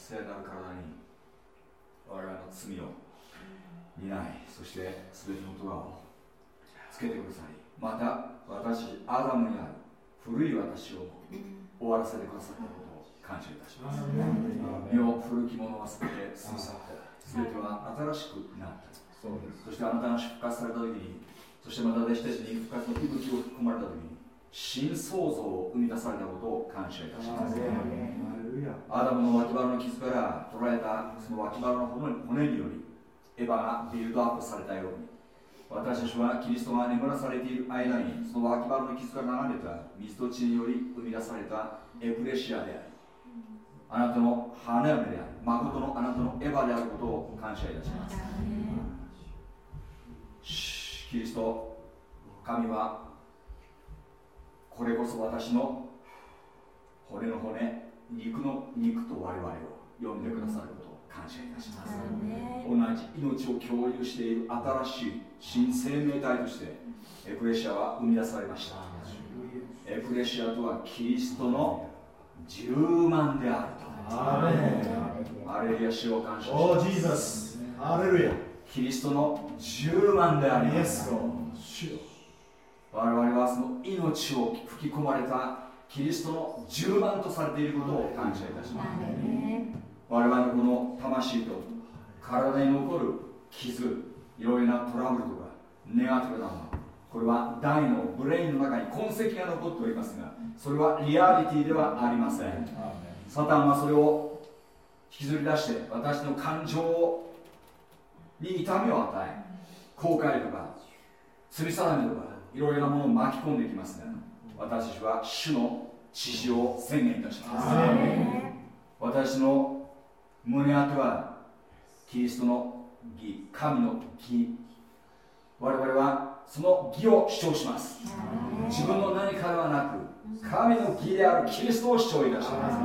聖なる体に我々の罪を担いそして全ての咎をつけてくださいまた私アダムにある古い私を終わらせてくださったことを感謝いたします身を古きものは全て過ぎ去って全ては新しくなったそしてあなたが復活された時にそしてまた弟子たちに復活の息吹を吹き込まれた時に新創造を生み出されたことを感謝いたします。アダムの脇腹の傷から捉えたその脇腹の骨によりエヴァがビルドアップされたように私たちはキリストが眠らされている間にその脇腹の傷から流れた水と血により生み出されたエクレシアでありあなたの花嫁であり誠のあなたのエヴァであることを感謝いたします。キリスト神はこれこそ私の骨の骨肉の肉と我々を呼んでくださることを感謝いたします。同じ命を共有している新しい新生命体としてエクレシアは生み出されました。エクレシアとはキリストの十万であると。アレルヤ主を感謝します。アレルヤキリストの十万であります我々はその命を吹き込まれたキリストの十万とされていることを感謝いたします。我々のこの魂と体に残る傷いろいろなトラブルとかネガティブなものこれは大のブレインの中に痕跡が残っておりますがそれはリアリティではありません。サタンはそれを引きずり出して私の感情に痛みを与え後悔とか罪定めとかいろいろなものを巻き込んできますが私は主の指示を宣言いたします。私の胸当てはキリストの義神の義。我々はその義を主張します。自分の何かではなく神の義であるキリストを主張いたします。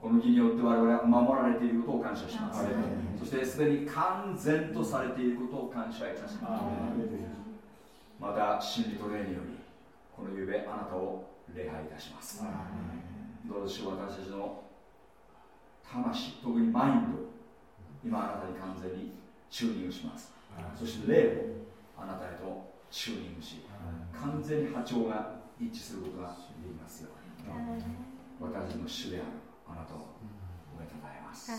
この義によって我々は守られていることを感謝します。そしてすでに完全とされていることを感謝いたしますまた真理と霊によりこのゆべあなたを礼拝いたします。どうでしょう私たちの魂特にマインド。今あなたに完全にチューニングします。そして霊をあなたへとチューニングし完全に波長が一致することができますように。私の主であるあなたをおめでとうございます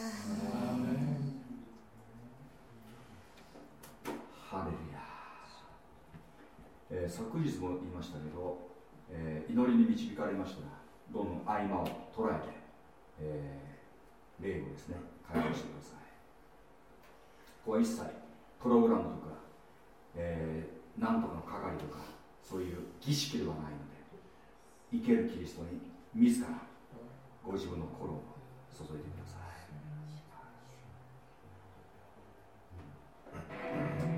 ハレルヤえー、昨日も言いましたけど、えー、祈りに導かれましたらどんどん合間を捉えて、えー、霊をですね解放してくださいここは一切プログラムとか、えー、なんとかの係とかそういう儀式ではないので生けるキリストに自らご自分の心を注いでください。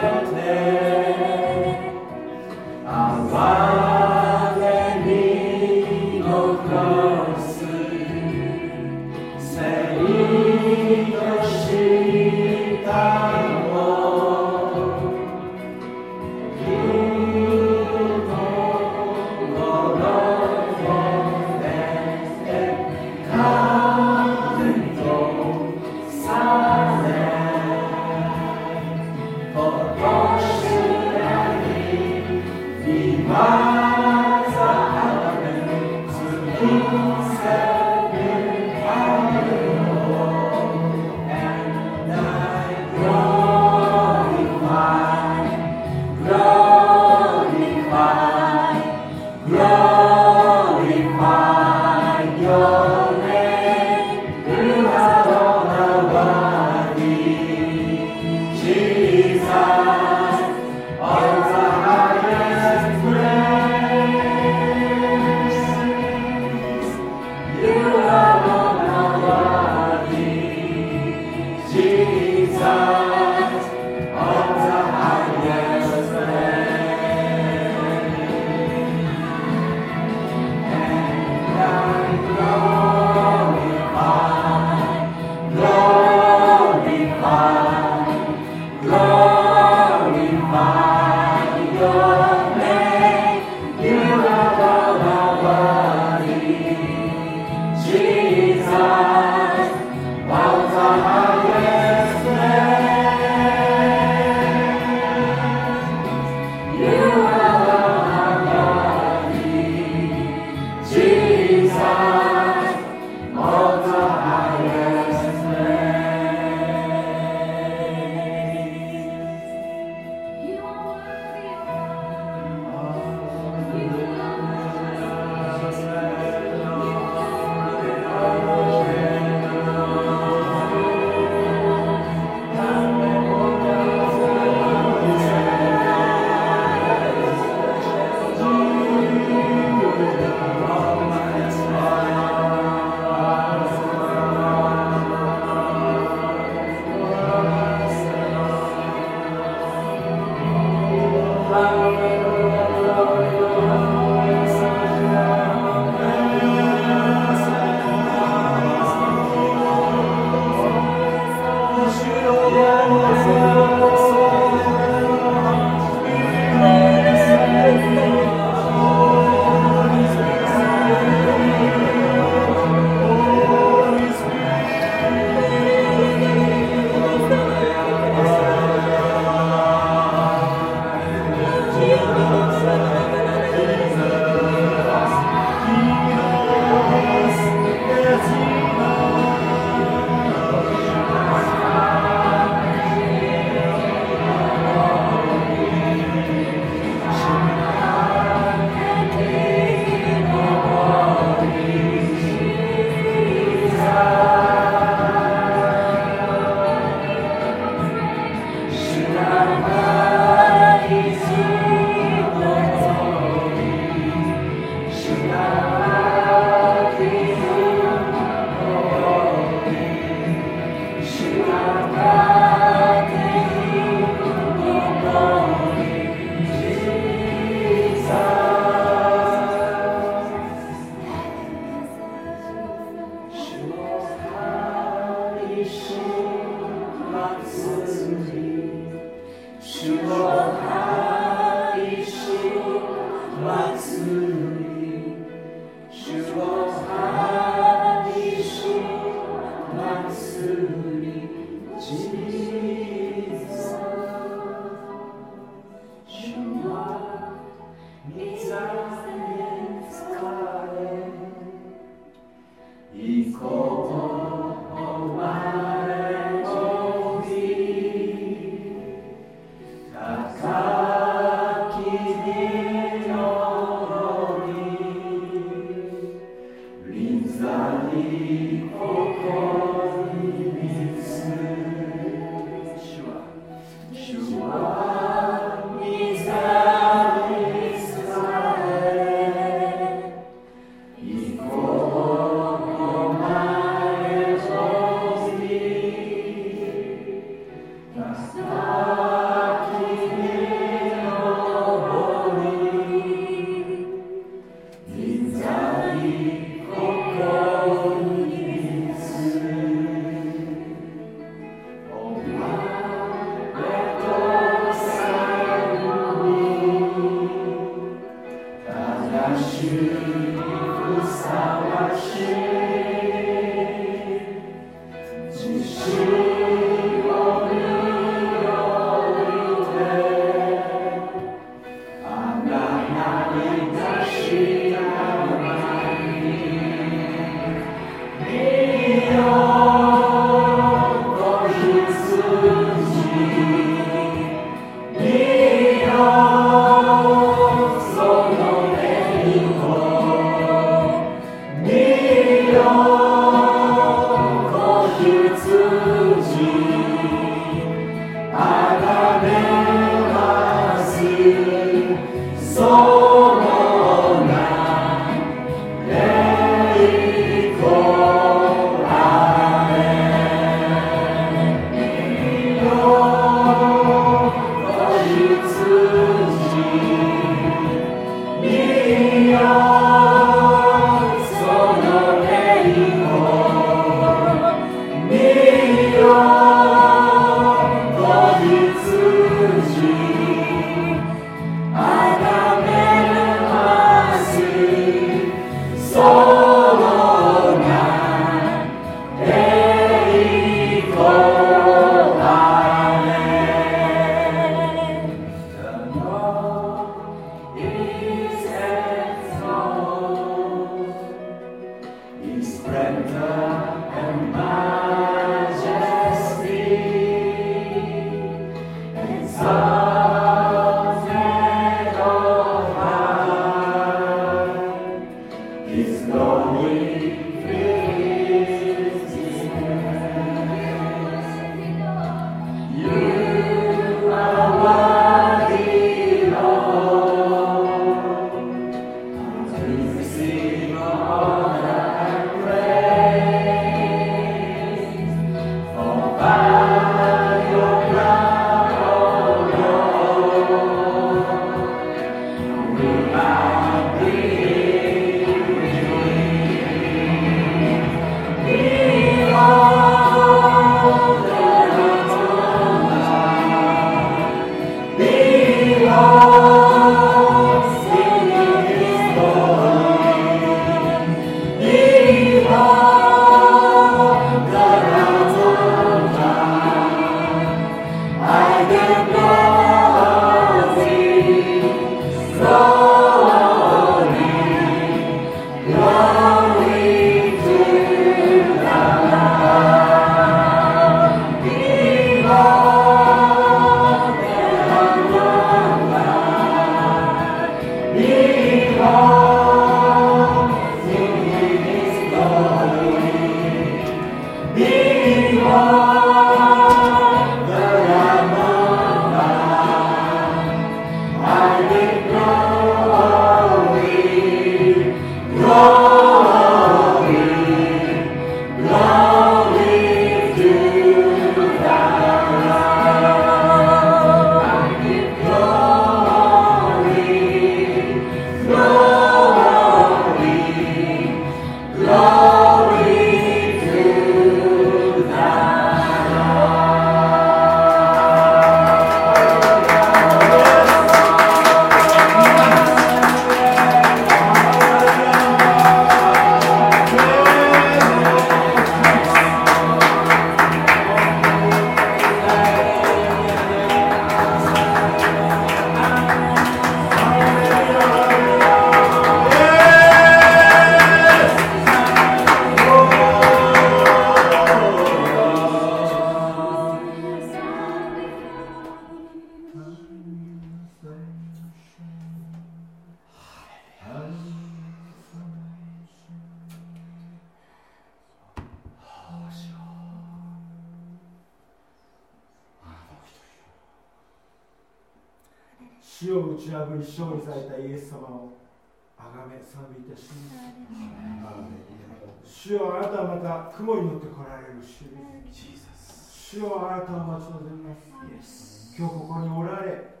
雲に乗って来られる主主よあなたを待ち望みます。今日ここにおられ、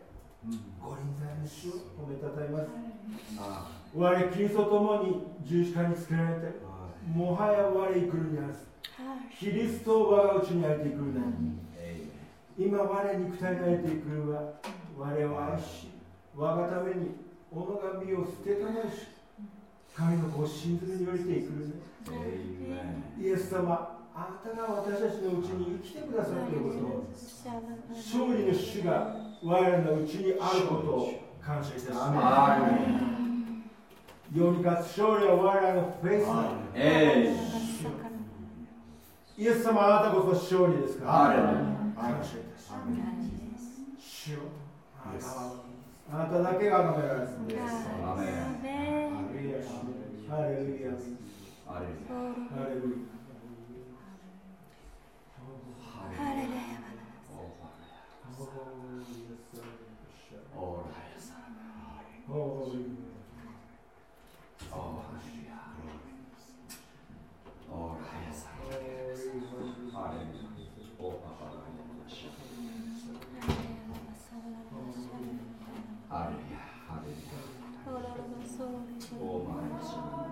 ご臨在の主を褒めたたえます。我キリストと共に十字架につけられてもはや我に来るにあらずキリストを我が内にあえてくるなり、今我肉体にあえていくるは我を愛し我がために己が身を捨てたまし神の子を信ずるによりていくるね。イエス様あなたが私たちのうちに生きてくださっていること。を勝利の主が我らのうちにあることを感謝いたします。よりつ勝利は我らのフェイスイエス様あなたこそ勝利ですから。感謝いたします。主よあなただけが述べられるんです。レル Hallelujah. Hallelujah. Hallelujah. Oh, oh Hallelujah. Oh, Hallelujah. Oh, hallelujah. Hallelujah. Hallelujah. Oh, my God.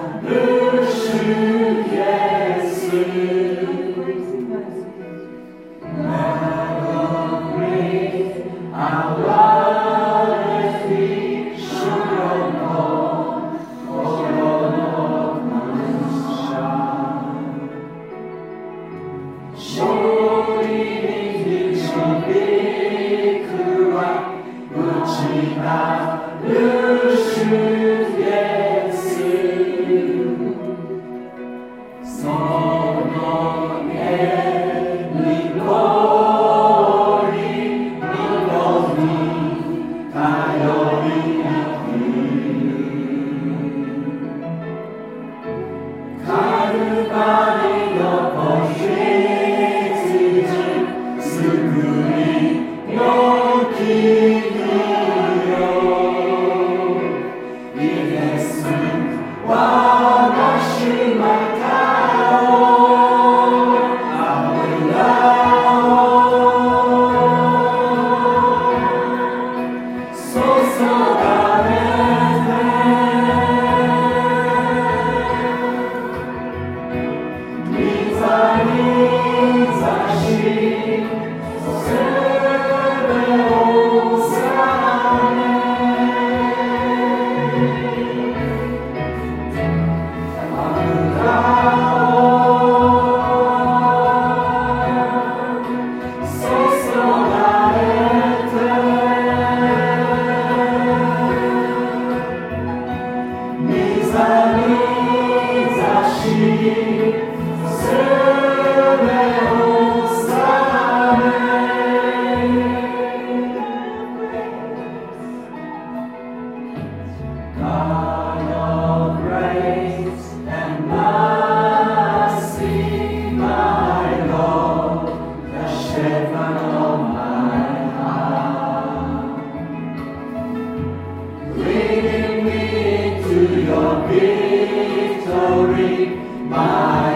my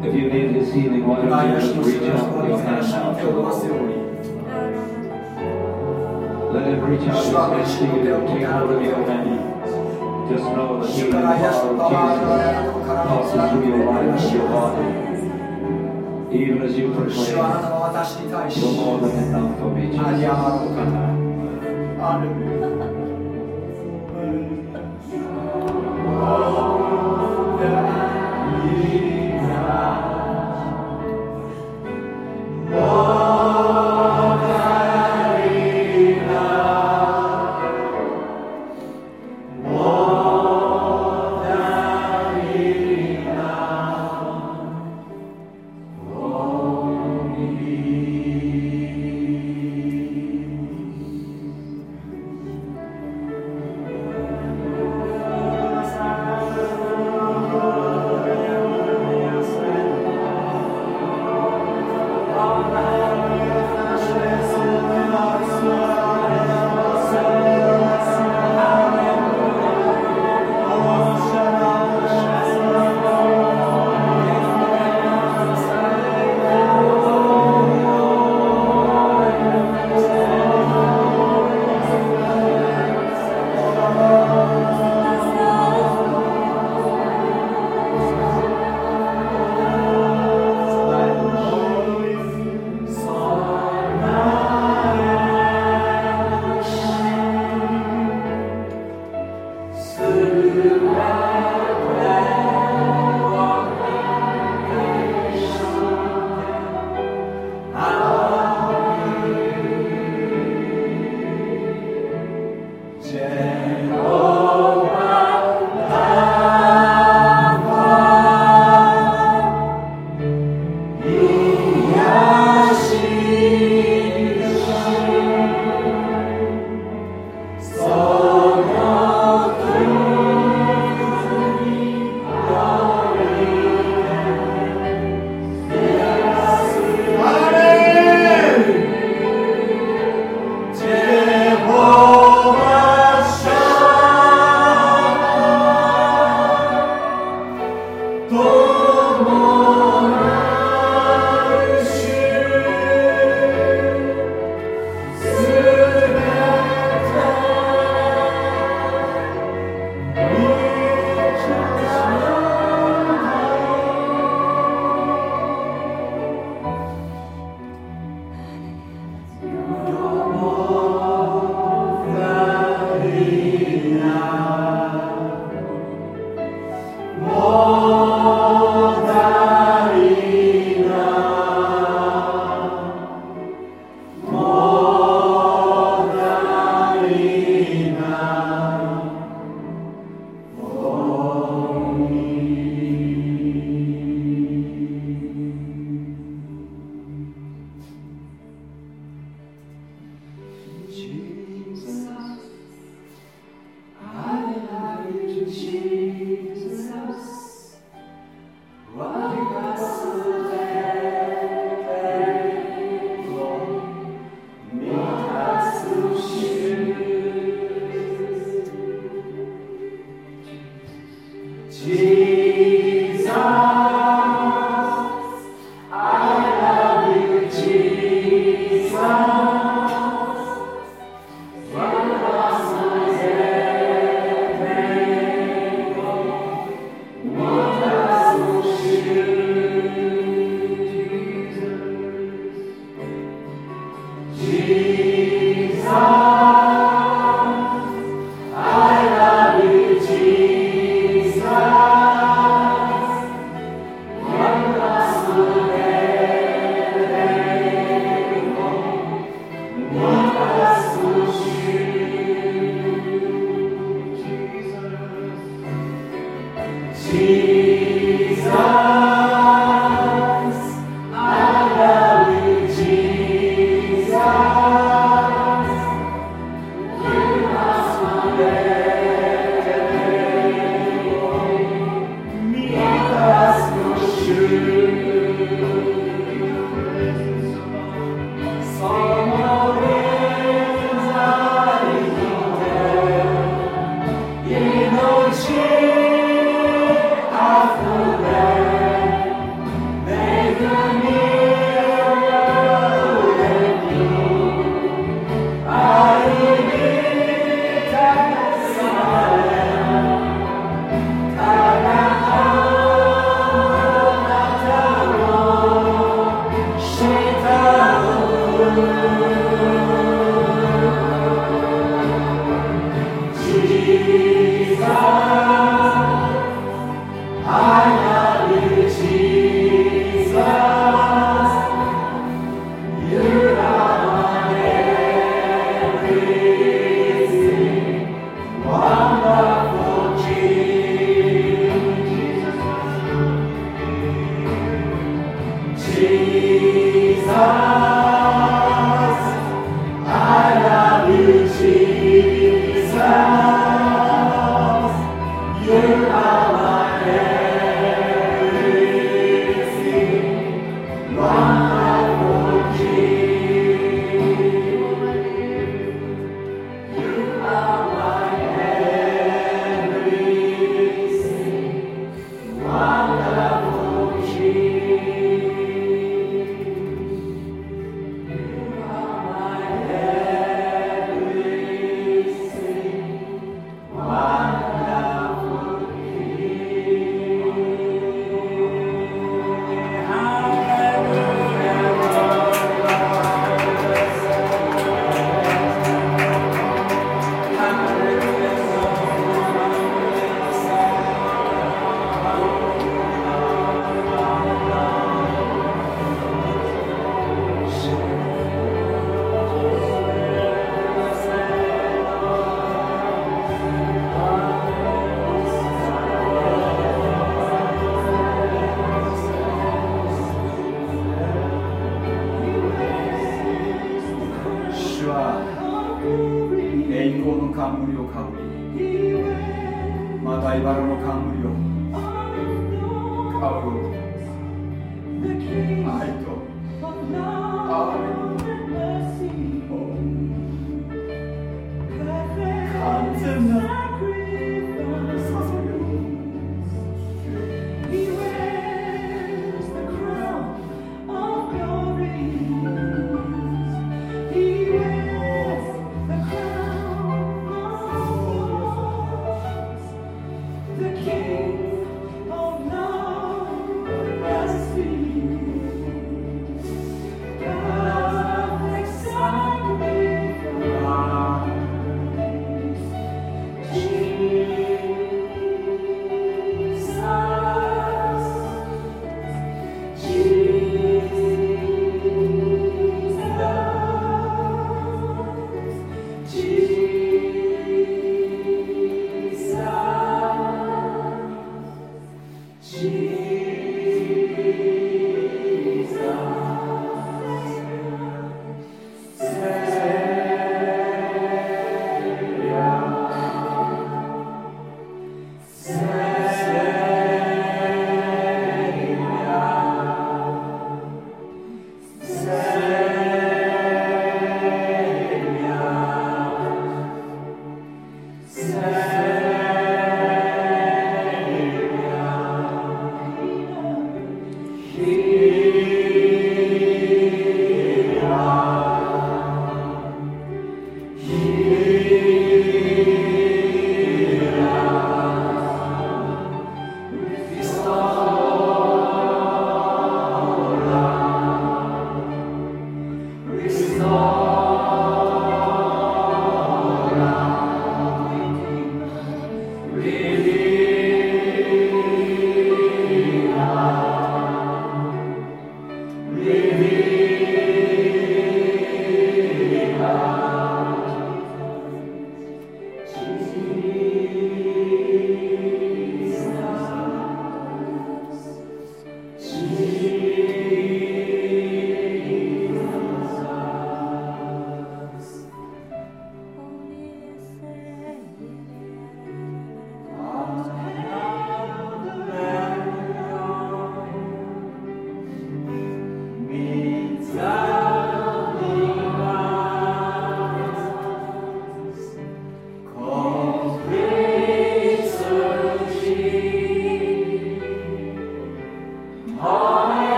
If you need his healing, why don't you just reach out your hand now? to the Lord? Let him reach out his hand to you and take hold of your hand. Just know that the healing power of Jesus passes through your life and your body. Even as you proclaim, you're more than enough for me, Jesus. Hallelujah.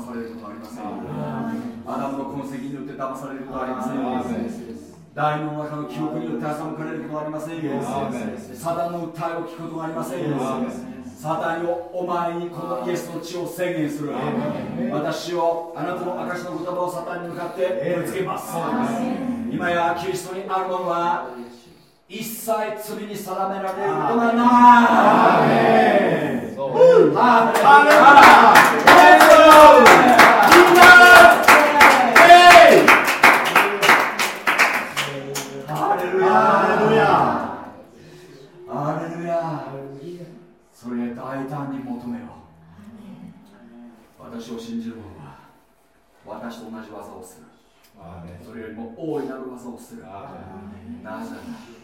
騙されることはありませんアダムの痕跡によって騙されることはありません大の中の記憶によって欺かれることはありませんよサタンの訴えを聞くことがありませんよサタンよお前にこのイエスの血を宣言する。私をあなたの証の言葉をサタンに向かってぶつけます。今やキリストにあるものは一切罪に定められることがない私を信じる私と同じ技をするそれよりも大いなる技をする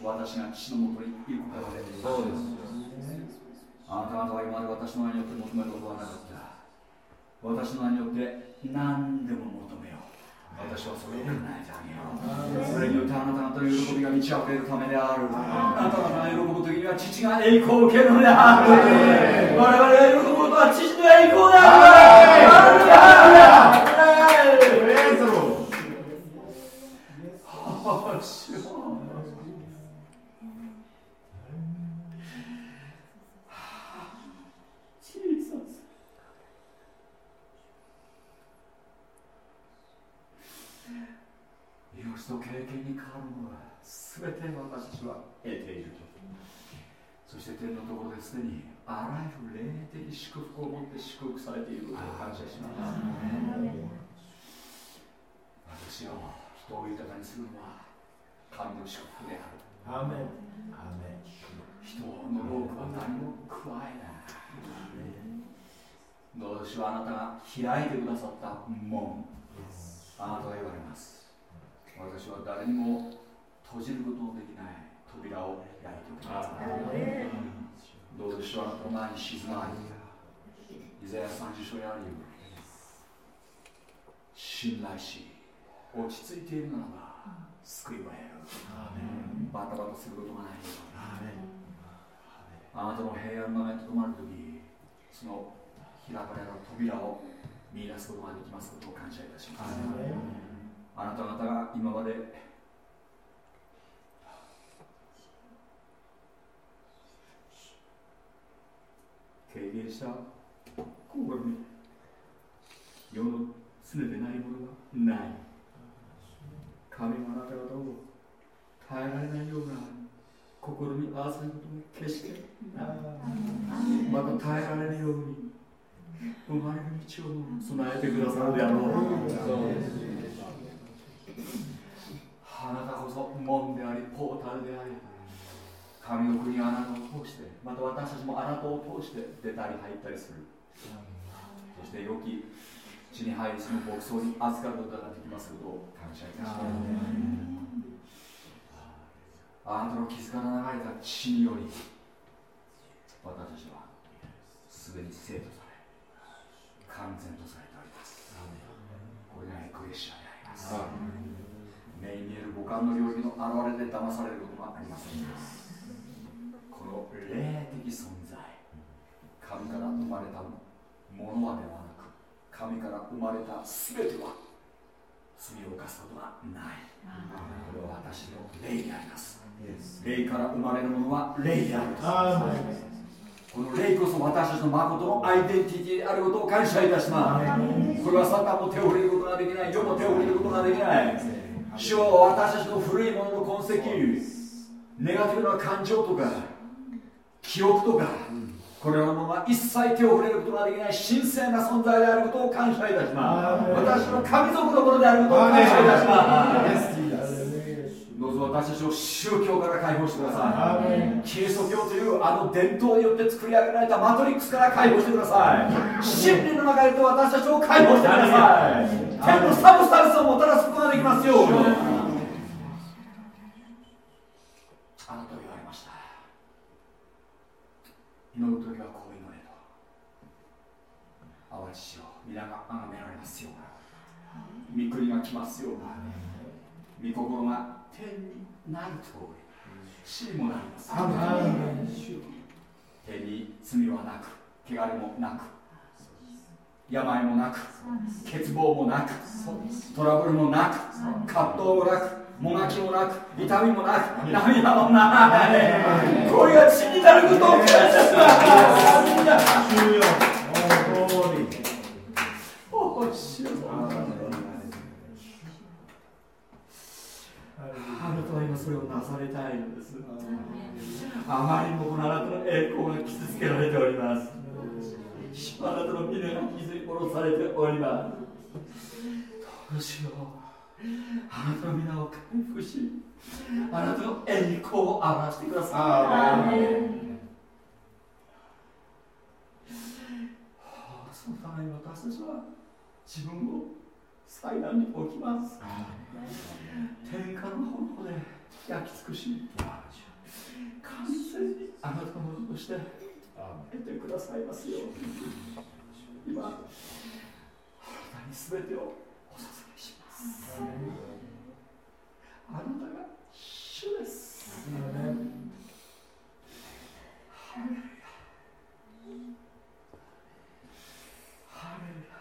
私が父のもとにいるからでそうですあなた方は今まで私の名によって求めることはなかった私の名によって何でも求めよう。私はそれを叶えてあげよう。それによってあなた方の喜びが満ち溢れるためである。あなた方が喜ぶ時には父が栄光を受けるのである。我々が喜ぶことは父の栄光であると経験に変わるものは全て私たちは得ているそして天のところですでにあらゆる霊的祝福を持って祝福されていることを感謝します。私を人を豊かにするのは神の祝福である。アメ人の労苦は何も加えない。どうしはあなたが開いてくださった門。あなたは言われます私は誰にも閉じることのできない扉を開いておきます。どうぞ主はあなたの前に静まりイザヤ30章にあるように。信頼し落ち着いているならば救いは得る。バタバタすることがないよあなたの平安の目とどまるときその開かれた扉を見出すことができますことを感謝いたしますあなた方が今まで。経験した心に世の常でないものがない。神はあなた方を耐えられないような心に合わせることも決してまた耐えられるように生まれる道を備えてくださるであろう。あなたこそ門でありポータルであり神の国あなたを通してまた私たちもあなたを通して出たり入ったりする。そして良き地に入りその牧草に預かることができますことを感謝いたします。あなたの傷から流れた血により私たちはすでに生徒され完全とされております。これがエクレシア。目に見える五感の領域の現れで騙されることがありませんこの霊的存在。神から生まれたものはではなく神から生まれた全ては罪を犯すことがない。これは私の霊であります。霊から生まれるものは霊でありますこの霊こそ私たちの誠のアイデンティティであることを感謝いたします。これはサタンも手を触れることができない世も手を触れることができない。主は私たちの古いものの痕跡ネガティブな感情とか記憶とかこれらのものは一切手を触れることができない神聖な存在であることを感謝いたします。私の神族のものであることを感謝いたしますどうぞ私たちを宗教から解放してください。キリスト教というあの伝統によって作り上げられたマトリックスから解放してください。真理の中で私たちを解放してください。天のサブスタンスをもたらすことができますよあなたと言われました。祈る時はこう祈れと。淡路よ皆が崇められますような。御国が来ますような。御心が天になる通り死にもなります。天に罪はなく汚れもなく病もなく欠乏もなくトラブルもなく葛藤もなくもがきもなく痛みもなく涙もない。これが血になることを感謝しますあなたは今それをなされたいのです。あまりにもこのあなたの栄光が傷つけられております。あなたの皆が傷に殺されております。どうしよう。あなたの皆を回復しあなたの栄光を表してください。そのために私たちは自分を祭壇に置きます天下の炎で焼き尽くし完全にあなたのものとして得てくださいますよ。今あなたに全てをお捧げしますあなたが主ですハレルヤハレルヤ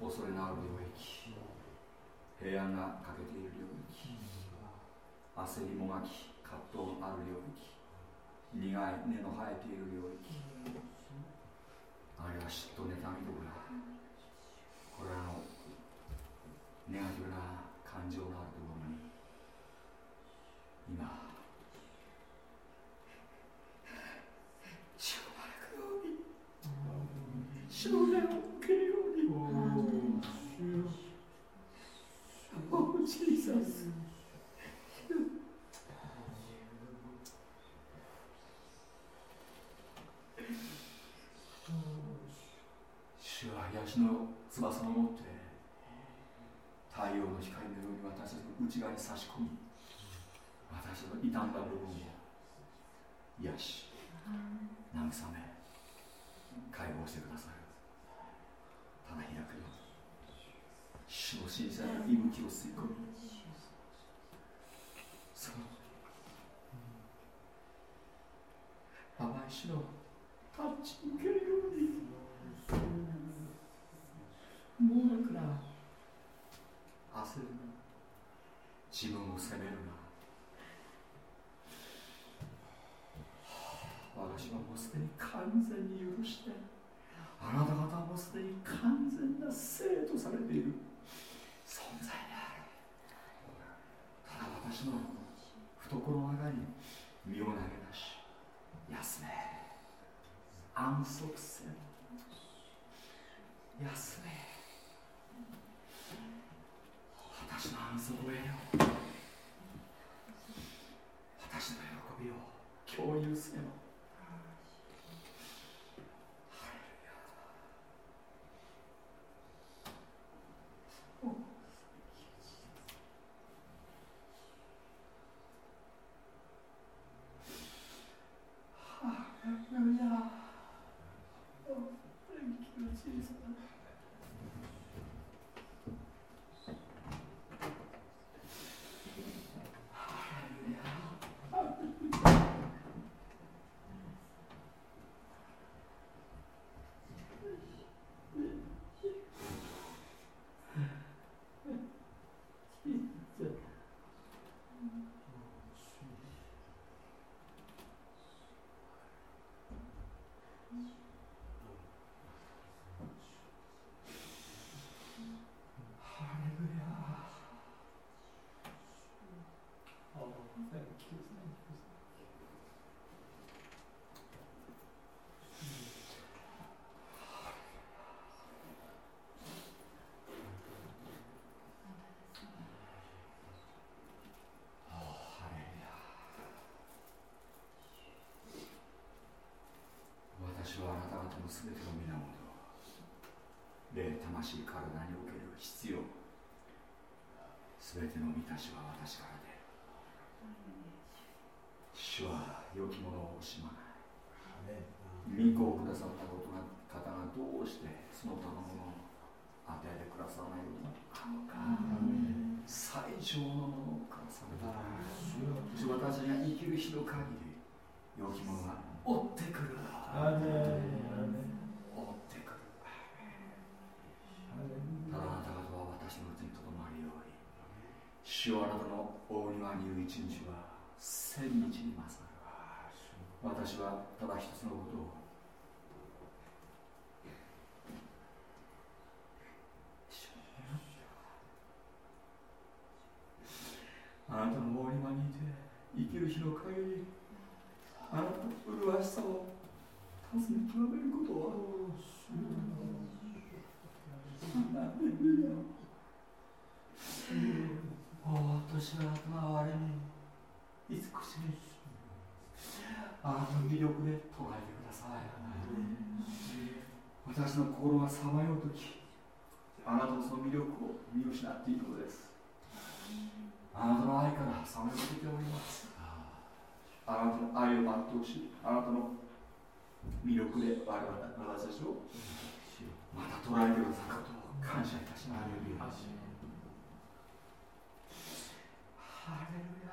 恐れのある領域平安が欠けている領域焦りもがき葛藤のある領域苦い根の生えている領域あるいは嫉妬妬みとかこれらのネガティブな感情のあるところに今主を招くように主の目を受けるように Oh, Jesus. 主は癒の翼を持って太陽の光のように私たちの内側に差し込み私の傷んだ部分を癒し慰め解放してください花開くように。死の神聖な息吹を吸い込み霊魂体における必要すべての満たしは私からで主は良きものを惜しまない御子をくださったことが方がどうしてその他のものを与えてくださらないようになのか最上のものをくださる私が生きる日の限り良きものが追ってくる主はあなたの大庭にいる一日は千日に勝る。私はただ一つのことをあなたの大庭にいて生きる日の限りあなたの麗しさを尋ね極めることはハレルヤ私はあなたが我に慈しみあなたの魅力で捉えてください私の心がさまよう時あなたのその魅力を見失っているのですあなたの愛からさまよっておりますあなたの愛しあなたの魅力で我々私たちをまた捉えてくださることを感謝いたします。ハレルヤ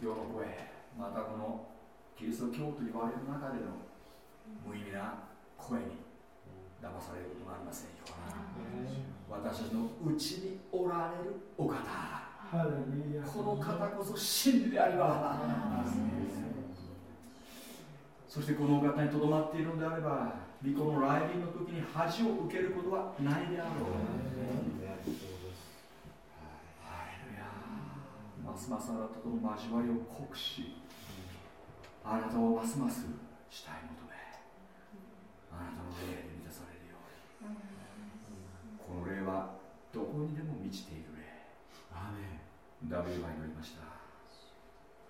世の声またこのキリスト教と言われる中での無意味な声に騙されることがありませんよ私たちのうちにおられるお方。この方こそ真理であります。そしてこのお方にとどまっているのであれば御子の来臨の時に恥を受けることはないであろうますますあなたとの交わりを酷しあなたをますます主体求めあなたの霊で満たされるように。この霊はどこにでも満ちているダビデは祈りました。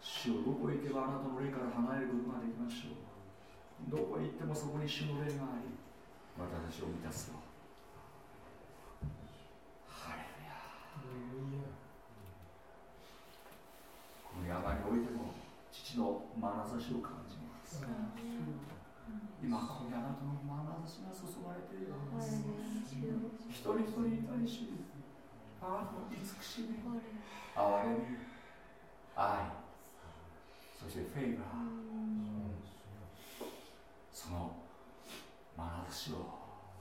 主をどこへ行けばあなたの霊から離れることができましょう。どこへ行ってもそこに主の霊があり私を満たすとハレルヤこの山においても父の眼差しを感じます今ここにあなたの眼差しが注がれている一人一人に対しあなたの慈しみ。憐れ。み愛。そしてフェイバー。その眼差しを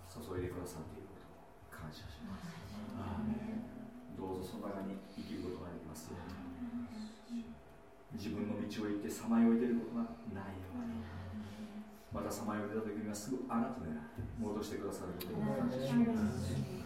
注いでくださっていることを感謝します。どうぞその中に生きることができますように。自分の道を行ってさまよい出ることがないように。またさまよい出た時にはすぐあなたが戻してくださることを感謝します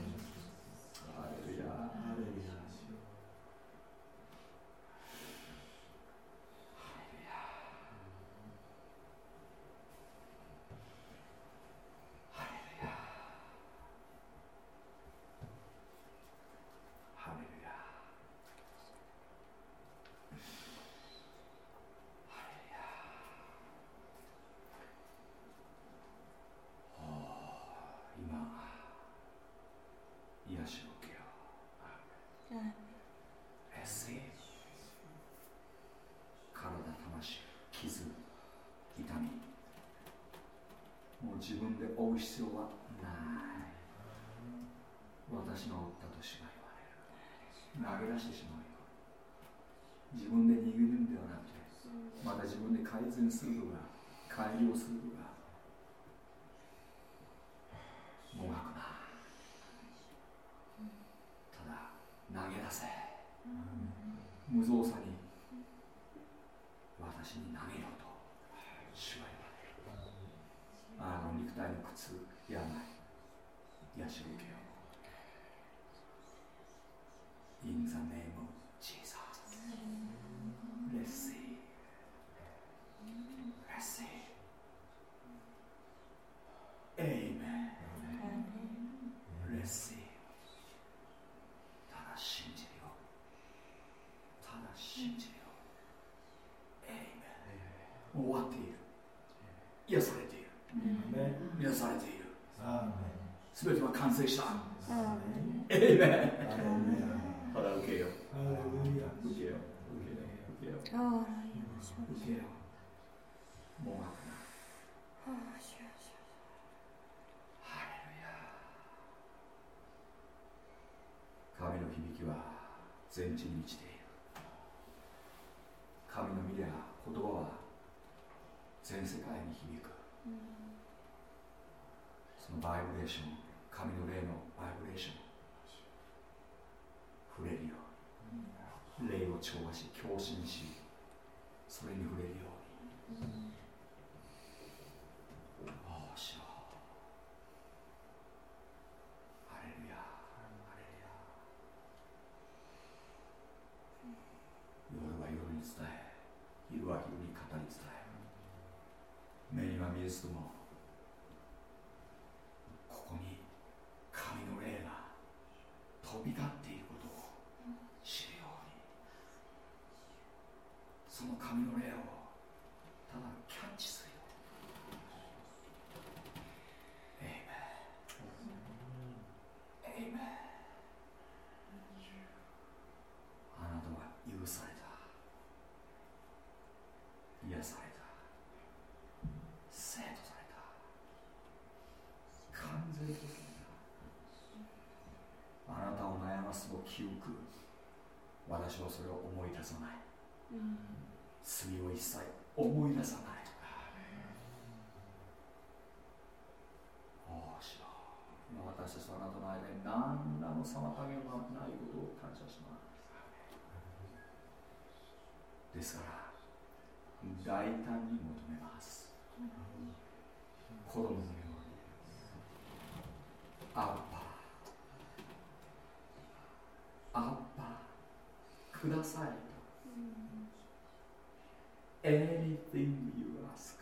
完成した。エイメンただ受けよ受けよ受けよ受けよ受けよもうハレルヤ神の響きは全地に満ちている神の御霊言葉は全世界に響く、そのバイブレーション神の霊のバイブレーション触れるように、霊を調和し共振しそれに触れるように、おおしよハレルヤハレルヤ夜は夜に伝え昼は昼に語り伝え目には見えずともここに神の霊が飛び立っていることを知るようにその神の霊をただキャッチするよエイメンエイメンあなたは許された癒された生徒された完全的なあなたを悩ますを記憶。私はそれを思い出さない、罪を一切思い出さない。私たちとあなたの間に何らの妨げがないことを感謝します。ですから大胆に求めます。子供のようにアッパアッパください。Anything you ask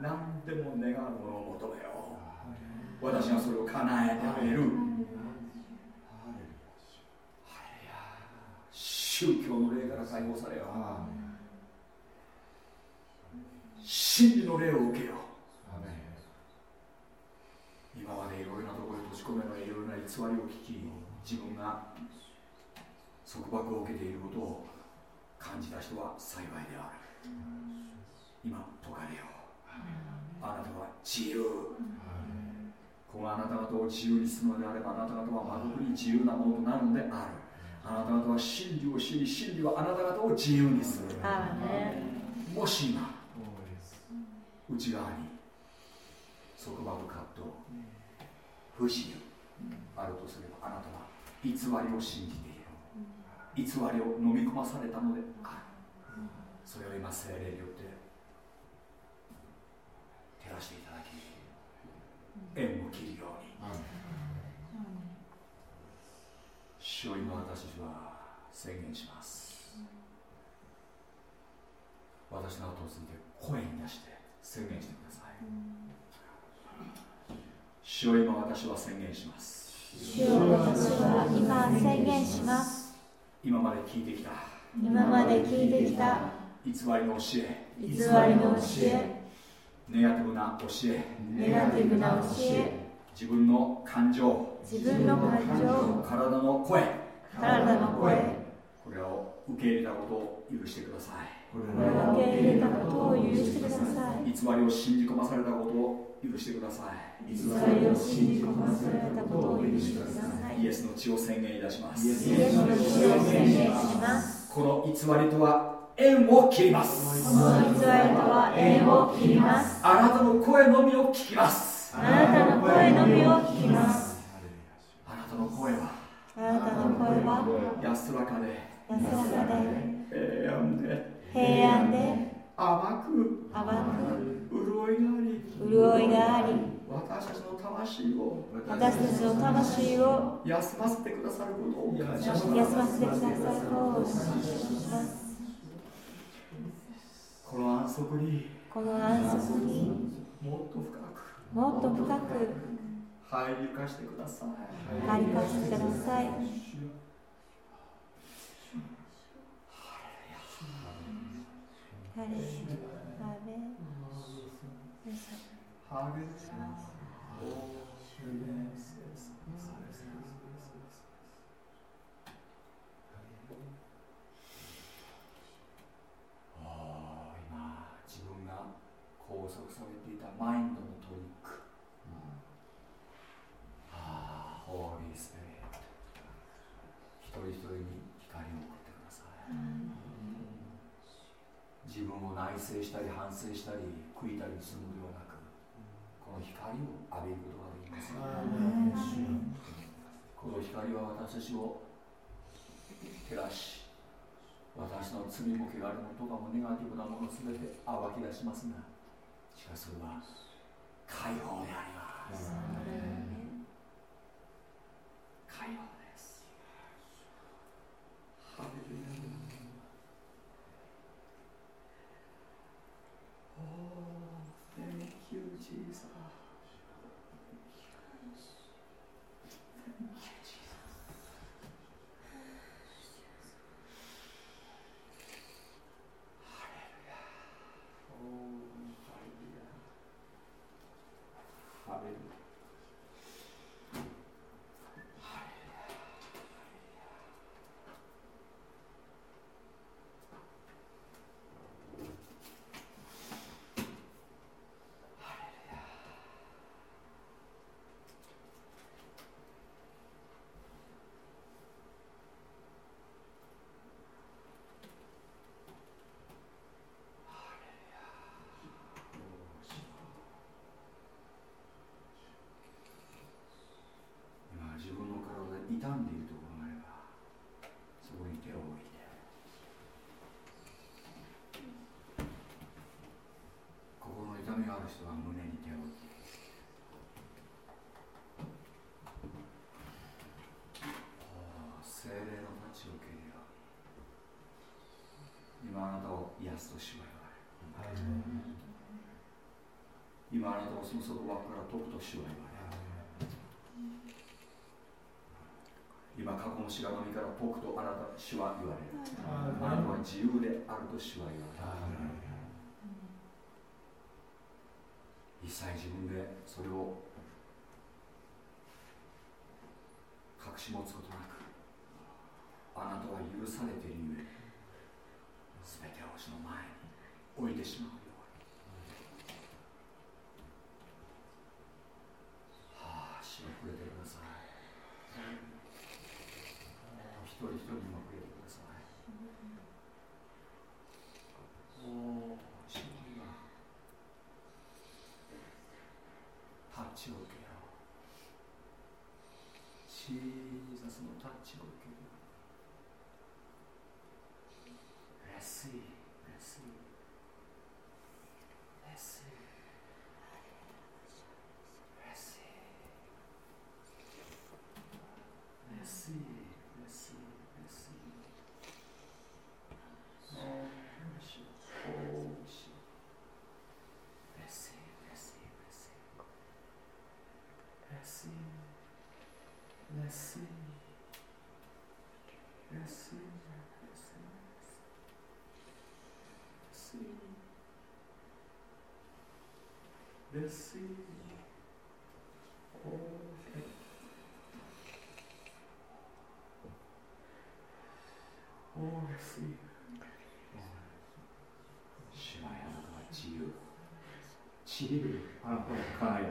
何でも願うものを求めよう。私がそれを叶えてあげる。宗教の霊から解放されよ真理の霊を受けよ今までいろいろなところに閉じ込めのいろいろな偽りを聞き自分が束縛を受けていることを感じた人は幸いである。今解かれよう。あなたは自由。このあなた方を自由にするのであればあなた方は誠に自由なものとなるのである。あなた方は真理を知り真理はあなた方を自由にするもし今内側に束縛葛藤不自由あるとすればあなたは偽りを信じ偽りを飲み込まされたので。あるそれを今精霊によって。照らしていただき縁を切るように。主を今私たちは宣言します。私の後をついて声に出して宣言してください。主を今私は宣言します。主を私は今宣言します今まで聞いてきた。今まで聞いてきた。偽りの教え。偽りの教え。ネガティブな教え。ネガティブな教え。自分の感情。自分の感情。体の声。体の声。これを受け入れたことを許してください。これを受け入れたことを許してください。偽りを信じ込まされたことを許してください。偽りを信じ込まされたことを許してください。イエスの血を宣言いたします。イエスの血を宣言します。この偽りとは縁を切ります。この偽りとは縁を切ります。あなたの声のみを聞きます。あなたの声のみを聞きます。あなたの声はあなたの声は安らかで安らかで平安で平安で甘く甘く潤いがあり。潤いがあり。私たちの魂を。私たちの魂を。休ませてくださることを感謝し休ませてくださることを感謝します。この安息に。この安息に。もっと深く。もっと深く。入りかしてください。入りかしてください。ハレルヤしたり反省したり悔いたりするこの光を浴びることができます、この光は私たちを照らし私の罪も汚れもとかもネガティブなものすべて暴き出しますがしかしそれは解放であります。解放です。ハレルヤ。Oh, thank you, Jesus. Thank you, Jesus. Hallelujah. Oh, hallelujah. Hallelujah. Hallelujah. Hallelujah. 今自分の体で傷んでいるところがあればそこに手を置いて心の痛みがある人は胸に手を置いてああ精霊のタッチを受けるよ今あなたを癒すと主は言われる今あなたをその外側から解くと主は言われる。今過去のしがらみから解くとあなた主は言われる。あなたは自由であると主は言われる一切自分でそれを隠し持つことなくあなたは許されているゆえ全てを主の前に置いてしまうようにはあ主を触れてください一人一人にも触れてくださいおお主の今タッチを受けようシーザスのタッチを受ける Receive, receive, receive, receive, receive, receive, receive. Oh, worship, oh, worship. Receive, receive, receive. Receive, receive, receive, receive. シ由。自由。あ、これ、かなり。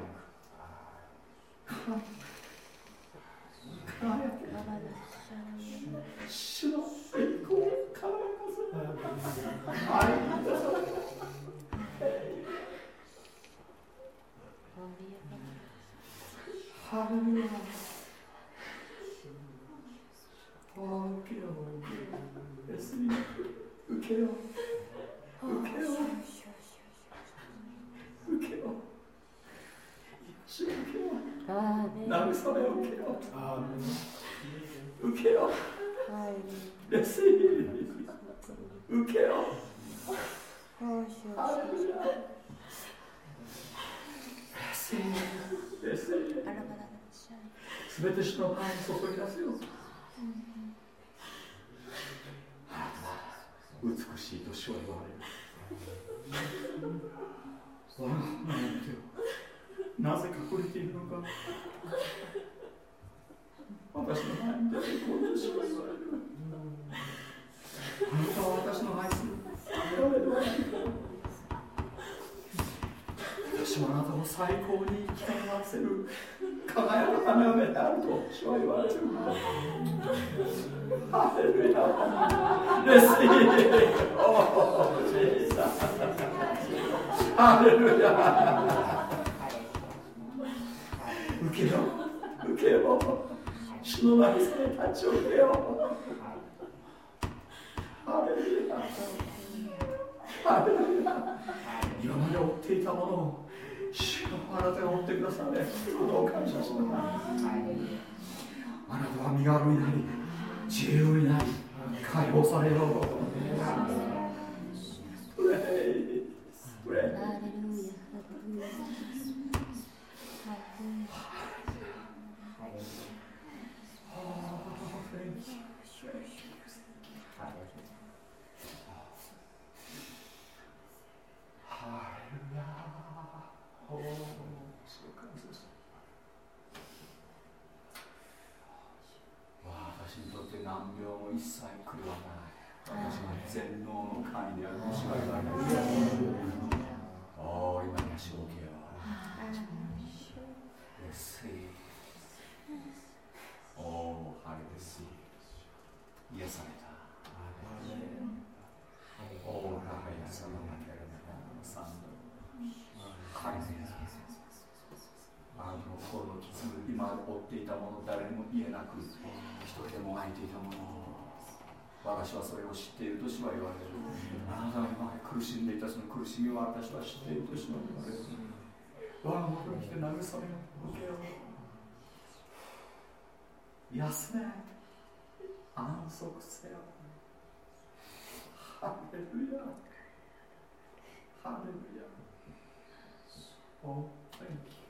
受けよう。レシ受けよう。ハレルヤレシすべて主の前に注ぎ出すよ美しい。と主は言われるなぜ隠れてい。るのか私の前に出てこうと主は言われるあなたは私の愛する私はあなたを最高に生きたわせる輝く花嫁であると主は言われてるハレルヤレシーオージーサハレルヤ受けよ受けよ主の慰めたちを受けよ。ハレルヤ。ハレルヤ。今まで追っていたものを主のあなたが追ってくだされ。ことを感謝しますあなたは身軽になり自由になり解放されようプレイプレイ私にとって難病も一切来るわない私は全能の神であるとしか言われないおお今に足を受けよう Receive おおハレル癒されたおおラハヤサママケラサンドハレルヤあなたの心の傷今追っていたもの誰にも言えなく一人でもがいていたもの私はそれを知っているとしは言われるあなたが今まで苦しんでいたその苦しみを私は知っているとしは言われる我が元に来て慰めを受けよう休め安息せよハレルヤハレルヤ Oh, thank you.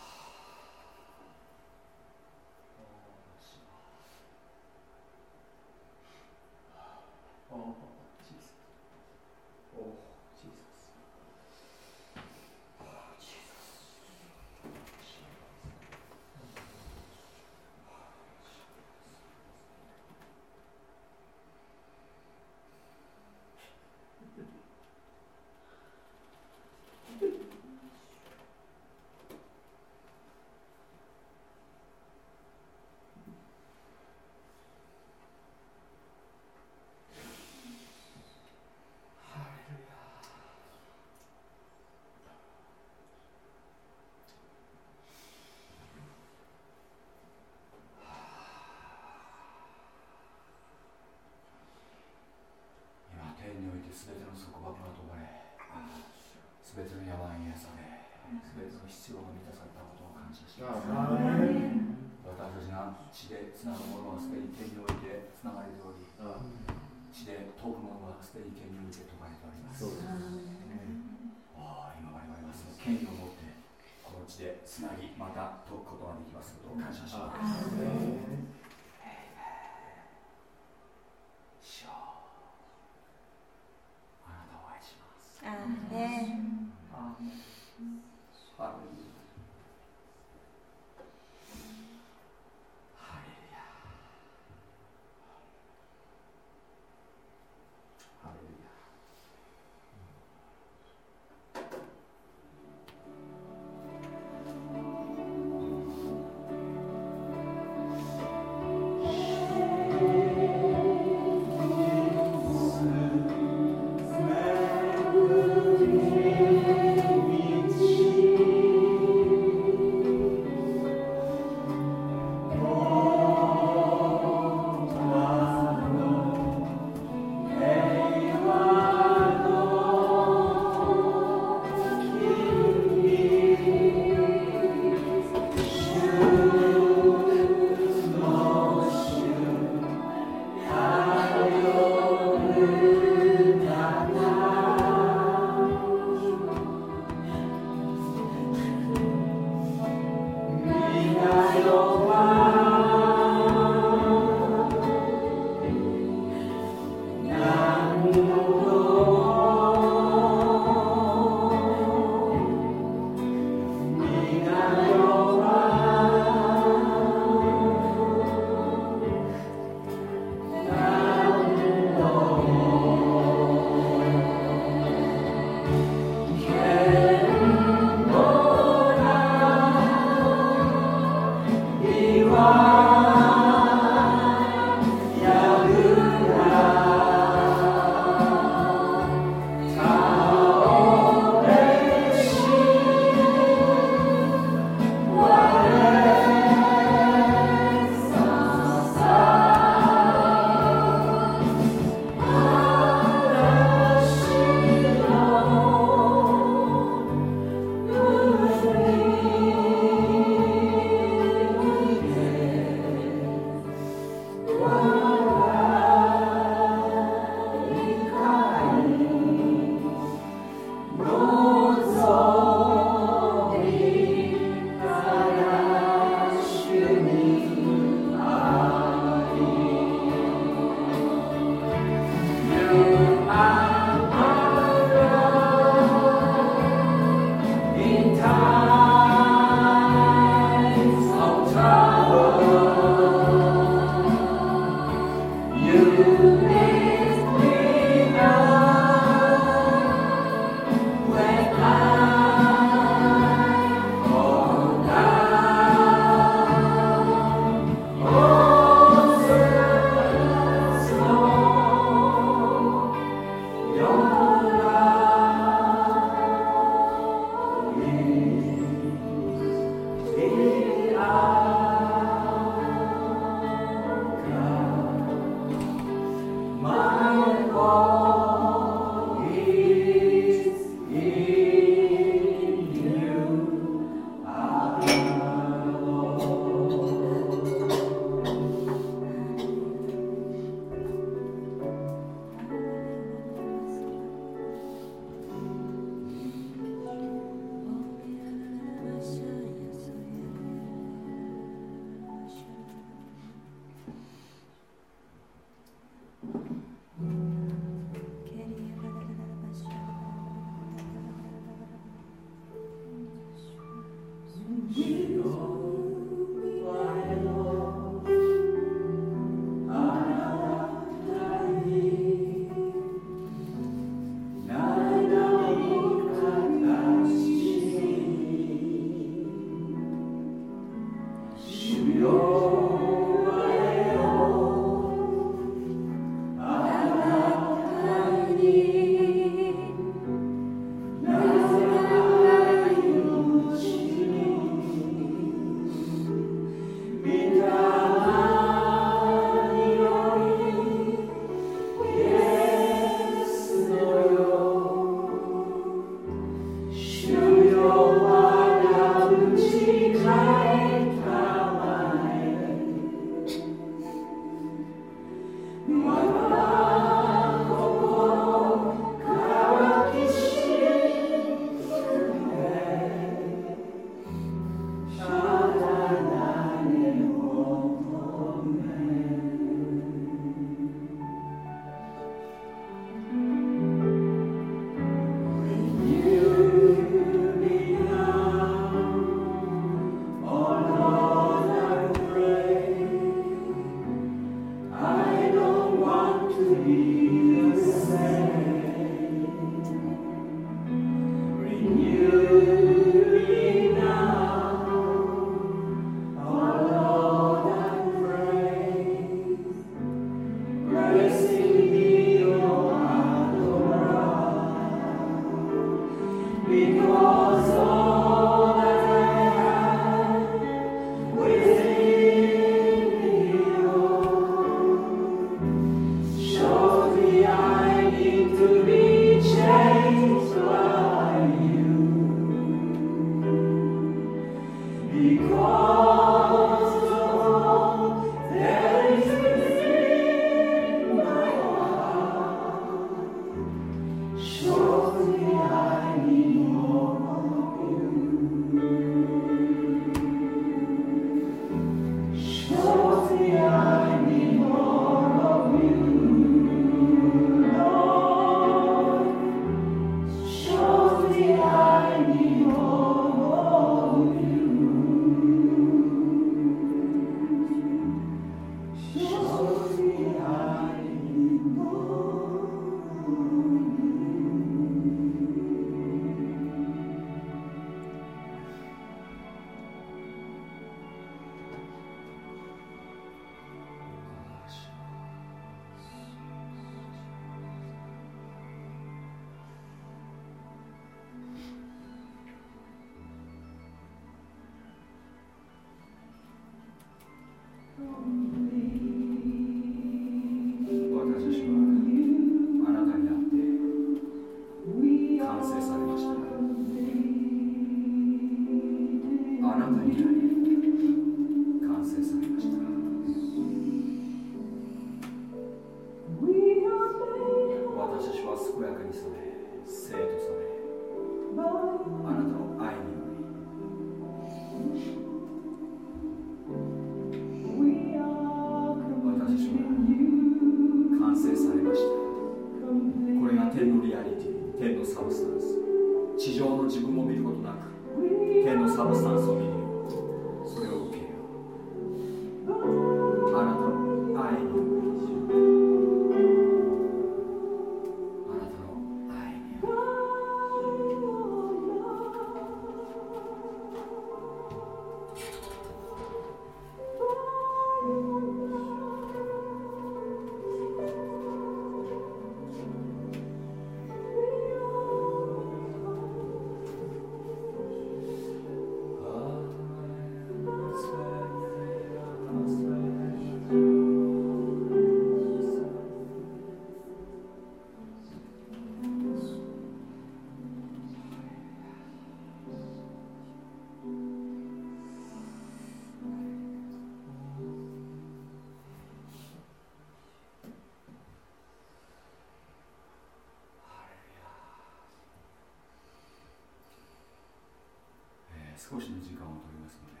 少しの時間を取りますので、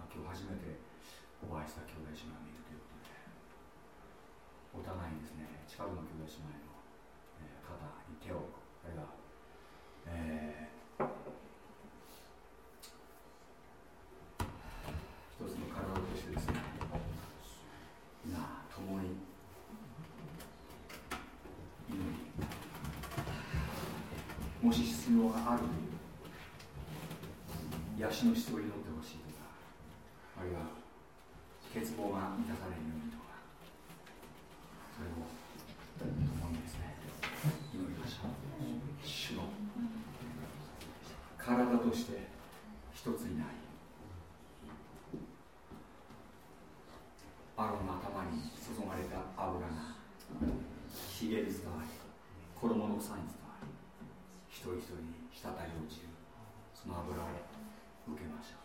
まあ、今日初めてお会いした兄弟姉妹がいるということでお互いにですね近くの兄弟姉妹の、えー、肩に手をあるいは、えー、一つの体としてですねな共に祈りもし必要がある癒しの質を祈ってほしいとかあるいは欠乏が満たされるようにとかそれを共にですね祈りましょう主の体として一つになりアロンの頭に注がれた油がひげに伝わり衣の草に伝わり一人一人に滴り落ちるその油を受けましょう。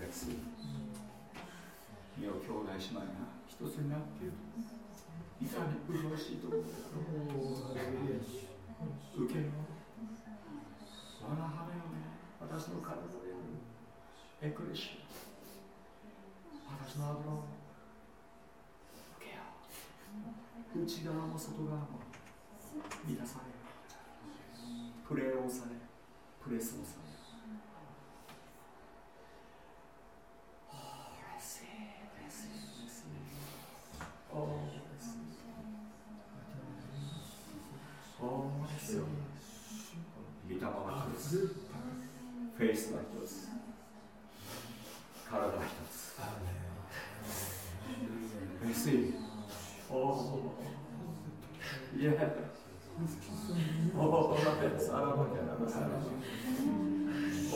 別に、身を兄弟姉妹が一つになっている。いかに麗しいと思う受けよ。我が羽をね、私の体でエクレシ私の油を受けよう。内側も外側も満たされ。プレーをされプレスをされ必要御霊は一つフェイスは一つ体は一つフェイスインおおイエーおおラペサラマキャラマサラマ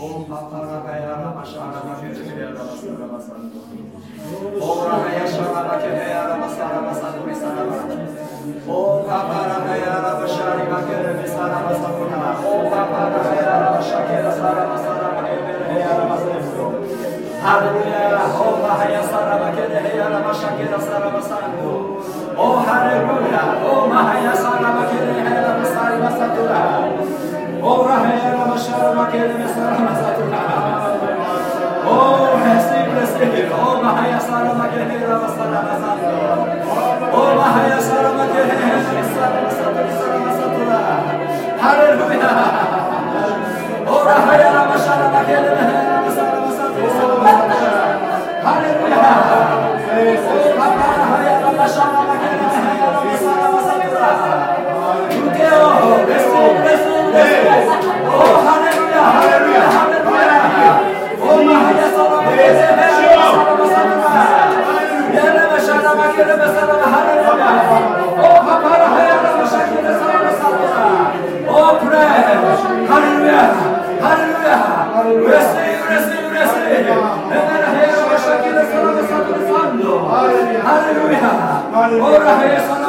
オパパラガヤラマシャラマケテヤラマサラマサンドオラガヤシャラマケテヤラマサラマサンド Oh, Papa Rabaya Ramashari Makaya Misara Masakuna. Oh, Papa Rabaya Ramashakira Sara Masara Makaya Ramasando. Hallelujah. Oh, Mahaya Sara Makaya Ramashakira Sara Masando. Oh, hallelujah. Oh, Mahaya Sara Makaya Ramasari Masakuna. Oh, Rahel, Mashara, Makere, Mesara, Masatuna. Oh, receive, receive. Oh, Mahaya, Sara, Makere, Masara, Masatuna. Oh, Mahaya, Sara, Makere, Masara, Masatuna, Masatuna. Hallelujah. Oh, Rahel, Mashara, Makere, Masara, Masatuna. Hallelujah. Oh, Papa, Rahel, Mashara, Makere, Hallelujah. Hallelujah. Oh, Rahaya Salama, Salama,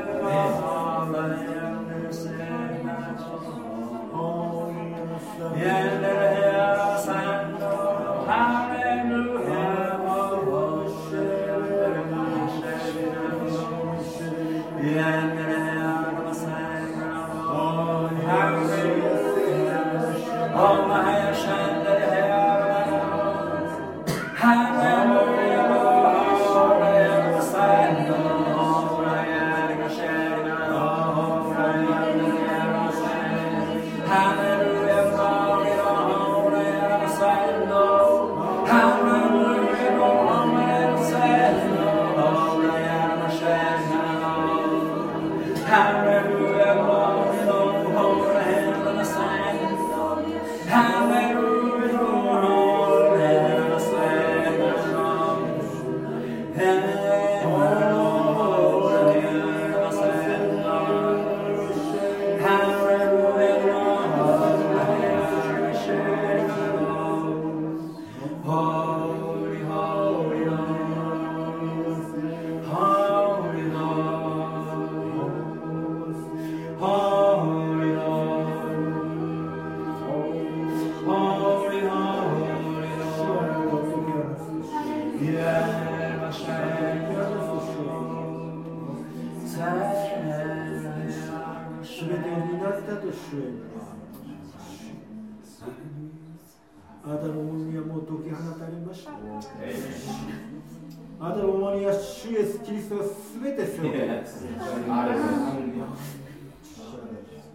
Amen.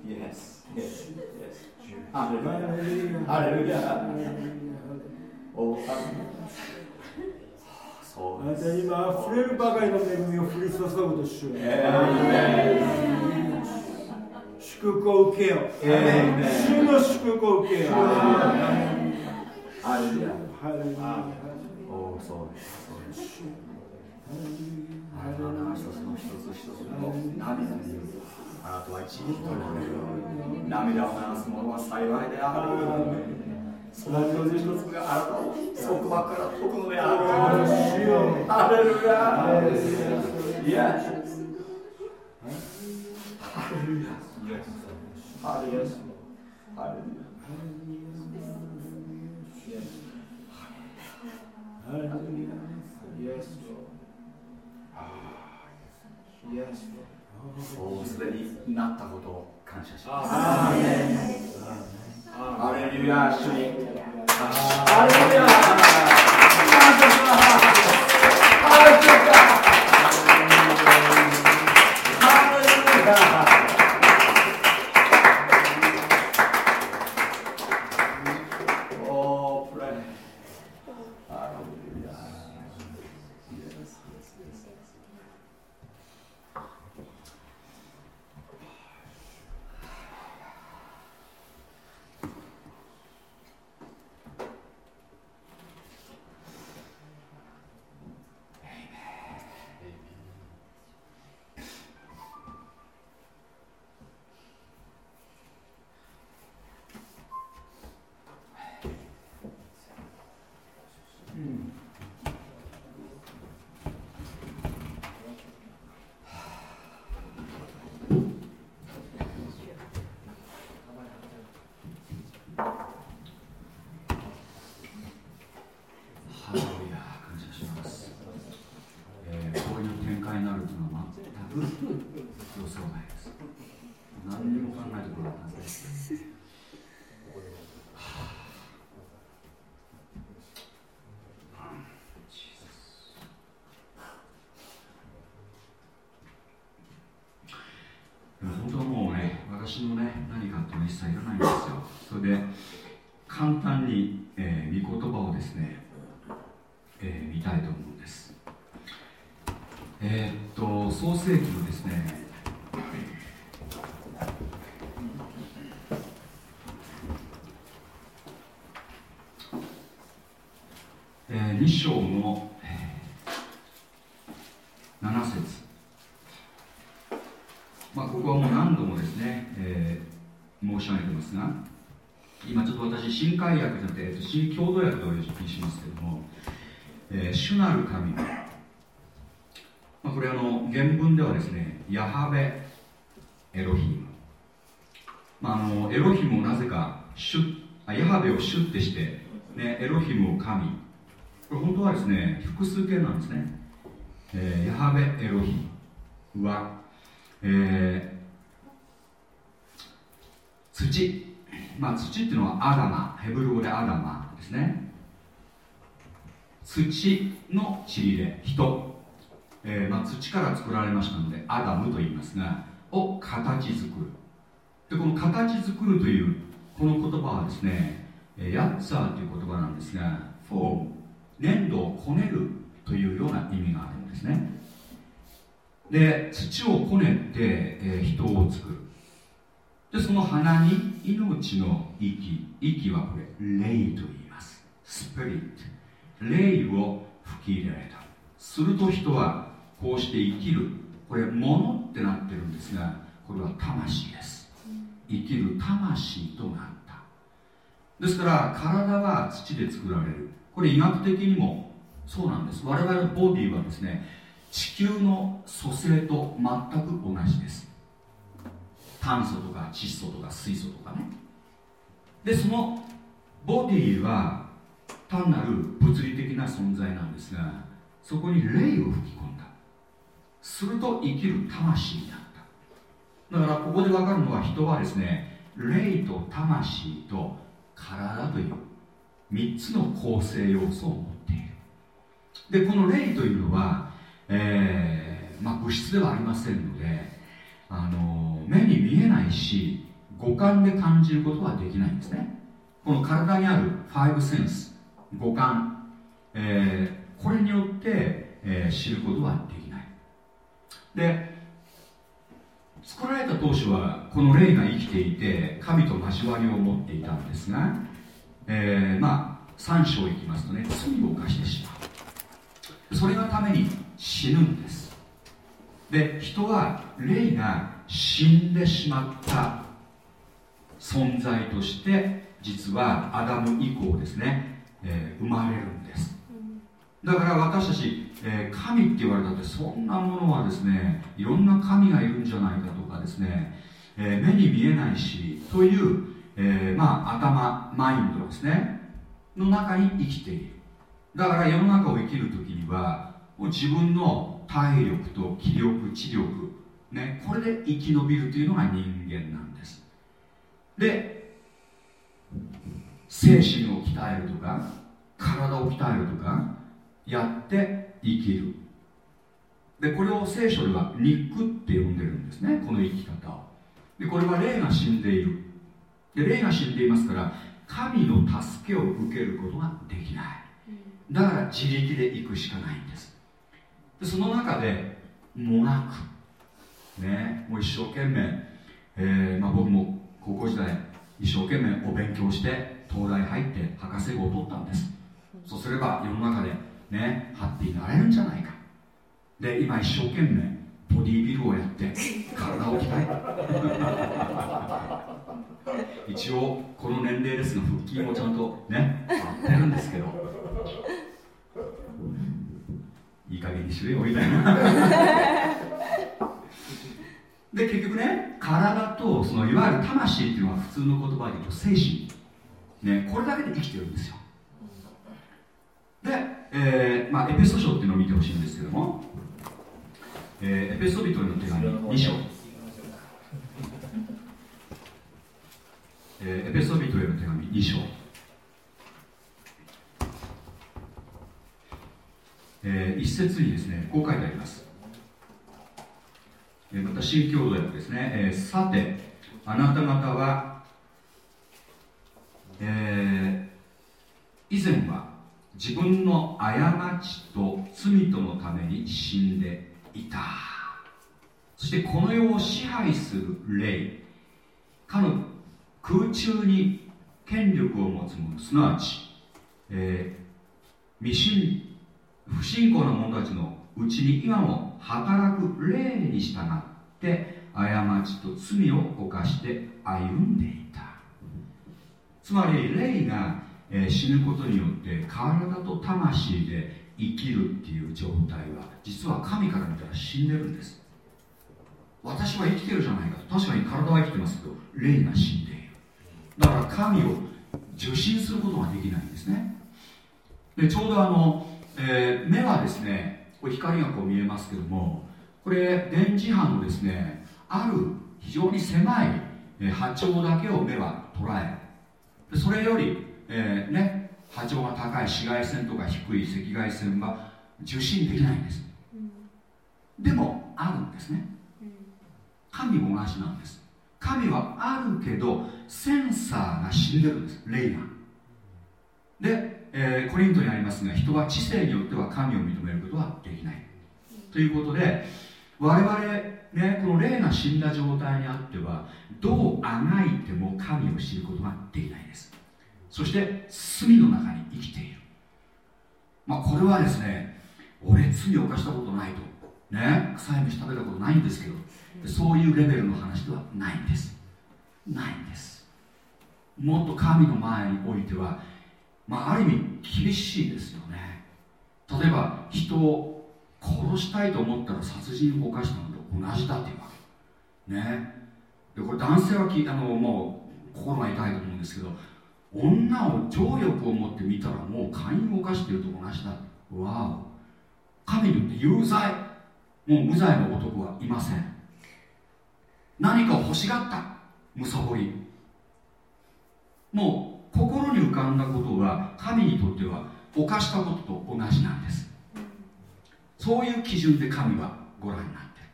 Yes, yes, yes. Hallelujah. Hallelujah. あ今れるばかりの恵みを降り注ぐとしよう。祝福を受けよ。主の祝福を受けよ。ハレルヤ。ハレルヤ。お、そうです。そうです。あなたの一つの一つの涙に。あなたは一人一涙を流す者は幸いであるそのがあなたを束縛から解くのであるハレルヤハレルヤハレルヤハレルヤハレルヤすでになったことを感謝します。アレルヤ主に。アレルヤ。感謝します。Yeah. 私新海訳じゃなくて新共同訳でお呼びしますけども、えー、主なる神まあ、これあの原文ではですねヤハベエロヒム、まあ、あのエロヒムをなぜかシュあヤハベをシュッてして、ね、エロヒムを神これ本当はですね複数形なんですね、えー、ヤハベエロヒムは、えー、土まあ土っていうのはアダマヘブル語でアダマですね。土の塵で人、えーまあ、土から作られましたのでアダムと言いますがを形作る。でこの形作るというこの言葉はですねヤッツァーという言葉なんですがフォーム粘土をこねるというような意味があるんですね。で土をこねて、えー、人を作る。でその鼻に命の息。息はこれ霊と言います。スピリット霊を吹き入れられた。すると人はこうして生きる。これ物ってなってるんですがこれは魂です。生きる魂となった。ですから体は土で作られる。これ医学的にもそうなんです。我々のボディはですね地球の組成と全く同じです。炭素とか窒素とか水素とかね。でそのボディは単なる物理的な存在なんですがそこに霊を吹き込んだ。すると生きる魂になった。だからここで分かるのは人はですね霊と魂と体という3つの構成要素を持っている。でこの霊というのは、えーまあ、物質ではありませんのであの目に見えないし五感で感じることはできないんですね。この体にあるファイブセンス五感、えー、これによって、えー、知ることはできない。で作られた当初はこの霊が生きていて神と交わりを持っていたんですがえー、まあ3章いきますとね罪を犯してしまう。それがために死ぬんです。で人は霊が死んでしまった存在として実はアダム以降ですね、えー、生まれるんです。だから私たち、えー、神って言われたってそんなものはですねいろんな神がいるんじゃないかとかですね、えー、目に見えないしというえー、まあ頭マインドですねの中に生きている。だから世の中を生きる時にはもう自分の体力と気力知力ね。これで生き延びるというのが人間なんです。で精神を鍛えるとか体を鍛えるとかやって生きる。でこれを聖書では肉って呼んでるんですね。この生き方を。でこれは霊が死んでいる。で霊が死んでいますから神の助けを受けることができない。だから自力で行くしかないんです。でその中でもがくねもう一生懸命、えーまあ、僕も高校時代一生懸命お勉強して東大入って博士号を取ったんです。そうすれば世の中でねハッピーになれるんじゃないか。で今一生懸命ボディービルをやって体を鍛え 一応この年齢ですが腹筋もちゃんとねやってるんですけど。いい加減にしろよみたいな。で結局ね体とそのいわゆる魂っていうのは普通の言葉で言うと精神。ねこれだけで生きてるんですよ。で、えーまあ、エペソ書っていうのを見てほしいんですけども、えー、エペソ人への手紙2章。えー、エペソビトへの手紙2章、えー、一節にですねこう書いてあります、また新共同ですね、えー、さてあなた方は、えー、以前は自分の過ちと罪とのために死んでいた。そしてこの世を支配する霊。かの空中に権力を持つ者。すなわち、えー、未信不信仰な者たちのうちに今も働く霊に従って過ちと罪を犯して歩んでいた。つまり霊が、え、死ぬことによって体と魂で生きるっていう状態は実は神から見たら死んでるんです。私は生きてるじゃないか確かに体は生きてますけど霊が死んでいる。だから神を受信することができないんですね。でちょうどあの、えー、目はですねこれ光がこう見えますけどもこれ電磁波のですねある非常に狭い波長だけを目は捉える。それより、えー、ね波長が高い紫外線とか低い赤外線は受信できないんです、うん、でもあるんですね、うん、神も同じなんです。神はあるけどセンサーが死んでるんです。霊がで、えー、コリントにありますが人は知性によっては神を認めることはできない。ということで我々、ね、この霊が死んだ状態にあってはどうあがいても神を知ることができないです。そして罪の中に生きている。まあこれはですね俺罪を犯したことないと。ね臭い飯食べたことないんですけどそういうレベルの話ではないんです。ないんです。もっと神の前においては、まあ、ある意味厳しいですよね。例えば人を殺したいと思ったら殺人を犯したのと同じだっていうわけ。ね。でこれ男性はきあのもう心が痛いと思うんですけど女を情欲を持って見たらもう会員を犯していると同じだ。わお。神によって有罪。もう無罪の男はいません。何か欲しがった。むさぼり。もう心に浮かんだことは神にとっては犯したことと同じなんです。そういう基準で神はご覧になってる。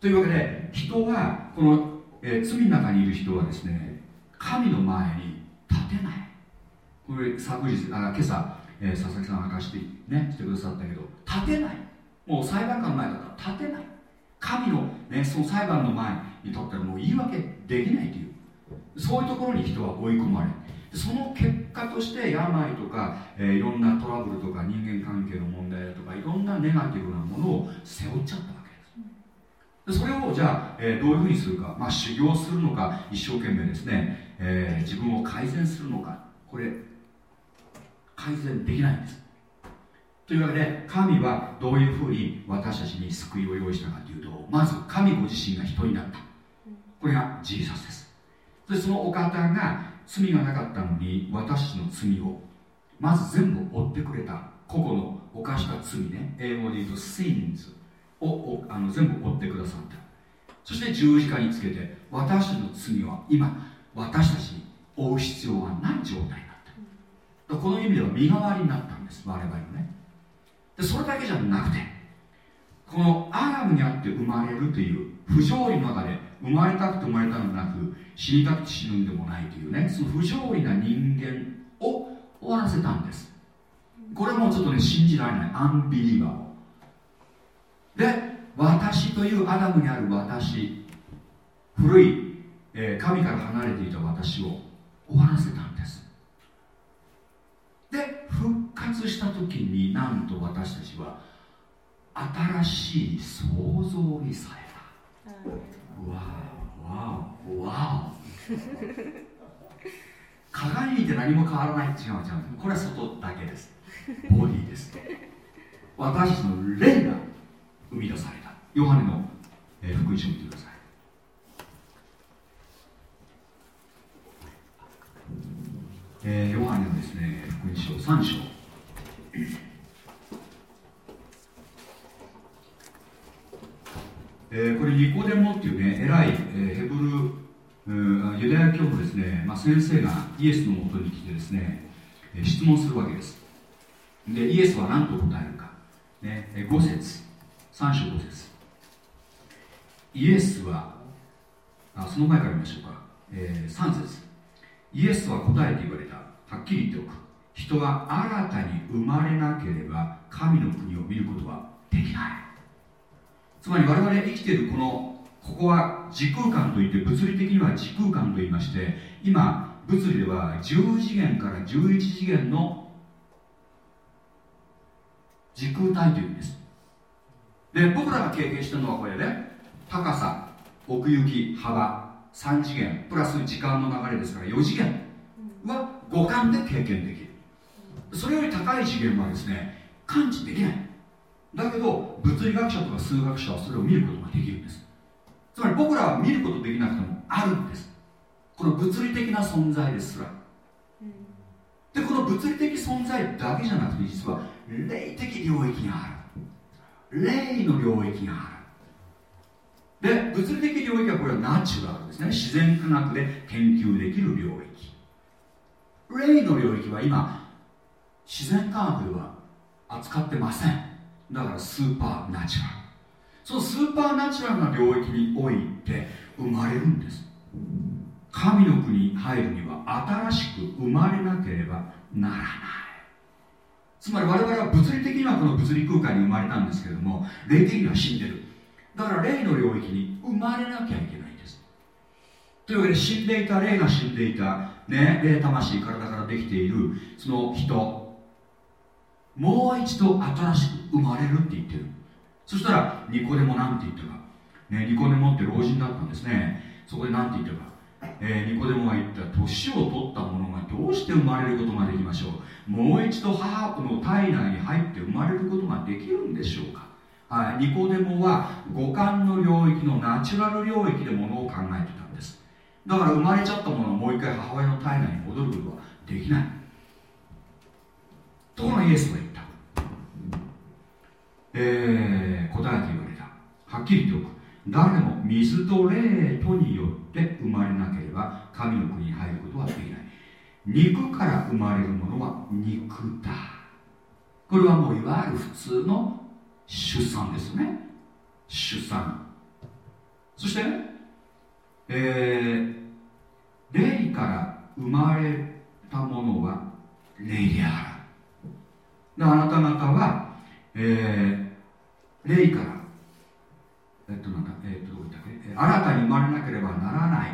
というわけで人はこの、えー、罪の中にいる人はですね神の前に立てない。これ昨日あ今朝、えー、佐々木さんが明かして,、ね、してくださったけど立てない。もう裁判官の前だから立てない。神の、ね、その裁判の前にとったらもう言い訳できないという。そういうところに人は追い込まれその結果として病とか、えー、いろんなトラブルとか人間関係の問題とかいろんなネガティブなものを背負っちゃったわけです。でそれをじゃあ、えー、どういうふうにするか、まあ、修行するのか一生懸命ですね、えー、自分を改善するのかこれ改善できないんです。というわけで神はどういうふうに私たちに救いを用意したかというとまず神ご自身が人になった。これがジーサスです。でそのお方が罪がなかったのに私の罪をまず全部追ってくれた個々の犯した罪ね。英語で言うと sins をあの全部追ってくださった。そして十字架につけて私の罪は今私たちに負う必要がない状態になった。この意味では身代わりになったんです我々のね。でそれだけじゃなくてこのアラムにあって生まれるという不条理の中で生まれたくて生まれたのでなく死にたくて死ぬんでもないというねその不条理な人間を終わらせたんです。これもちょっとね信じられない。アンビリーバー。で私というアダムにある私古い、えー、神から離れていた私を終わらせたんです。で復活した時になんと私たちは新しい創造にされた、わおわおわお鏡見て何も変わらない違う違う。これは外だけです。ボディです。私たちの霊が生み出された。ヨハネの、えー、福音書見てください。えー、ヨハネのですね福音書3章。え、これニコデモっていうね偉い、え、ヘブルユダヤ教のですね、まあ、先生がイエスのもとに来てですね、質問するわけです。でイエスは何と答えるか、ね、5節。3章5節。イエスはあその前から見ましょうか、えー、3節。イエスは答えて言われた。はっきり言っておく。人は新たに生まれなければ神の国を見ることはできない。つまり我々生きているこのここは時空間といって物理的には時空間と言いまして今物理では10次元から11次元の時空体というんです。で僕らが経験したのはこれね高さ奥行き幅3次元プラス時間の流れですから4次元は五感で経験できる。それより高い次元はですね感知できない。だけど物理学者とか数学者はそれを見ることができるんです。つまり僕らは見ることできなくてもあるんです。この物理的な存在ですら。でこの物理的存在だけじゃなくて実は霊的領域がある。霊の領域がある。で物理的領域はこれはナチュラルですね。自然科学で研究できる領域。霊の領域は今自然科学では扱ってませんだからスーパーナチュラル。そのスーパーナチュラルな領域において生まれるんです。神の国に入るには新しく生まれなければならない。つまり我々は物理的にはこの物理空間に生まれたんですけれども霊的には死んでる。だから霊の領域に生まれなきゃいけないんです。というわけで死んでいた霊が死んでいた、ね、霊魂体からできているその人もう一度新しく生まれるって言ってる。そしたらニコデモなんて言ったか、ね、ニコデモって老人だったんですね。そこで何て言ったか。えー、ニコデモが言った年を取った者がどうして生まれることができましょう。もう一度母の体内に入って生まれることができるんでしょうか。はい、ニコデモは五感の領域のナチュラル領域でものを考えてたんです。だから生まれちゃったものをもう一回母親の体内に戻ることはできない。ところがイエスは言った。えー、答えて言われた。はっきり言っておく。誰も水と霊とによって生まれなければ神の国に入ることはできない。肉から生まれるものは肉だ。これはもういわゆる普通の出産ですね。出産。そしてえー、霊から生まれたものは霊であるあなた方は、えー、霊からえっとなんだ、えっと、どう言ったっけ？新たに生まれなければならない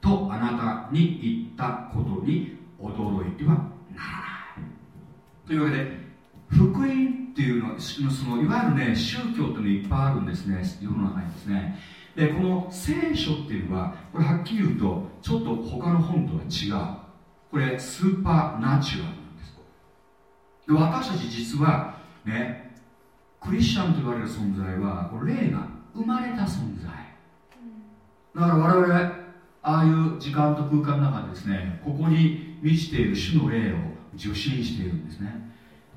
とあなたに言ったことに驚いてはならない。というわけで福音っていうのはそのいわゆるね宗教っていうのいっぱいあるんですね世の中にですね。でこの聖書っていうのはこれはっきり言うとちょっと他の本とは違う。これスーパーナチュラル。私たち実はねクリスチャンと言われる存在は霊が生まれた存在。だから我々ああいう時間と空間の中でですねここに満ちている主の霊を受信しているんですね。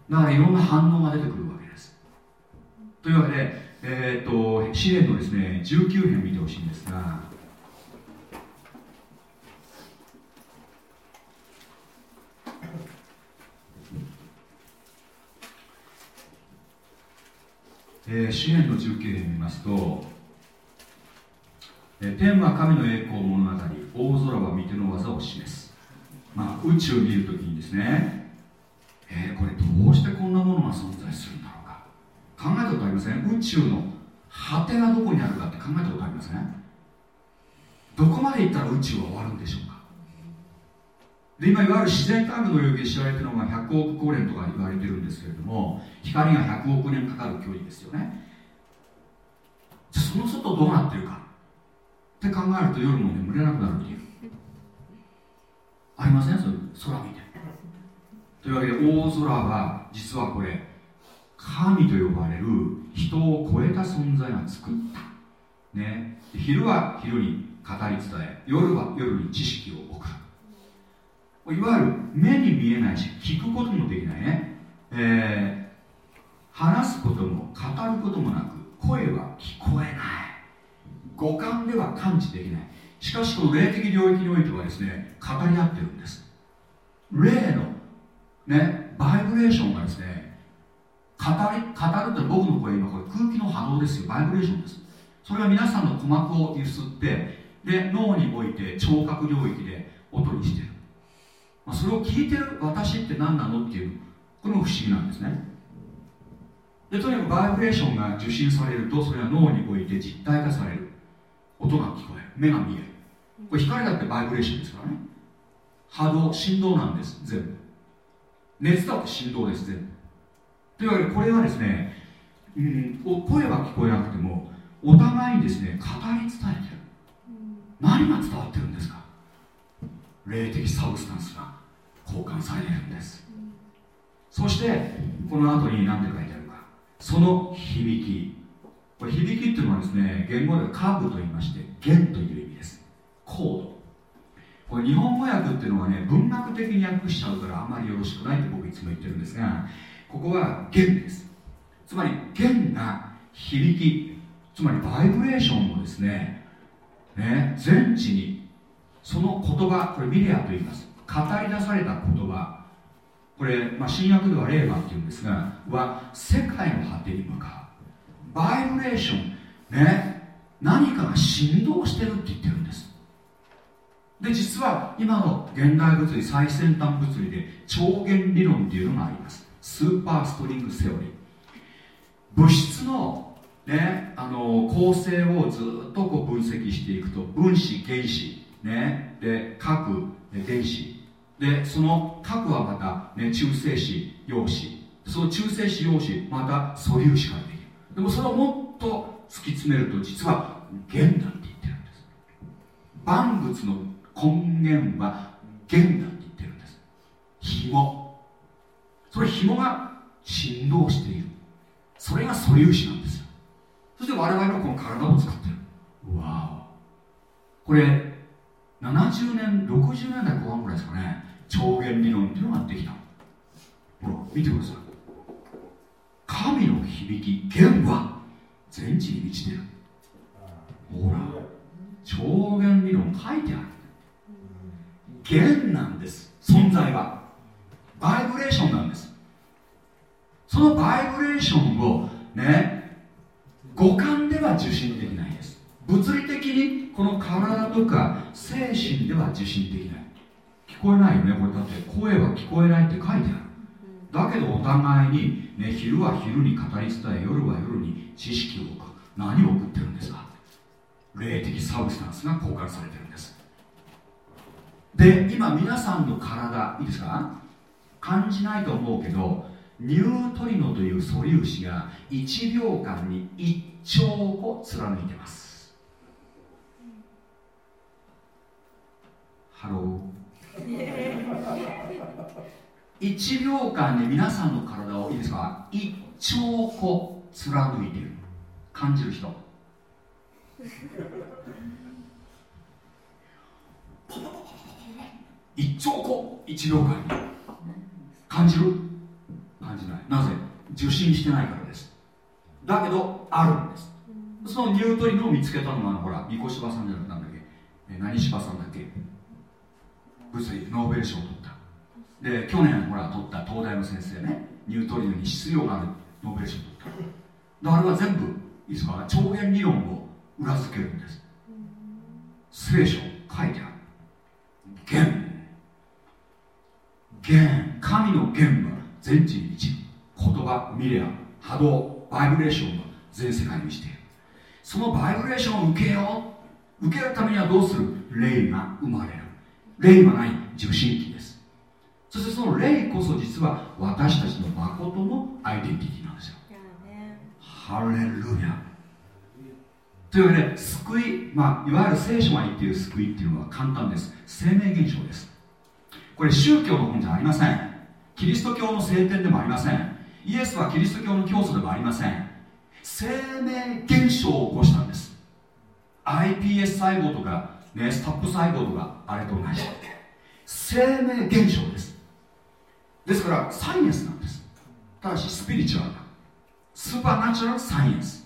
だからいろんな反応が出てくるわけです。というわけで、えー、っと支援のですね19編見てほしいんですがえー、支援の中継で見ますと、えー、天は神の栄光を物語大空は御手の技を示す、まあ、宇宙を見るときにですね、えー、これどうしてこんなものが存在するんだろうか。考えたことありません？宇宙の果てがどこにあるかって考えたことありません？どこまで行ったら宇宙は終わるんでしょう？で今いわゆる自然科学の領域で知られているのが100億光年とか言われてるんですけれども光が100億年かかる距離ですよね。じゃその外どうなってるか？って考えると夜も眠れなくなるっていう。ありません？そういう空見て。というわけで大空は実はこれ神と呼ばれる人を超えた存在が作った。ね。昼は昼に語り伝え夜は夜に知識を送る。いわゆる目に見えないし聞くこともできないね、えー、話すことも語ることもなく声は聞こえない。五感では感知できない。しかしこの霊的領域においてはですね語り合ってるんです。霊のねバイブレーションがですね語り語るって僕の声今これ空気の波動ですよ。バイブレーションです。それが皆さんの鼓膜を揺すってで脳において聴覚領域で音にしてる、それを聞いてる私って何なのっていうこれも不思議なんですね。でとにかくバイブレーションが受信されるとそれは脳において実体化される。音が聞こえる。目が見える。これ光だってバイブレーションですからね。波動振動なんです全部。熱だって振動です全部。というわけでこれはですね、うん、声は聞こえなくてもお互いにですね語り伝えてる。何が伝わってるんですか？霊的サブスタンスが交換されてるんです。そしてこの後に何て書いてあるか。その響き。これ響きっていうのはですね言語ではカーブと言いまして弦という意味です。コードこれ日本語訳っていうのはね文学的に訳しちゃうからあんまりよろしくないって僕いつも言ってるんですがここは弦です。つまり弦が響き。つまりバイブレーションをですねね全地にその言葉これミレアと言います。語り出された言葉。これ、まあ、新約では霊馬っていうんですがは世界の果てに向かう。バイブレーション。ね。何かが振動してるって言ってるんです。で実は今の現代物理最先端物理で超弦理論っていうのがあります。スーパーストリングセオリー。物質の,、ね、あの構成をずっとこう分析していくと分子原子、ね、で核電子でその核はまた、ね、中性子陽子。その中性子陽子また素粒子からできる。でもそれをもっと突き詰めると実は弦だって言ってるんです。万物の根源は弦だって言ってるんです。紐。それ紐が振動している。それが素粒子なんですよ。そして我々のこの体を使ってる。わお。これ70年60年代後半ぐらいですかね。超弦理論っていうのができた。ほら見てください。神の響き弦は全地に満ちてる。ほら超弦理論書いてある。弦なんです。存在は。バイブレーションなんです。そのバイブレーションをね五感では受信できない。物理的にこの体とか精神では受信できない。聞こえないよねこれ。だって声は聞こえないって書いてある。だけどお互いに、ね、昼は昼に語り伝え夜は夜に知識を置く。何を送ってるんですか？霊的 substance が交換されてるんです。で今皆さんの体いいですか？感じないと思うけどニュートリノという素粒子が1秒間に1兆個貫いてます。 hello。1秒間に皆さんの体をいいですか？1兆個貫いてる。感じる人。1兆個。1秒間。に感じる？感じない。なぜ？受信してないからです。だけどあるんです。そのニュートリノを見つけたのはほら三越柴さんじゃなくなんだっけ？何柴さんだっけ？物理ノーベル賞を取った。で去年ほら取った東大の先生ねニュートリノに質量があるノーベル賞を取った。だあれは全部いいですか？超弦理論を裏付けるんです。聖書書いてある。弦。弦。神の弦は全地に満ちる言葉ミレア波動バイブレーションが全世界に満ちている。そのバイブレーションを受けよう。受けるためにはどうする？霊が生まれる。霊はない受信機です。そしてその霊こそ実は私たちの誠のアイデンティティなんですよ。ハレルヤ。というわけで救い、まあ、いわゆる聖書が言っている救いっていうのは簡単です。生命現象です。これ宗教の本じゃありません。キリスト教の聖典でもありません。イエスはキリスト教の教祖でもありません。生命現象を起こしたんです。iPS 細胞とか、ね、スタップ細胞とかあれと同じ生命現象です。ですからサイエンスなんです。ただしスピリチュアルな。スーパーナチュラルサイエンス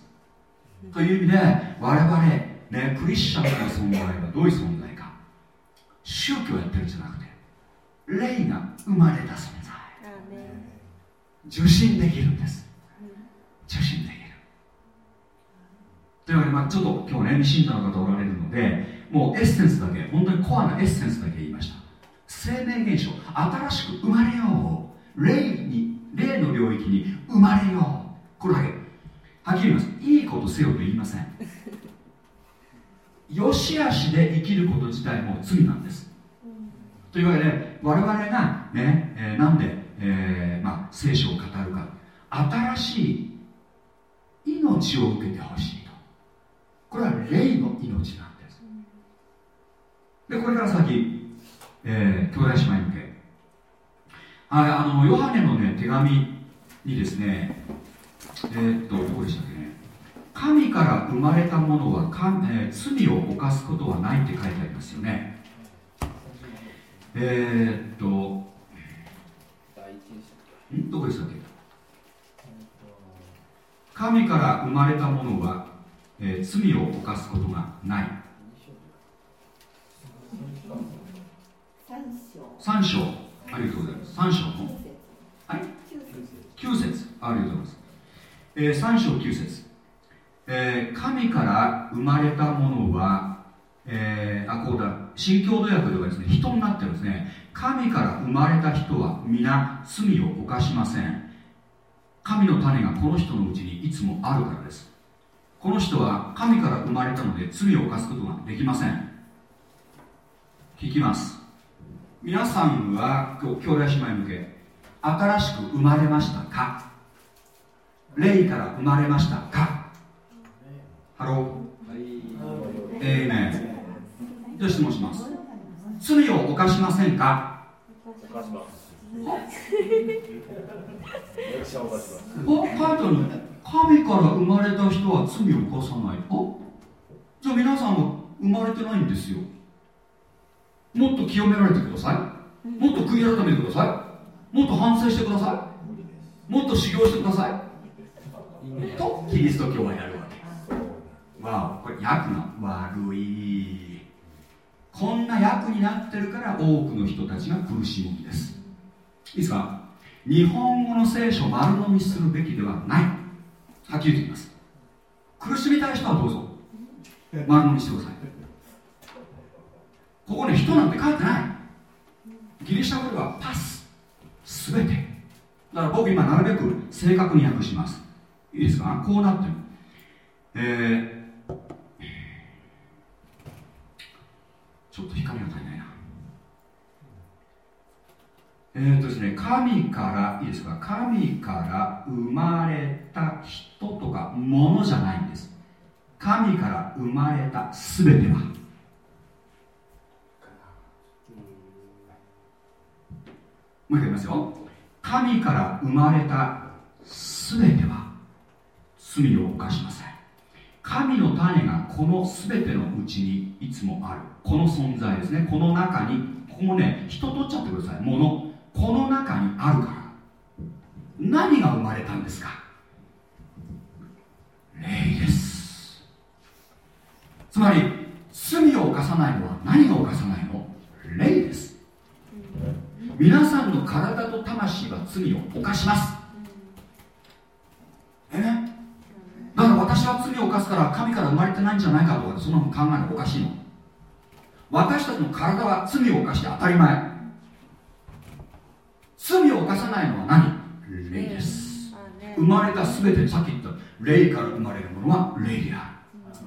という意味で我々、ね、クリスチャンという存在はどういう存在か。宗教やってるんじゃなくて霊が生まれた存在。受信できるんです。受信できる。というわけで、まあ、ちょっと今日ね信者の方おられるのでもうエッセンスだけ本当にコアなエッセンスだけ言いました。生命現象新しく生まれよう。霊に霊の領域に生まれよう。これだけ。はっきり言います。いいことせよと言いません。よしあしで生きること自体も罪なんです。というわけで我々がね、えー、なんで、えーまあ、聖書を語るか。新しい命を受けてほしいと。これは霊の命なんですでこれから先、えー、兄弟姉妹向け。ああのヨハネのね手紙にですねえー、っとどこでしたっけね。神から生まれたものはか、えー、罪を犯すことはないって書いてありますよね。えー、っとん？どこでしたっけ？神から生まれたものは、えー、罪を犯すことがない3章。ありがとうございます。3章の。はい。9節。ありがとうございます、えー、3章9節、えー、神から生まれたものは、えー、あこうだ。新共同訳ではですね。人になってるんですね。神から生まれた人は皆罪を犯しません。神の種がこの人のうちにいつもあるからです。この人は神から生まれたので罪を犯すことができません。聞きます。皆さんは今日兄弟姉妹向け新しく生まれましたか？霊から生まれましたか？ hello。えーねじゃ質問します。罪を犯しませんか？犯します。おタイトル神から生まれた人は罪を犯さない。おじゃあ皆さんは生まれてないんですよもっと清められてください。もっと悔い改めてください。もっと反省してください。もっと修行してください。とキリスト教はやるわけ。わあこれ役が悪い。こんな役になってるから多くの人たちが苦しむんです。いいですか日本語の聖書を丸飲みするべきではない。はっきり言ってきます。苦しみたい人はどうぞ。丸飲みしてくださいここに人なんて書いてない。ギリシャ語ではパス。すべて。だから僕今なるべく正確に訳します。いいですか？こうなってる。えー、ちょっと光が足りないな。えーとですね、神からいいですか？神から生まれた人とかものじゃないんです。神から生まれた全ては。もう一回言いますよ。神から生まれた全ては罪を犯しません。神の種がこの全てのうちにいつもある。この存在ですね。この中にここもね人取っちゃってください。ものこの中にあるから。何が生まれたんですか？霊です。つまり罪を犯さないのは何が犯さないの？霊です。皆さんの体と魂は罪を犯します。え？だから私は罪を犯すから神から生まれてないんじゃないかとかそんなの考えるのおかしいの。私たちの体は罪を犯して当たり前。罪を犯さないのは何？霊です。生まれた全てさっき言った。霊から生まれるものは霊である。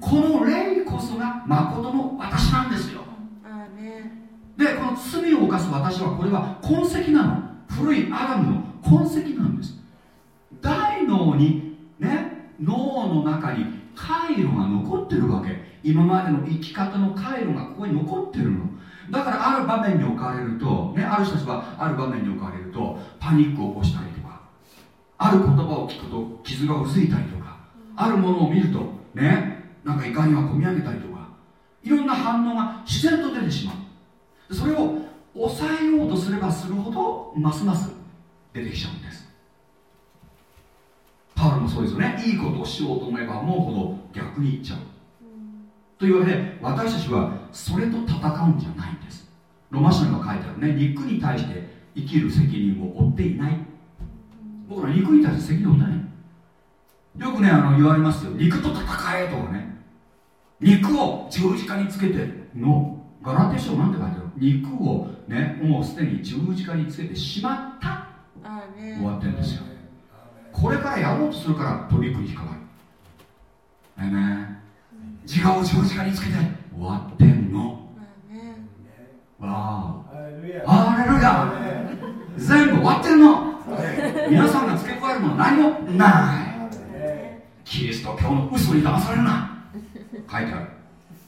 この霊こそが誠の私なんですよでこの罪を犯す私はこれは痕跡なの。古いアダムの痕跡なんです。大脳にね脳の中に回路が残ってるわけ。今までの生き方の回路がここに残ってるの。だからある場面に置かれると、ね、ある人たちはある場面に置かれるとパニックを起こしたりとかある言葉を聞くと傷がうずいたりとかあるものを見るとねなんか怒りがこみ上げたりとかいろんな反応が自然と出てしまう。それを抑えようとすればするほどますます出てきちゃうんです。パウロもそうですよね。いいことをしようと思えば思うほど逆にいっちゃう。というわけで私たちはそれと戦うんじゃないんです。ロマ書にも書いてあるね。肉に対して生きる責任を負っていない。僕ら肉に対して責任を負ってない。よくねあの言われますよ。肉と戦えとかね。肉を十字架につけてのガラテ書なんて書いてある？肉をねもうすでに十字架につけてしまった。終わってるんですよ。これからやろうとするからトリックに引っかかる。えめ、ね自我を十字架につけて。終わってんの。わあアレルヤ。全部終わってんの。皆さんが付け加えるもの何もない。キリスト教の嘘に騙されるな。書いてある。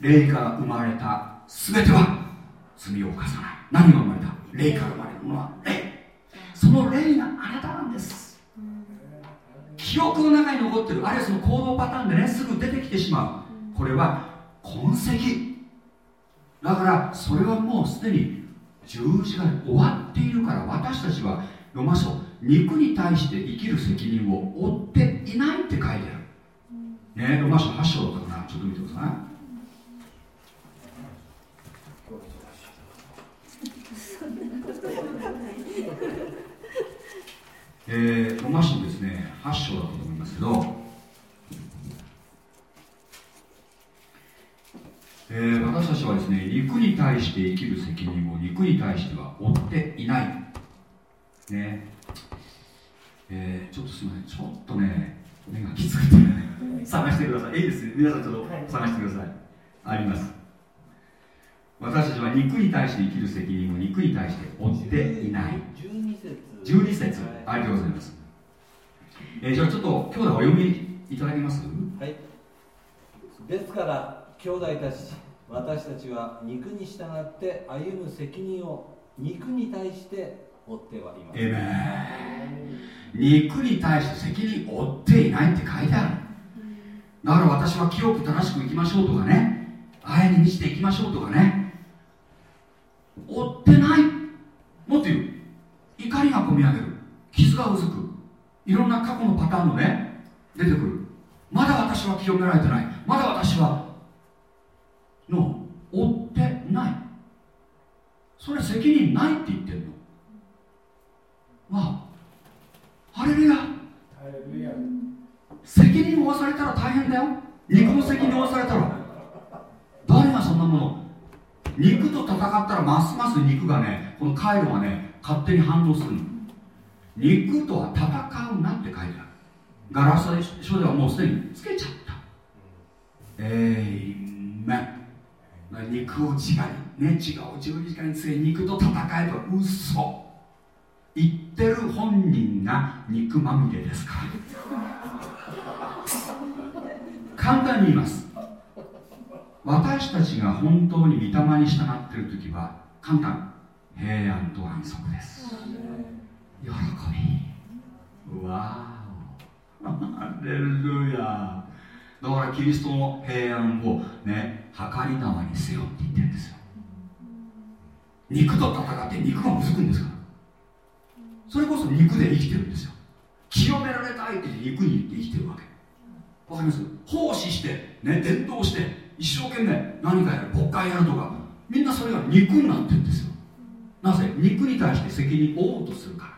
霊から生まれた全ては罪を犯さない。何が生まれた？霊から生まれるものは。霊。その霊があなたなんです。記憶の中に残ってる。あるいはその行動パターンでねすぐ出てきてしまう。これは痕跡。だからそれはもうすでに十字架で終わっているから私たちは読ましょう。肉に対して生きる責任を負っていないって書いてある。ねえロマ書8章だったかなちょっと見てください。えー、ロマ書ですね8章だと思いますけど、えー、私たちはですね肉に対して生きる責任を肉に対しては負っていない。ね。えー、ちょっとすみません。ちょっとね目がきつくて、ね、探してください。いいですね。皆さんちょっと探してください、あります。私たちは肉に対して生きる責任を肉に対して負っていない。12節。12節。ありがとうございます、えー、じゃあちょっと兄弟お読みいただけます？はい。ですから兄弟たち私たちは肉に従って歩む責任を肉に対して負ってはいます。え肉に対して責任を負っていないって書いてある。だから私は清く正しく生きましょうとかね。愛に満ちていきましょうとかね追ってない。もっと言う。怒りがこみ上げる。傷がうずく。いろんな過去のパターンもね出てくる。まだ私は清められてない。まだ私はの追ってない。それ責任ないって言ってるの。まあハレルヤ。責任を負わされたら大変だよ。肉の責任を負わされたら。誰がそんなもの？戦ったらますます肉がねこの回路がね勝手に反応するの。肉とは戦うなって書いてある。ガラス書ではもうすでにつけちゃった。えいめ肉を違いね違う十字架につけ肉と戦えば嘘。言ってる本人が肉まみれですから。簡単に言います。私たちが本当に御霊に従っている時は簡単平安と安息です。喜びわー ハレルヤ。だからキリストの平安をね計り縄にせよって言ってるんですよ。肉と戦って肉がむずくんですから。それこそ肉で生きてるんですよ。清められたいって肉に生きてるわけ。わかります？奉仕してね伝道して一生懸命何かやる国会やるとかみんなそれが肉になってるんですよ。なぜ？肉に対して責任を負おうとするから。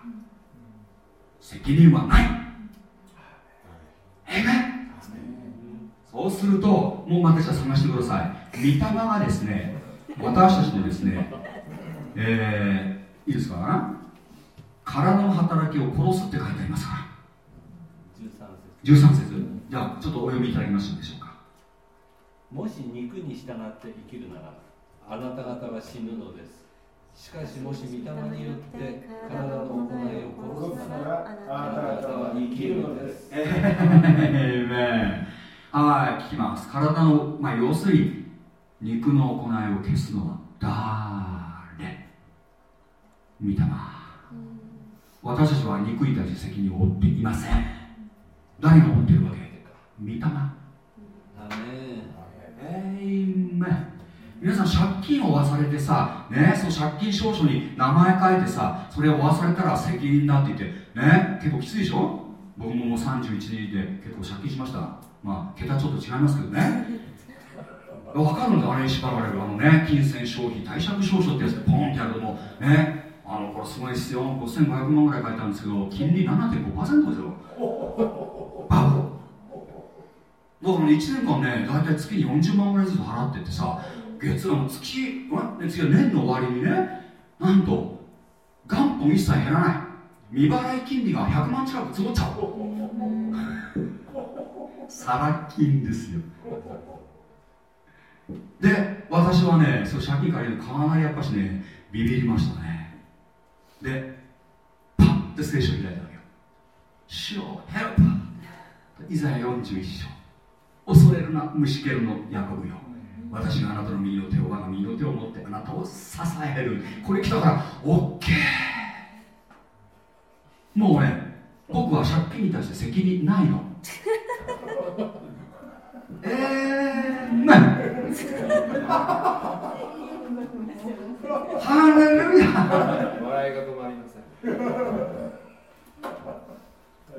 責任はない。えめそうするともうまたじゃ探してください。御霊がですね私たちのですねえー、いいですか？体の働きを殺すって書いてありますから。13節。じゃあちょっとお読みいただけますでしょう。かもし肉に従って生きるならあなた方は死ぬのです。しかしもし御霊によって体の行いを殺すならあなた方は生きるのです。えー、はい聞きます。体の、まあ、要するに肉の行いを消すのは誰？御霊。私たちは憎いたち責任を負っていません。誰が負ってるわけ？御霊皆さん借金を負わされてさ、ね、その借金証書に名前書いてさそれを負わされたら責任だって言ってね結構きついでしょ？僕ももう31で結構借金しました。まあ桁ちょっと違いますけどね。分かるんだあれに縛られる。あのね金銭消費貸借証書ってやつでポンってやるとも。うねあのこれすごいですよ。5500万ぐらい書いてあるんですけど金利7.5%ですよ。バブ僕も1年間ね大体月に40万ぐらいずつ払っててさ月の月月年の終わりにねなんと元本一切減らない。未払い金利が100万近く積もっちゃう。サラ金ですよ。で私はねそう借金借りるかなりやっぱしねビビりましたね。でパッて聖書を開いたわけよ主よヘルプいざ41章恐れるな虫けるのヤコブよ。私があなたの右の手を我が右の手を持ってあなたを支える。これ来たから OK もうね僕は借金に対して責任ないの。えー、まあハレルヤ。笑いが止まりません。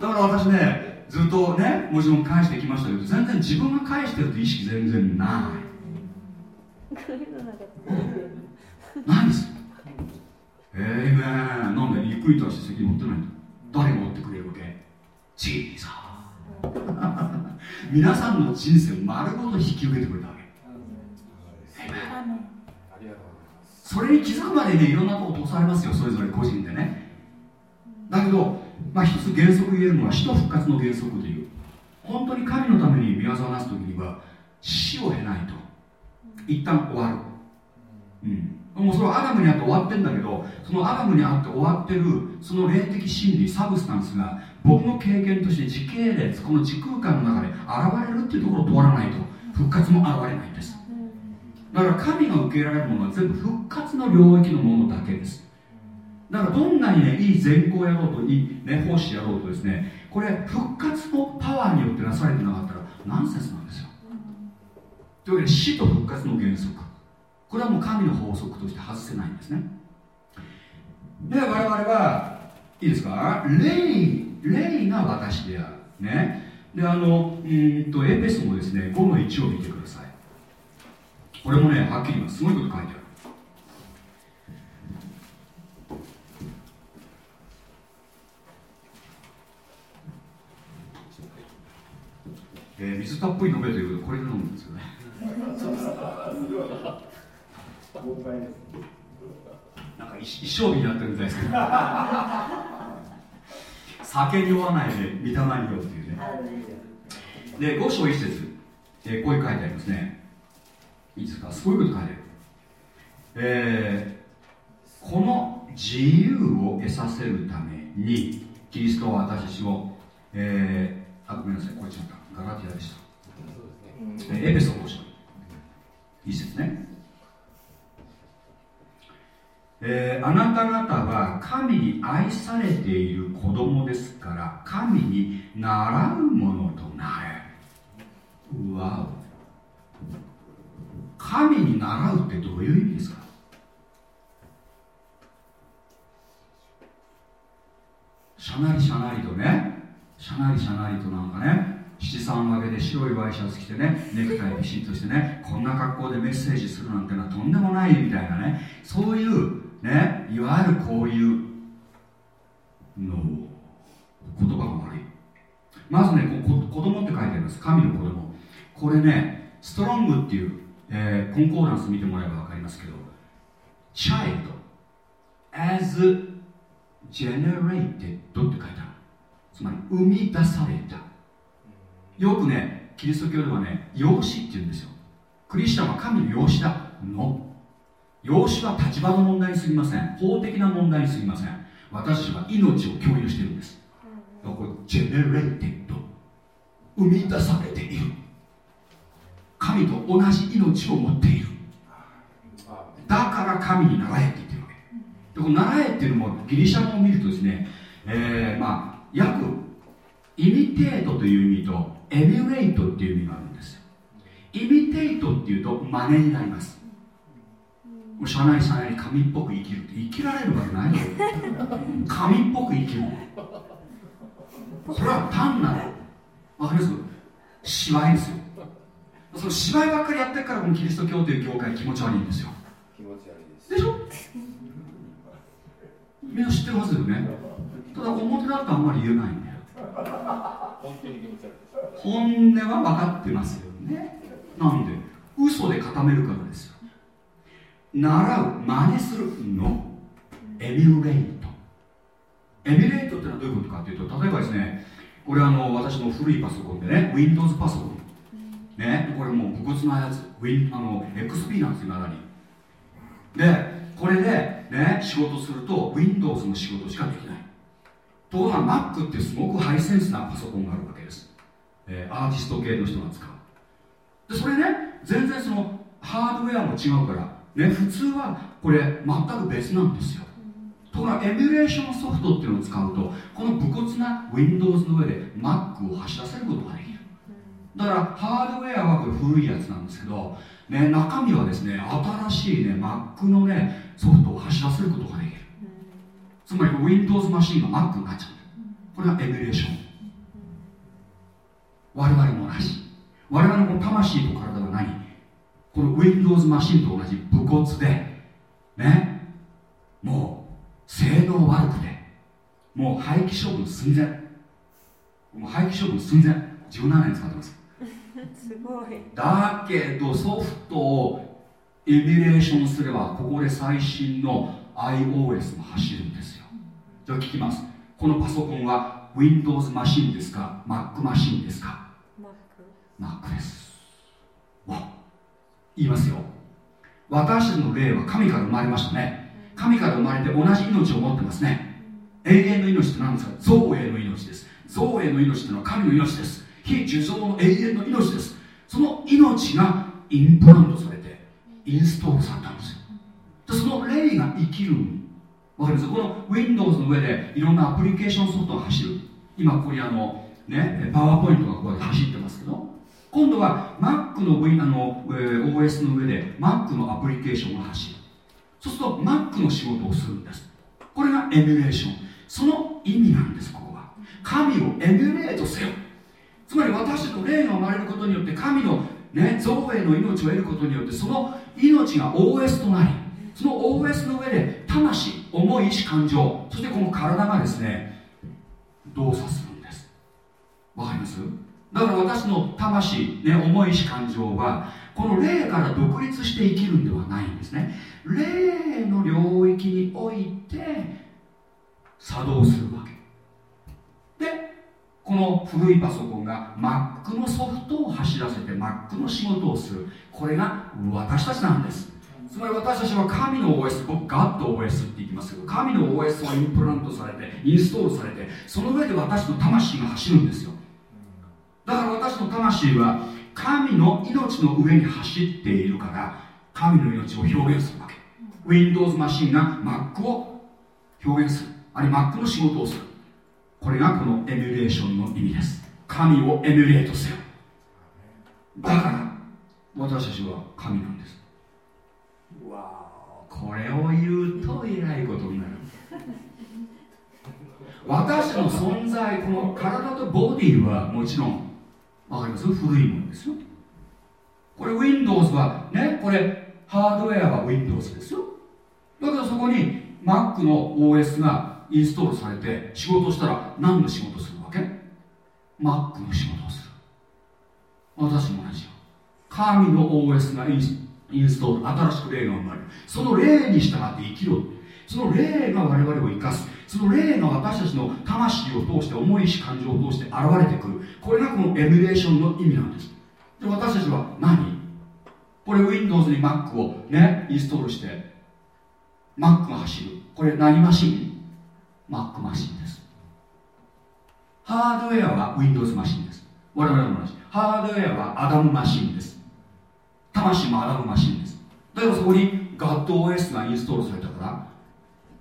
だから私ねずっとねもちろん返してきましたけど全然自分が返してるって意識全然ない。ないです。ええー、なんで肉に対して責任持ってないんだ誰が持ってくれるわけ？チーザー皆さんの人生を丸ごと引き受けてくれたわけ。それに気づくまでねいろんなことを通されますよそれぞれ個人でね。だけど、まあ、一つ原則言えるのは死と復活の原則という本当に神のために御業をなす時には死を経ないと一旦終わる、うん、もうそれはアダムにあって終わってんだけどそのアダムにあって終わってるその霊的真理 substance が僕の経験として時系列この時空間の中で現れるっていうところを通らないと復活も現れないんです。だから神が受けられるものは全部復活の領域のものだけです。だからどんなにねいい善行やろうといい、ね、奉仕やろうとですねこれ復活のパワーによってなされてなかったらナンセンスなんですよというわけで死と復活の原則。これはもう神の法則として外せないんですね。で我々はいいですか？霊霊が私であるね。であのうんとエペソもですね5の1を見てください。これもねはっきり言います。すごいこと書いてある。えー、水たっぷり飲めということこれで飲むんですよね。なんか一生日になってるみたいですけど。酒に酔わないで御霊に酔うっていうね。で5章1節、えー、こういう書いてありますね。いいですか？そういうこと書いてある。えー、この自由を得させるためにキリストは私たちを、えー、あごめんなさい。こっちまた。ガラティアでした、ね、エペソ5章いいですね。えー、あなた方は神に愛されている子供ですから神に習うものとなれ。わお。神に習うってどういう意味ですか？しゃなりしゃなりとね。しゃなりしゃなりとなんかね七三分けで白いワイシャツ着てねネクタイビシッとしてねこんな格好でメッセージするなんてのはとんでもないみたいなね。そういうねいわゆるこういうの言葉が悪い。まずねこ子供って書いてあります。神の子供。これねストロングっていう、えー、コンコーダンス見てもらえば分かりますけど child as generated って書いてある。つまり生み出された。よくねキリスト教ではね養子って言うんですよ。クリスチャンは神の養子だ。の。養子は立場の問題にすぎません。法的な問題にすぎません。私たちは命を共有してるんです。だからこれ generated。生み出されている。神と同じ命を持っている。だから神に倣えって言ってるわけ。でこの倣えっていうのもギリシャ語を見るとですね、えー、まあ約 imitate という意味と emulate っていう意味があるんです。 imitate っていうと真似になります。社内さんに神っぽく生きるって生きられるわけないよ 神っぽく生きるそれは単なる。わかります？芝居ですよ。その芝居ばっかりやってるからこのキリスト教という教会気持ち悪いんですよ。気持ち悪いです。でしょ？みんな知ってるはずだよね。ただ表だとあんまり言えないんだよ本音は分かってますよね。なんで？嘘で固めるからですよ。習う真似するの。エミュレート。エミュレートってのはどういうことかっていうと例えばですねこれあの私の古いパソコンでね Windows パソコン。ねこれもう武骨なやつ。Win あの XP なんですよまだに。でこれでね仕事すると Windows の仕事しかできない。ところが Mac ってすごくハイセンスなパソコンがあるわけです、えー、アーティスト系の人が使う。でそれね全然そのハードウェアも違うからね普通はこれ全く別なんですよ。ところがエミュレーションソフトっていうのを使うとこの武骨な Windows の上で Mac を走らせることができる。だからハードウェアはこれ古いやつなんですけど、ね、中身はですね新しいね Mac のねソフトを走らせることができる。つまり Windows マシンが Mac になっちゃうこれがエミュレーション。我々も同じ。我々のこの魂と体は何この Windows マシンと同じ武骨でねもう性能悪くてもう廃棄処分寸前。もう廃棄処分寸前。17年使ってます。すごい。だけどソフトをエミュレーションすればここで最新の iOS も走るんですよじゃあ聞きます。このパソコンは Windows マシンですか？Mac マシンですか？Mac です。わ言いますよ。私たちの霊は神から生まれましたね。神から生まれて同じ命を持ってますね。永遠の命って何ですか？造営の命です。造営の命っていうのは神の命です。非受造の永遠の命です。その命がインプラントされてインストールされたんですよ。でその霊が生きるわかります？この Windows の上でいろんなアプリケーションソフトが走る。今ここにあのねパワーポイントがここで走ってますけど。今度は Mac の,、v、あの、えー OS の上で Mac のアプリケーションが走る。そうすると Mac の仕事をするんです。これがエミュレーションその意味なんですここは。神をエミュレートせよ。つまり私たちの霊が生まれることによって神のね造営の命を得ることによってその命が OS となりその OS の上で魂思い意志感情。そしてこの体がですね動作するんです。わかります？だから私の魂、ね、思い意志感情はこの霊から独立して生きるんではないんですね。霊の領域において作動するわけ。でこの古いパソコンが Mac のソフトを走らせて Mac の仕事をする。これが私たちなんです。つまり私たちは神の OS 僕 GodOS って言いますけど神の OS がインプラントされてインストールされてその上で私の魂が走るんですよ。だから私の魂は神の命の上に走っているから神の命を表現するわけ。Windows マシンが Mac を表現する。あるいは Mac の仕事をする。これがこのエミュレーションの意味です。神をエミュレートせよ。だから私たちは神なんです。わこれを言うとえらいことになる。私の存在この体とボディはもちろんわかります？古いものですよ。これ Windows はね？これハードウェアは Windows ですよ。だけどそこに Mac の OS がインストールされて仕事したら何の仕事するわけ？Mac の仕事をする。私も同じよ。神の OS がインストールインストール新しく霊が生まれる。その霊に従って生きろ。その霊が我々を生かす。その霊が私たちの魂を通して思いし感情を通して現れてくる。これがこのエミュレーションの意味なんです。で私たちは何？これ Windows に Mac をねインストールして Mac が走る。これ何マシン？Mac マシンです。ハードウェアは Windows マシンです。我々も同じハードウェアはアダムマシンです。魂もアダムマシンです。だからそこに GodOS がインストールされたから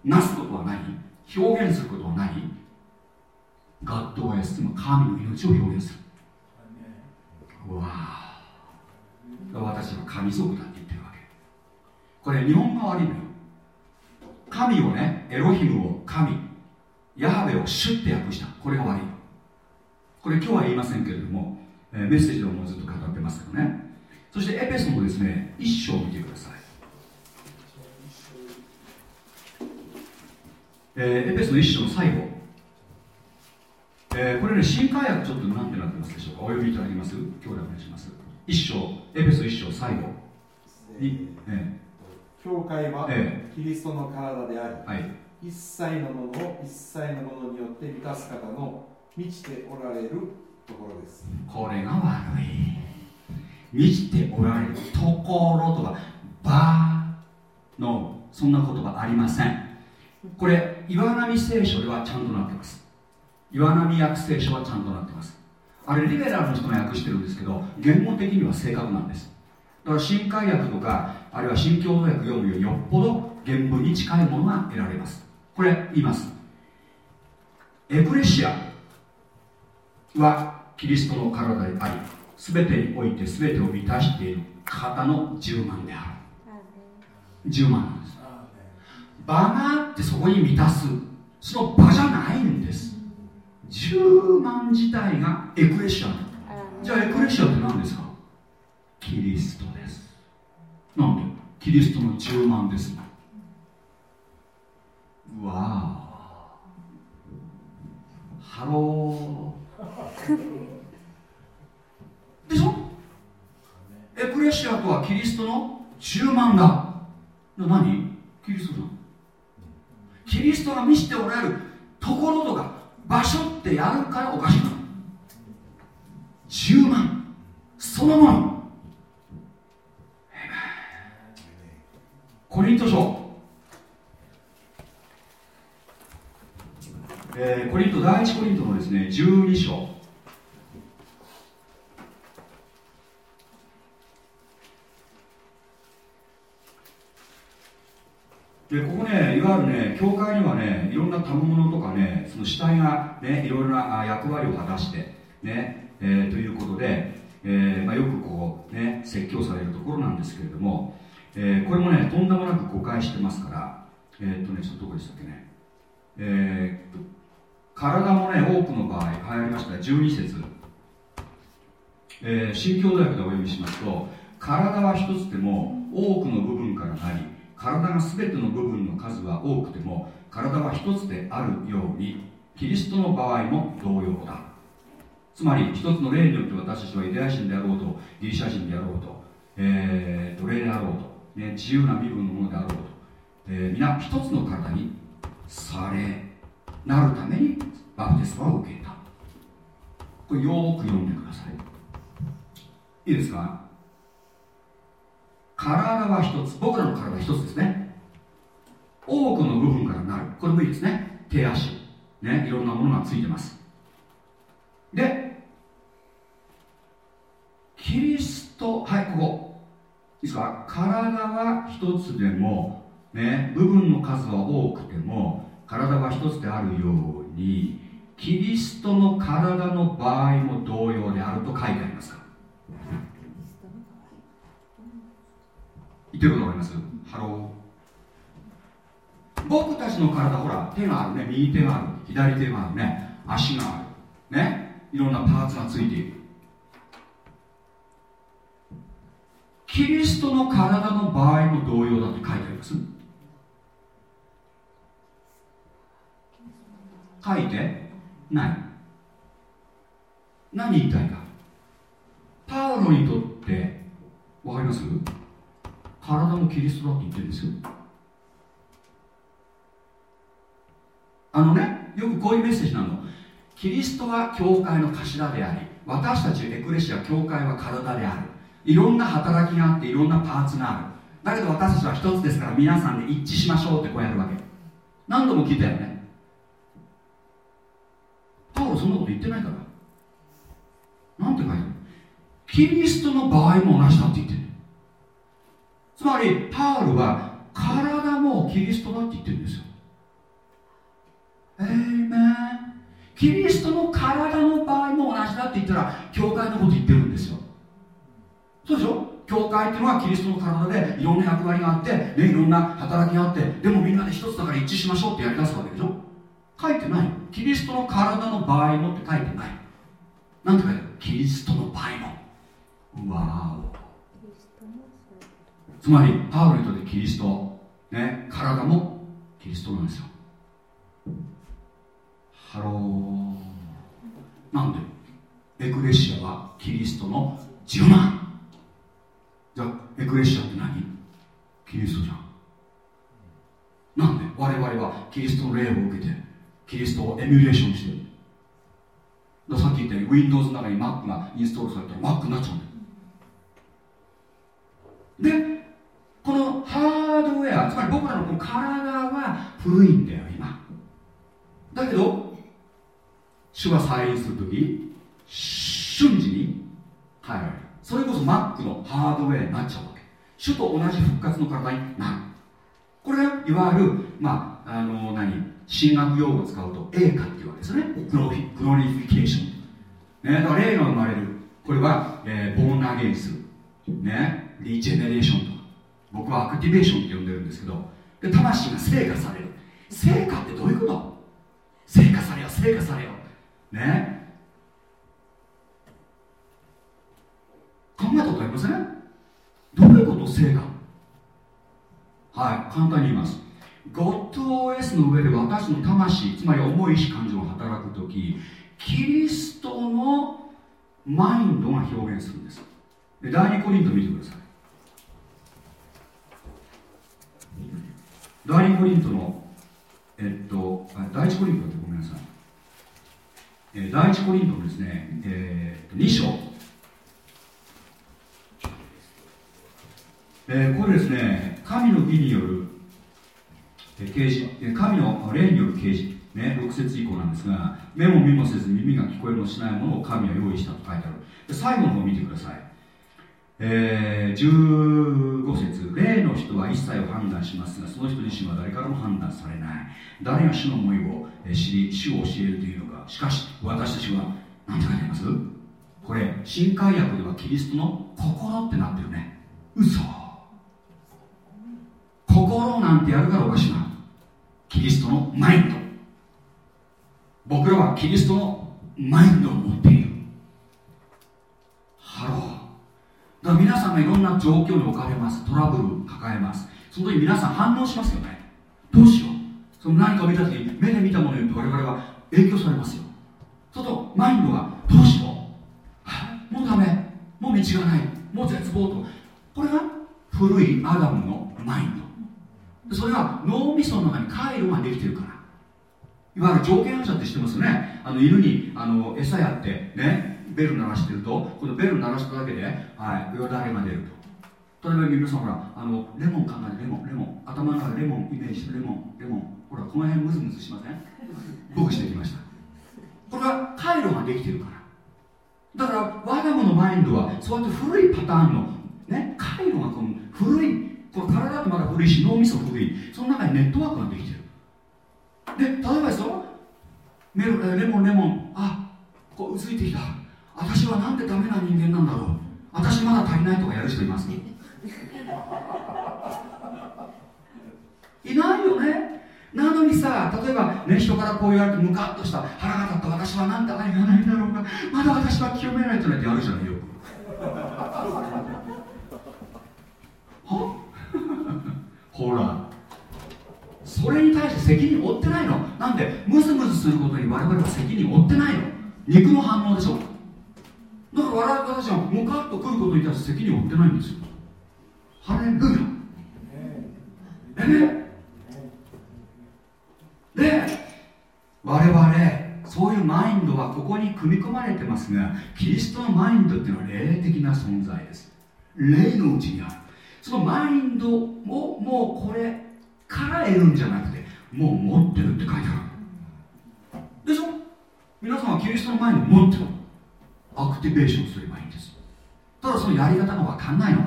なすことは何表現することは何 GodOS の神の命を表現する。わあ。私は神族だって言ってるわけ。これ日本が悪いのよ。神をねエロヒムを神ヤハベをシュッて訳した。これが悪い。これ今日は言いませんけれども、えーメッセージでもずっと語ってますけどね。そしてエペソのですね一章を見てください、えーエペソの一章の最後、えーこれね新海訳ちょっと何てなってますでしょうか？お読みいただけます？今日でお願いします。一章エペソ一章最後。に、え教会はえキリストの体であり、ーはい。一切のものを一切のものによって満たす方の満ちておられるところです。これが悪い満ちておられるところとかバーのそんな言葉ありません。これ岩波聖書ではちゃんとなってます。岩波訳聖書はちゃんとなってます。あれリベラルの人が訳してるんですけど言語的には正確なんです。だから新海訳とかあるいは新共同訳読むよりよっぽど原文に近いものが得られます。これ言います。エクレシアはキリストの体であり全てにおいて全てを満たしている方の10万である。充満なんです。場があってそこに満たす。その場じゃないんです。充満自体がエクレシア。じゃあエクレシアって何ですか？キリストです。なんで？キリストの充満です。うわあハロー エクレシアとはキリストの10万だ何？キリストだキリストが見せておられる。ところとか場所ってやるからおかしいの。10万。そのもの。コリント書、えー、コリント第一コリントのですね12章。でここねいわゆるね教会にはねいろんな賜物とかねその主体がねいろいろな役割を果たしてね、えー、ということで、えーまあ、よくこうね説教されるところなんですけれども、えー、これもねとんでもなく誤解してますからえ、っとねちょっとどこでしたっけね。え、体もね多くの場合流行りました。12節、えー、新共同訳でお読みしますと体は一つでも多くの部分からなり体が全ての部分の数は多くても体は一つであるようにキリストの場合も同様だ。つまり一つの霊によって私たちはユダヤ人であろうとギリシャ人であろうと,、えー、奴隷であろうと、ね、自由な身分のものであろうと、えー、皆一つの体にされなるためにバプテスマを受けた。これよーく読んでください。いいですか？体は一つ僕らの体は一つですね。多くの部分からなる。これもいいですね。手足。ねいろんなものがついてます。でキリストはいここ。いいですか？体は一つでもね部分の数は多くても体は一つであるようにキリストの体の場合も同様であると書いてあります言ってることわかります。 hello。僕たちの体ほら手があるね。右手がある。左手があるね。足がある。ね。いろんなパーツがついている。キリストの体の場合も同様だって書いてあります？書いて？ない。何言いたいか。パウロにとって分かります？体もキリストだって言ってるんですよ。あのねよくこういうメッセージなの。キリストは教会の頭であり私たちエクレシア教会は体である。いろんな働きがあっていろんなパーツがある。だけど私たちは一つですから皆さんで一致しましょうってこうやるわけ。何度も聞いたよね。パウロそんなこと言ってないから。なんて書いてあるキリストの場合も同じだって言ってる。つまりパウルは体もキリストだって言ってるんですよ。えーめキリストの体の場合も同じだって言ったら教会のこと言ってるんですよ。そうでしょ？教会っていうのはキリストの体でいろんな役割があって、ね、いろんな働きがあってでもみんなで一つだから一致しましょうってやりだすわけでしょ？書いてない。キリストの体の場合もって書いてない。なんて書いてある？キリストの場合も。 wow。つまりパウロにとってキリスト、ね、体もキリストなんですよ。 hello。なんでエクレシアはキリストの充満じゃあエクレシアって何？キリストじゃん。なんで我々はキリストの霊を受けてキリストをエミュレーションしてるさっき言ったように Windows の中に Mac がインストールされたら Mac になっちゃうんだよ。でこのハードウェアつまり僕らのこの体は古いんだよ今。だけど主が再臨するとき瞬時に変えられる。それこそマックのハードウェアになっちゃうわけ。主と同じ復活の体になる。これがいわゆるまああの何？神学用語を使うと A かっていうわけですね。 glori glorification、ね、だから霊が生まれる。これは、えー、 born again、ね、 regeneration とか。僕は activation って呼んでるんですけどで魂が聖化される。聖化ってどういうこと？聖化されよ聖化されよね？考えたことありません？どういうこと？成果はい簡単に言います。GodOS の上で私の魂つまり重い意志感情が働く時キリストのマインドが表現するんです。で第2コリント見てください。第2コリントのえっと第1コリントってごめんなさい、えー、第1コリントのですね、えー、2章。えー、これですね神の義による啓示神の霊による啓示。ね、6節以降なんですが目も見もせず耳が聞こえもしないものを神は用意したと書いてある。で最後の方を見てください、えー、15節霊の人は一切を判断しますがその人自身は誰からも判断されない。誰が主の思いを知り主を教えるというのか。しかし私たちは何て書いてあります？これ新海訳ではキリストの心ってなってるね。嘘。心なんてやるからおかしいなキリストのマインド。僕らはキリストのマインドを持っているハローだから皆さんがいろんな状況に置かれます。トラブル抱えます。その時皆さん反応しますよね。どうしよう。その何かを見た時に目で見たものによって我々は影響されますよ。そうするとマインドがどうしよう。もうダメ。もう道がない。もう絶望と。これが古いアダムのマインド。それは脳みその中に回路ができてるから。いわゆる条件反射って知ってますよね。あの犬にあの餌やってね。ベル鳴らしてるとこのベル鳴らしただけで、はい、よだれが出ると。例えば皆さんほらあのレモン考えてレモンレモン。頭の中でレモンイメージしてレモンレモン。ほらこの辺ムズムズしません？僕してきました。これは回路ができてるから。だから我が物のマインドはそうやって古いパターンのね回路がこの古いこれ体ってまだ古いし脳みそ古い。その中にネットワークができてる。で例えばですよ。レモンレモン。あこううずいてきた。私はなんでダメな人間なんだろう。私まだ足りないとかやる人いますいないよね。なのにさ例えば、ね、人からこう言われてムカッとした腹が立った私は何で愛がないんだろうか。まだ私は清めないとねってやるじゃないよ。は？ほら。それに対して責任負ってないの。なんでムズムズすることに我々は責任負ってないの。肉の反応でしょ。だから我々たちはムカッとくることに対して責任を負ってないんですよ。ハレルヤえ？ねで我々そういうマインドはここに組み込まれてますがキリストのマインドっていうのは霊的な存在です。霊のうちにある。そのマインドをもうこれから得るんじゃなくてもう持ってるって書いてある。でしょ？皆さんはキリストのマインド持ってる？アクティベーションすればいいんです。ただそのやり方が分かんないの。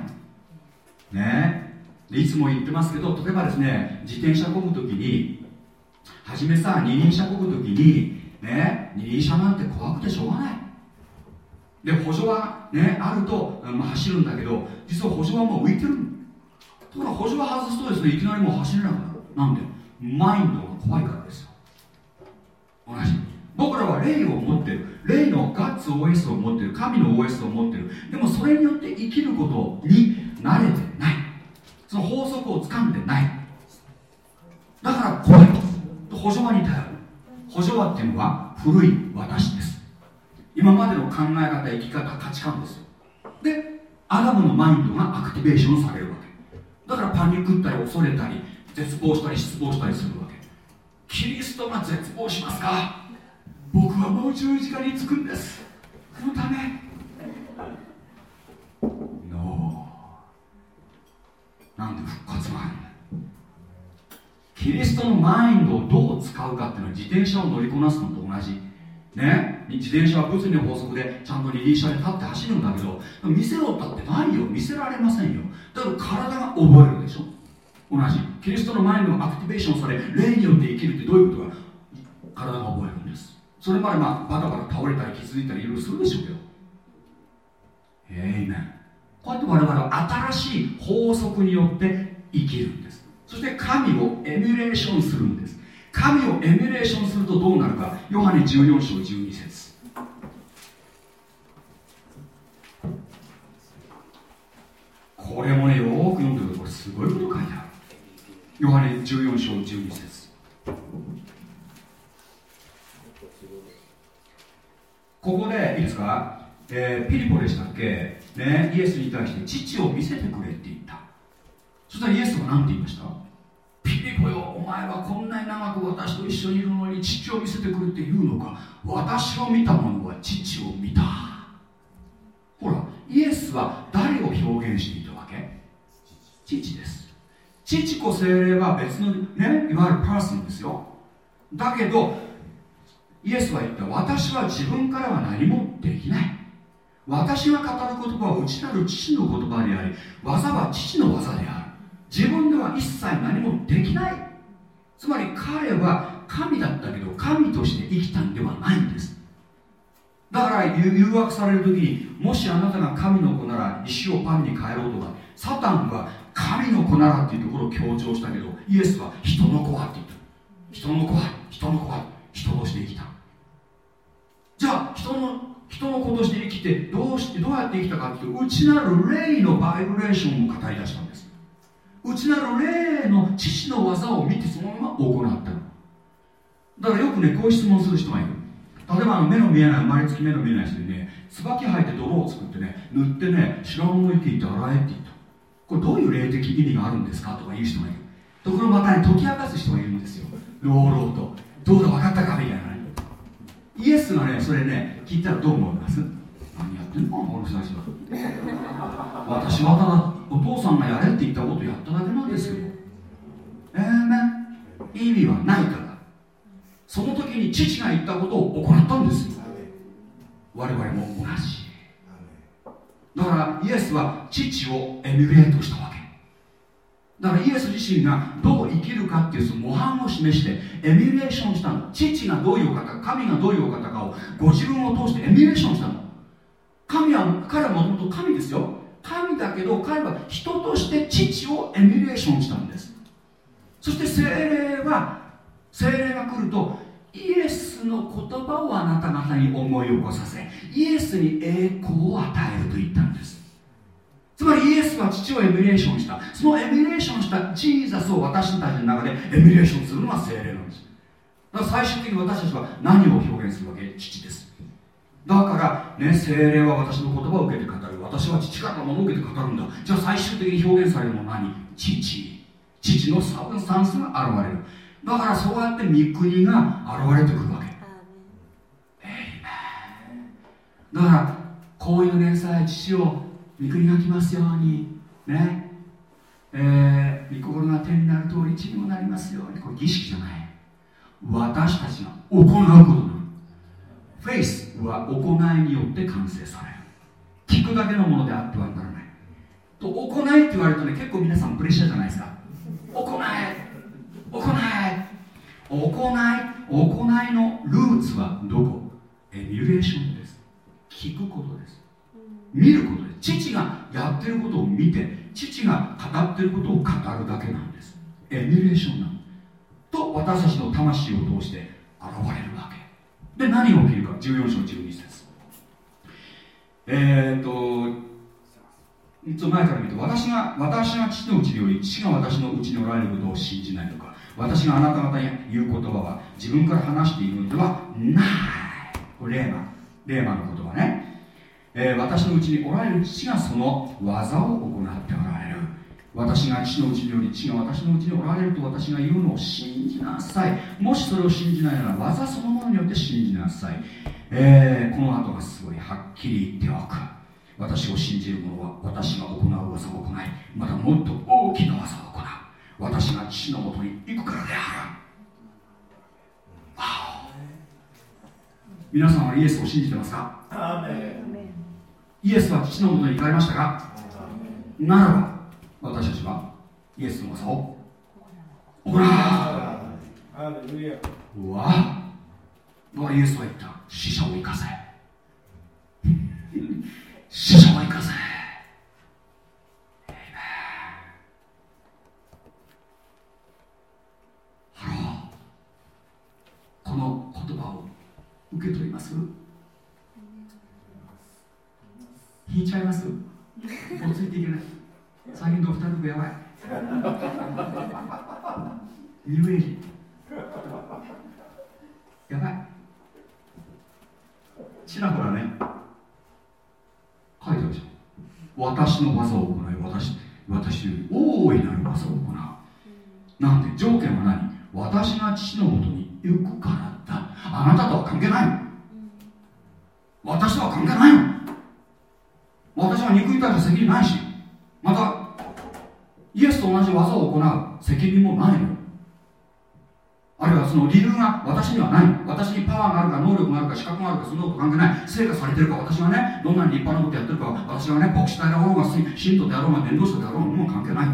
ね。でいつも言ってますけど例えばですね自転車こぐ時に初めさ二輪車こぐ時にね二輪車なんて怖くてしょうがない。で補助はねあると、まあ、走るんだけど実は補助はもう浮いてるところが補助は外すとですねいきなりもう走れなくなる。なんでマインドが怖いからですよ。同じ。僕らは霊を持ってる。霊のガッツ OS を持ってる神の OS を持ってる。でもそれによって生きることに慣れてない。その法則を掴んでない。だから怖い。補助輪に頼る。補助輪っていうのは古い私です。今までの考え方生き方価値観ですよ。でアダムのマインドがアクティベーションされるわけ。だからパニックったり恐れたり絶望したり失望したりするわけ。キリストが絶望しますか？僕はもう十字架につくんです。そのため。No なんで復活があるキリストのマインドをどう使うかっていうのは自転車を乗りこなすのと同じ。ね？自転車は物理の法則でちゃんとリリー車で立って走るんだけど見せろったってないよ。見せられませんよ。だから体が覚えるでしょ？同じ。キリストの前のアクティベーションされ霊によって生きるってどういうことか。体が覚えるんです。それまでまあバタバタ倒れたり気づいたりいろいろするでしょうけどえいめんこうやって我々は新しい法則によって生きるんです。そして神をエミュレーションするんです。神をエミュレーションするとどうなるか。ヨハネ14章12節。これもねよく読んでるとこれすごいこと書いてある。ヨハネ14章12節。ここでいいですか、えー、ピリポでしたっけ、ね、イエスに対して父を見せてくれって言った。そしたらイエスは何て言いました？ピリポよお前はこんなに長く私と一緒にいるのに父を見せてくれって言うのか。私を見た者は父を見た。ほらイエスは誰を表現していたわけ？父です。父子精霊は別のねいわゆるパーソンですよ。だけどイエスは言った私は自分からは何もできない。私が語る言葉は内なる父の言葉であり技は父の技である。自分では一切何もできない。つまり彼は神だったけど神として生きたんではないんです。だから誘惑される時にもしあなたが神の子なら石をパンに変えろとかサタンは神の子ならっていうところを強調したけどイエスは人の子はって言った。人の子は人の子は人として生きた。じゃあ人の人の子として生きてどうしてどうやって生きたかっていうと内なる霊のバイブレーションを語り出したんです。内なる霊の父の技を見てそのまま行ったの。だからよくねこういう質問する人がいる。例えばあの目の見えない生まれつき目の見えない人にね椿生えて泥を作ってね塗ってね白物の池行って洗えって言った。これどういう霊的意味があるんですかとか言う人がいる。ところまたね解き明かす人がいるんですよ。朗々と。どうだ分かったかみたいなイエスがねそれね聞いたらどう思います？何やってんのこの人たちは。私はただお父さんがやれって言ったことやっただけなんですよえー、ね意味はないから。その時に父が言ったことを行ったんですよ。我々も同じ。だからイエスは父をエミュレートしたわけ。だからイエス自身がどう生きるかっていうその模範を示してエミュレーションしたの。父がどういうお方神がどういうお方かをご自分を通してエミュレーションしたの。神は彼はもともと神ですよ。神だけど彼は人として父をエミュレーションしたんです。そして精霊は精霊が来るとイエスの言葉をあなた方に思い起こさせイエスに栄光を与えると言ったんです。つまりイエスは父をエミュレーションした。そのエミュレーションしたジーザスを私たちの中でエミュレーションするのは聖霊なんです。だから最終的に私たちは何を表現するわけ？父です。だからね聖霊は私の言葉を受けて語る。私は父からのものを受けて語るんだ。じゃあ最終的に表現されるのは何？父。父の substance が現れるだからそうやって御国が現れてくるわけだからこういう連載父を御国が来ますようにね。えー、御心が天になる通り地にもなりますように。これ儀式じゃない。私たちが行うことなのフェイスは行いによって完成される。聞くだけのものであってはならない。と行いって言われるとね結構皆さんプレッシャーじゃないですか。行い行い行い。行いのルーツはどこ？エミュレーションです。聞くことです。見ることです。父がやってることを見て父が語ってることを語るだけなんです。エミュレーションなのと私たちの魂を通して現れるわけ。で何が起きるか。14章12節。えー、っといつ前から見ると私が私が父のうちにより父が私のうちにおられることを信じないのか。私があなた方に言う言葉は自分から話しているのではない。これレーマレーマの言葉ね、えー、私のうちにおられる父がその技を行っておられる。私が父のうちにより父が私のうちにおられると私が言うのを信じなさい。もしそれを信じないなら技そのものによって信じなさい、えー、この後がすごいはっきり言っておく。私を信じる者は私が行う技を行いまたもっと大きな技を行う。私が父のもとに行くからである。皆さんはイエスを信じてますか？イエスは父のもとに行かれましたか？ならば私たちはイエスの技をほらうわうわイエスは言った死者を生かせ。死者を生かせ。Hello。この言葉を受け取ります？引いちゃいます？もうついていけない。最近の二人とやばい。ニューエイジ。やばい。ちらほらね。書いてあるじゃん。私の業を行い私私より大いなる技を行う。なんで？条件は何？私が父のもとに行くからだ。あなたとは関係ない。私とは関係ない。の私は憎いたい責任ないしまたイエスと同じ技を行う責任もないのあるいはその理由が私にはない。私にパワーがあるか能力があるか資格があるかそんなこと関係ない。成果されてるか私がねどんなに立派なことやってるか私がね牧師隊であろうが信徒であろうが伝道者であろうがもう関係ない。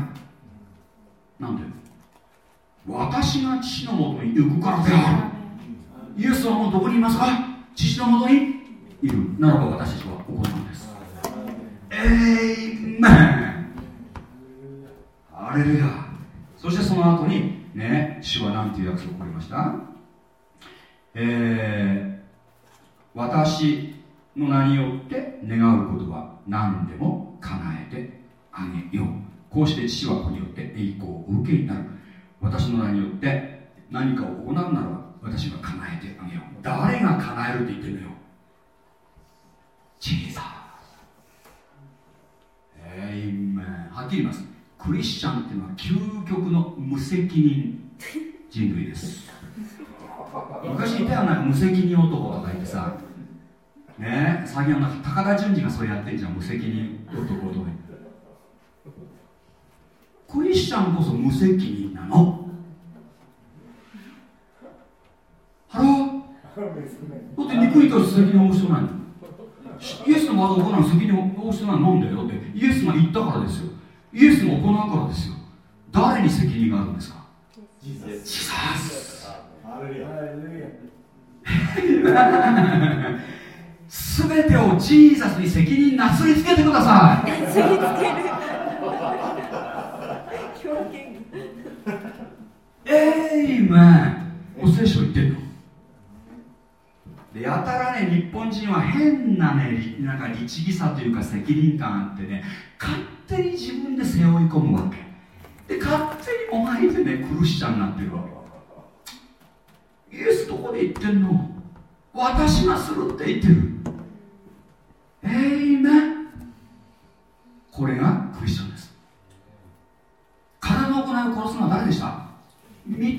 なんで私が父のもとに行くからである。イエスはもうどこにいますか？父のもとにいる。ならば私たちは行うエイメンアレルヤ。そしてその後にね主は何ていう約束をりました？えー、私の名によって願うことは何でも叶えてあげよう。こうして父はここによって栄光を受けになる。私の名によって何かを行うなら私が叶えてあげよう。誰が叶えるって言ってるのよ。小さえいめはっきり言います。クリスチャンっていうのは究極の無責任人類です。昔いたよな無責任男とかいてさ。ね？最近は高田純次がそれやってんじゃん無責任男とかクリスチャンこそ無責任なの。 Hello。だって憎いと責任を負う必要ないのイエスの業を行う責任を負う必要ないなんだよってイエスが言ったからですよ。イエスが行うからですよ。誰に責任があるんですか？ジーザスすべてをジーザスに責任なすりつけてください。なすりつける表現えいめんお聖書言ってんの？でやたらね日本人は変なねなんか律儀さというか責任感あってね勝手に自分で背負い込むわけ。で勝手にお前でねクリスチャンになってるわけ。イエスどこで言ってんの？私がするって言ってる。えいめこれがクリスチャンです。体の行いを殺すのは誰でした？御霊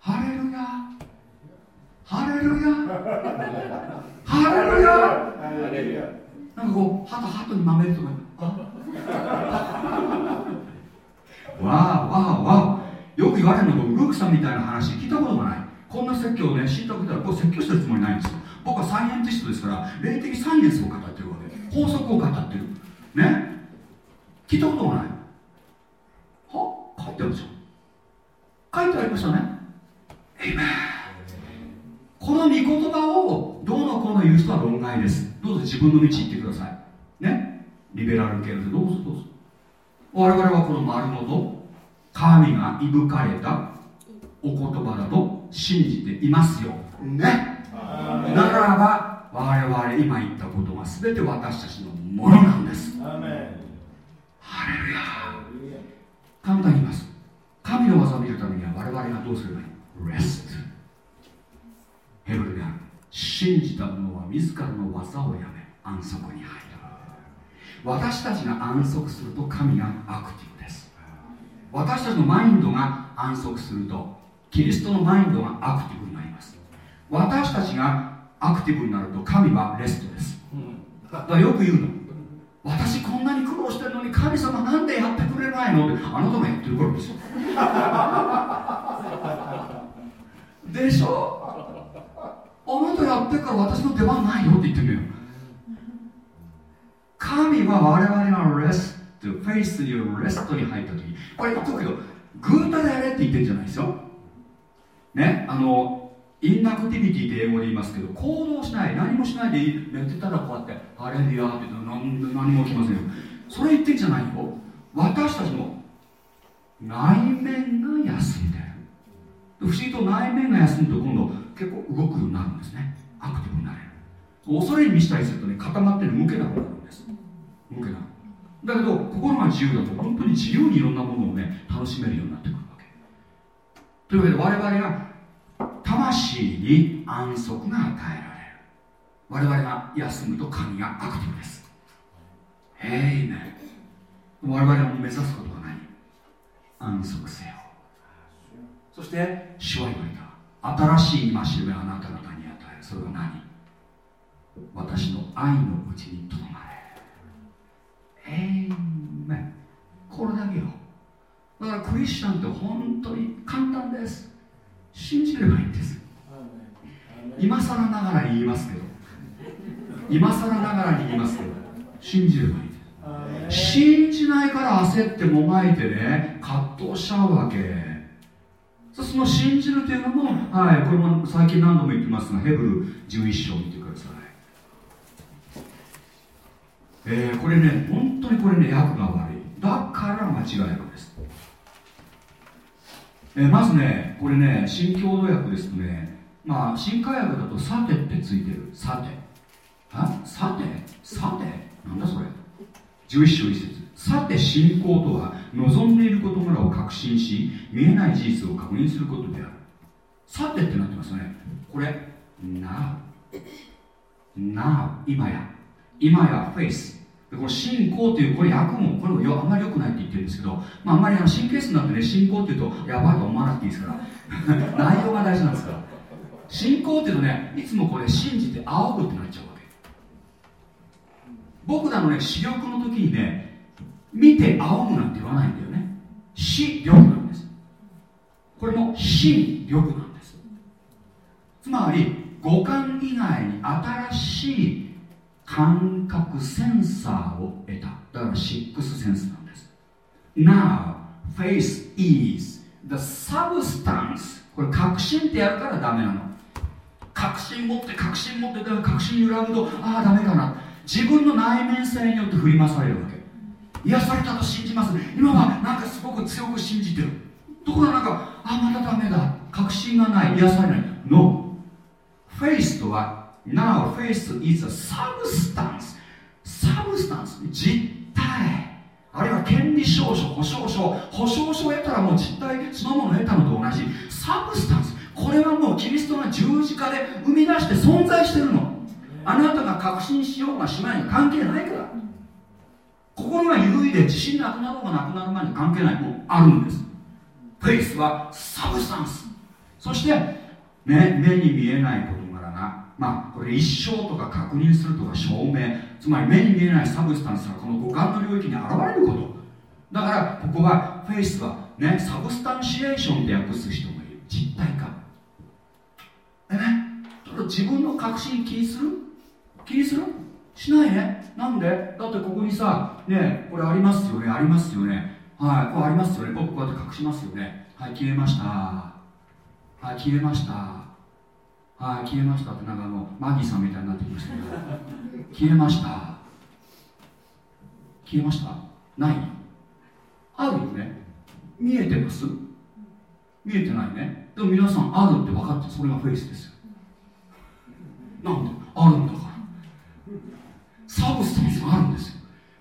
ハレルヤハレルヤ。ハレルヤ。なんかこうハトハトにまめるとか。わあわあわあ。よく言われるのがルークさんみたいな話聞いたことがない。こんな説教をね知ったことはこう説教してるつもりないんですよ。僕はサイエンティストですから霊的サイエンスを語ってるわけ。法則を語ってる。ね。聞いたことがない。は？書いてあるでしょ。書いてありましたね。エイメンこの御言葉をどうのこうの言う人は論外です。どうぞ自分の道行ってください。ね？リベラル系でどうぞどうぞ。我々はこの丸ごと神がいぶかれたお言葉だと信じていますよ。ね？ならば我々今言ったことが全て私たちのものなんです。ハレルヤ簡単に言います。神の技を見るためには我々がどうすればいい？レストヘブルである信じた者は自らの技をやめ安息に入る。私たちが安息すると神がアクティブです。私たちのマインドが安息するとキリストのマインドがアクティブになります。私たちがアクティブになると神はレストです。だからよく言うの。私こんなに苦労してるのに神様なんでやってくれないの？ってあなたがやってるからですよ。でしょ？あなたやってから私の出番ないよって言ってるのよ神は我々がレストフェイスによるレストに入った時これ言っとくけどグータでやれって言ってるんじゃないですよ。ねあのインナクティビティって英語で言いますけど行動しない何もしないで寝てたらこうやって「あれでや」って言ったら何何も起きませんよ。それ言ってんじゃないよ。私たちの内面が休んでる不思議と内面が休むと今度結構動くようになるんですね。アクティブになれる。恐れに満ちたりするとね固まってる向けなくなるんです。向けな。だけど心が自由だと本当に自由にいろんなものをね楽しめるようになってくるわけ。というわけで我々が魂に安息が与えられる。我々が休むと神がアクティブです。へいね我々が目指すことは何安息せよ。そして主は言われた。新しい戒めをあなた方に与える。それは何？私の愛のうちにとどまれ。えいめこれだけよ。だからクリスチャンって本当に簡単です。信じればいいんです。今更ながらに言いますけど。今更ながらに言いますけど。信じればいいんです。信じないから焦ってもまいてね葛藤しちゃうわけその信じるというのも、はい、これも最近何度も言ってますがヘブル11章を見てください。えー、これね本当にこれね訳が悪い。だから間違えるんです、えー、まずねこれね新共同訳ですとねまあ新海訳だとさてってついてる。さて。あ？さて？さて？なんだそれ？11章1節。さて信仰とは望んでいる事柄を確信し見えない事実を確認することである。さてってなってますよね。これ Now Now 今や。今やフェイスこの信仰というこれ訳もこれもあんまり良くないって言ってるんですけど、まあ、あんまりあの神経質になってね信仰っていうとやばいと思わなくていいですから。内容が大事なんですから。信仰っていうとねいつもこれ信じて仰ぐってなっちゃうわけ。僕らのね視力の時にね見て仰ぐなんて言わないんだよね。視力なんです。これも心力なんです。つまり五感以外に新しい感覚センサーを得た。だからシックスセンスなんです。Now faith is the substance. これ確信ってやるからダメなの。確信持って確信持ってだから確信揺らぐとああダメかな。自分の内面性によって振り回されるわけ。癒されたと信じます。今はなんかすごく強く信じてる。ところがなんかあまたダメだ。確信がない。癒されない。No フェイスとは Now faith is a substance substance 実体あるいは権利証書保証書。保証書を得たらもう実体そのものを得たのと同じ。サブスタンスこれはもうキリストが十字架で生み出して存在してるの。あなたが確信しようがしまいが関係ないから。心が揺るいで自信なくなろうがなくなるまいが関係ないもうあるんです。 faith は substance。そしてね目に見えないことまあ、これ一生とか確認するとか証明。つまり目に見えない substance がこの五感の領域に現れること。だからここはフェイスはねサブスタンシエーションで訳す人もいる。実体化。でねちょっと自分の確信気にする？気にする？しないね？なんで？だってここにさねこれありますよね？ありますよね？はいこれありますよね？僕こうやって隠しますよね？はい消えました。はい消えました。はい消えましたってなんかあのマギーさんみたいになってきました。けど消えました。消えました？ない？あるよね？見えてます？見えてないね？でも皆さんあるって分かってそれがフェイスですよ。なんで？あるんだから。 substance があるんですよ。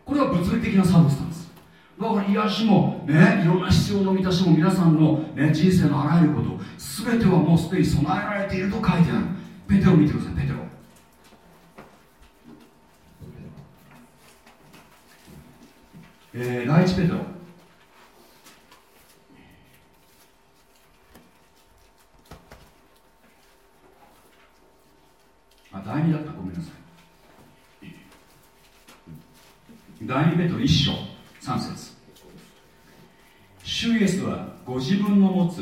これは物理的な substance。だから癒しもねいろんな必要の満たしも皆さんの、ね、人生のあらゆること全てはもうすでに備えられていると書いてある。ペテロ見てくださいペテロ。えー、第一ペテロ。あ第二だった。ごめんなさい。第二ペテロ一章三節主イエスはご自分の持つ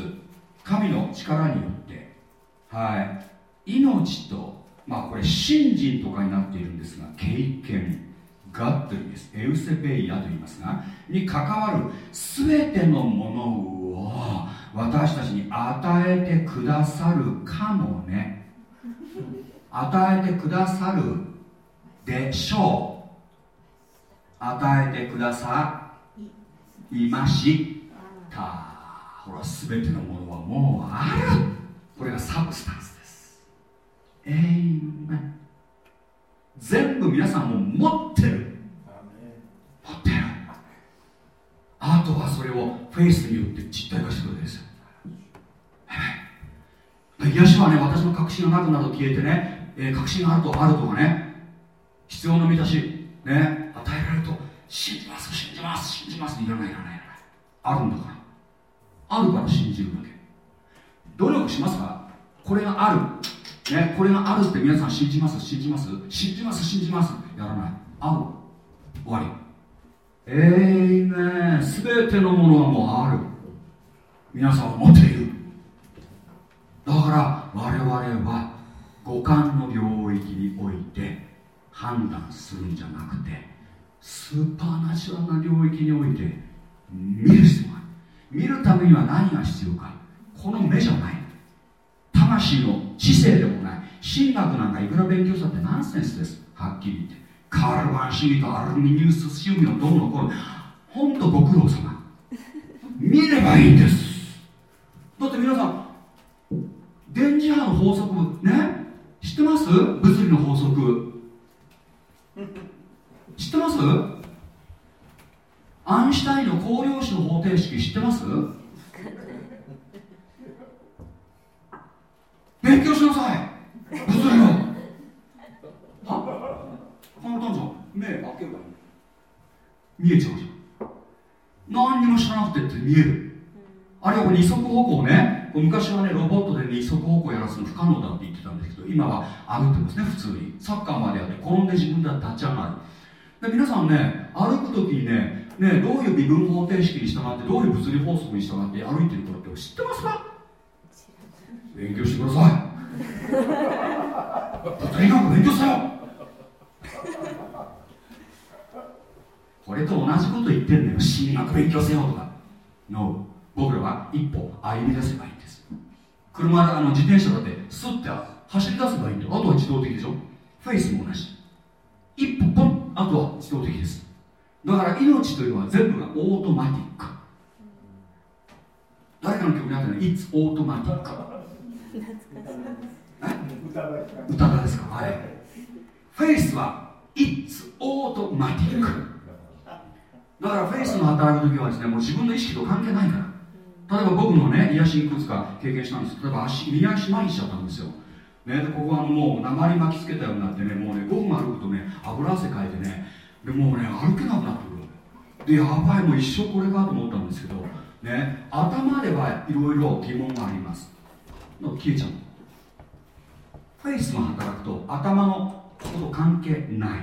神の力によってはい命とまあこれ信心とかになっているんですが経験 godly ですエウセベイアと言いますがに関わる全てのものを私たちに与えてくださるかもね与えてくださるでしょう与えてください。ました。ほら全てのものはもうある。これが substance です。えい全部皆さんも持ってる。持ってる。あとはそれをフェイスによって実体化してくるんです。よ癒しはね私の確信がなくなると消えてね、えー、確信があるとあるとかね必要の満たしね信じます信じます信じますいらないいらないいらない。あるんだから。あるから信じるだけ。努力しますかこれがある。ね、これがあるって皆さん信じます信じます。信じます信じます。やらない。ある。終わり。えいめ全てのものはもうある。皆さんは持っている。だから我々は五感の領域において判断するんじゃなくてスーパーナチュラルな領域において見る必要がある見るためには何が必要か。この目じゃない。魂の知性でもない。神学なんかいくら勉強したってナンセンスです。はっきり言って。カールバン主義とアルミニウス主義のどうのこうの。ほんとご苦労様。見ればいいんです。だって皆さん電磁波の法則ね知ってます？物理の法則。知ってます？アンシュタインの光量子の方程式知ってます？勉強しなさい！物理を。は？簡単じゃん。目開けばいい。見えちゃうじゃん。何にも知らなくてって見える。あるいは二足歩行ね。昔はねロボットで二足歩行やらすの不可能だって言ってたんですけど今は歩ってますね普通に。サッカーまでやって転んで自分で立ち上がるで皆さんね歩く時にねねどういう微分方程式に従ってどういう物理法則に従って歩いてるかって知ってますか？勉強してください。とにかく勉強せよ。これと同じこと言ってんのよ。進学勉強せよとか。No 僕らは一歩歩み出せばいいんです。車あの自転車だってスッて走り出せばいいんだよ。あとは自動的でしょ？フェイスも同じ。一歩ポンあとは自動的です。だから命というのは全部が automatic。誰かの曲にあったの It's automatic 歌だですか？はい。フェイスは It's automatic だからフェイスの働く時はですねもう自分の意識と関係ないから。例えば僕のね癒しいくつか経験したんです。例えば足右足麻痺しちゃったんですよね、ここはもう鉛巻きつけたようになってねもうね5分歩くとね油汗かいてね。でもうね歩けなくなってくるでやばいもう一生これかと思ったんですけどね。頭ではいろいろ疑問があります。の消えちゃうフェイスが働くと頭のこと関係ない。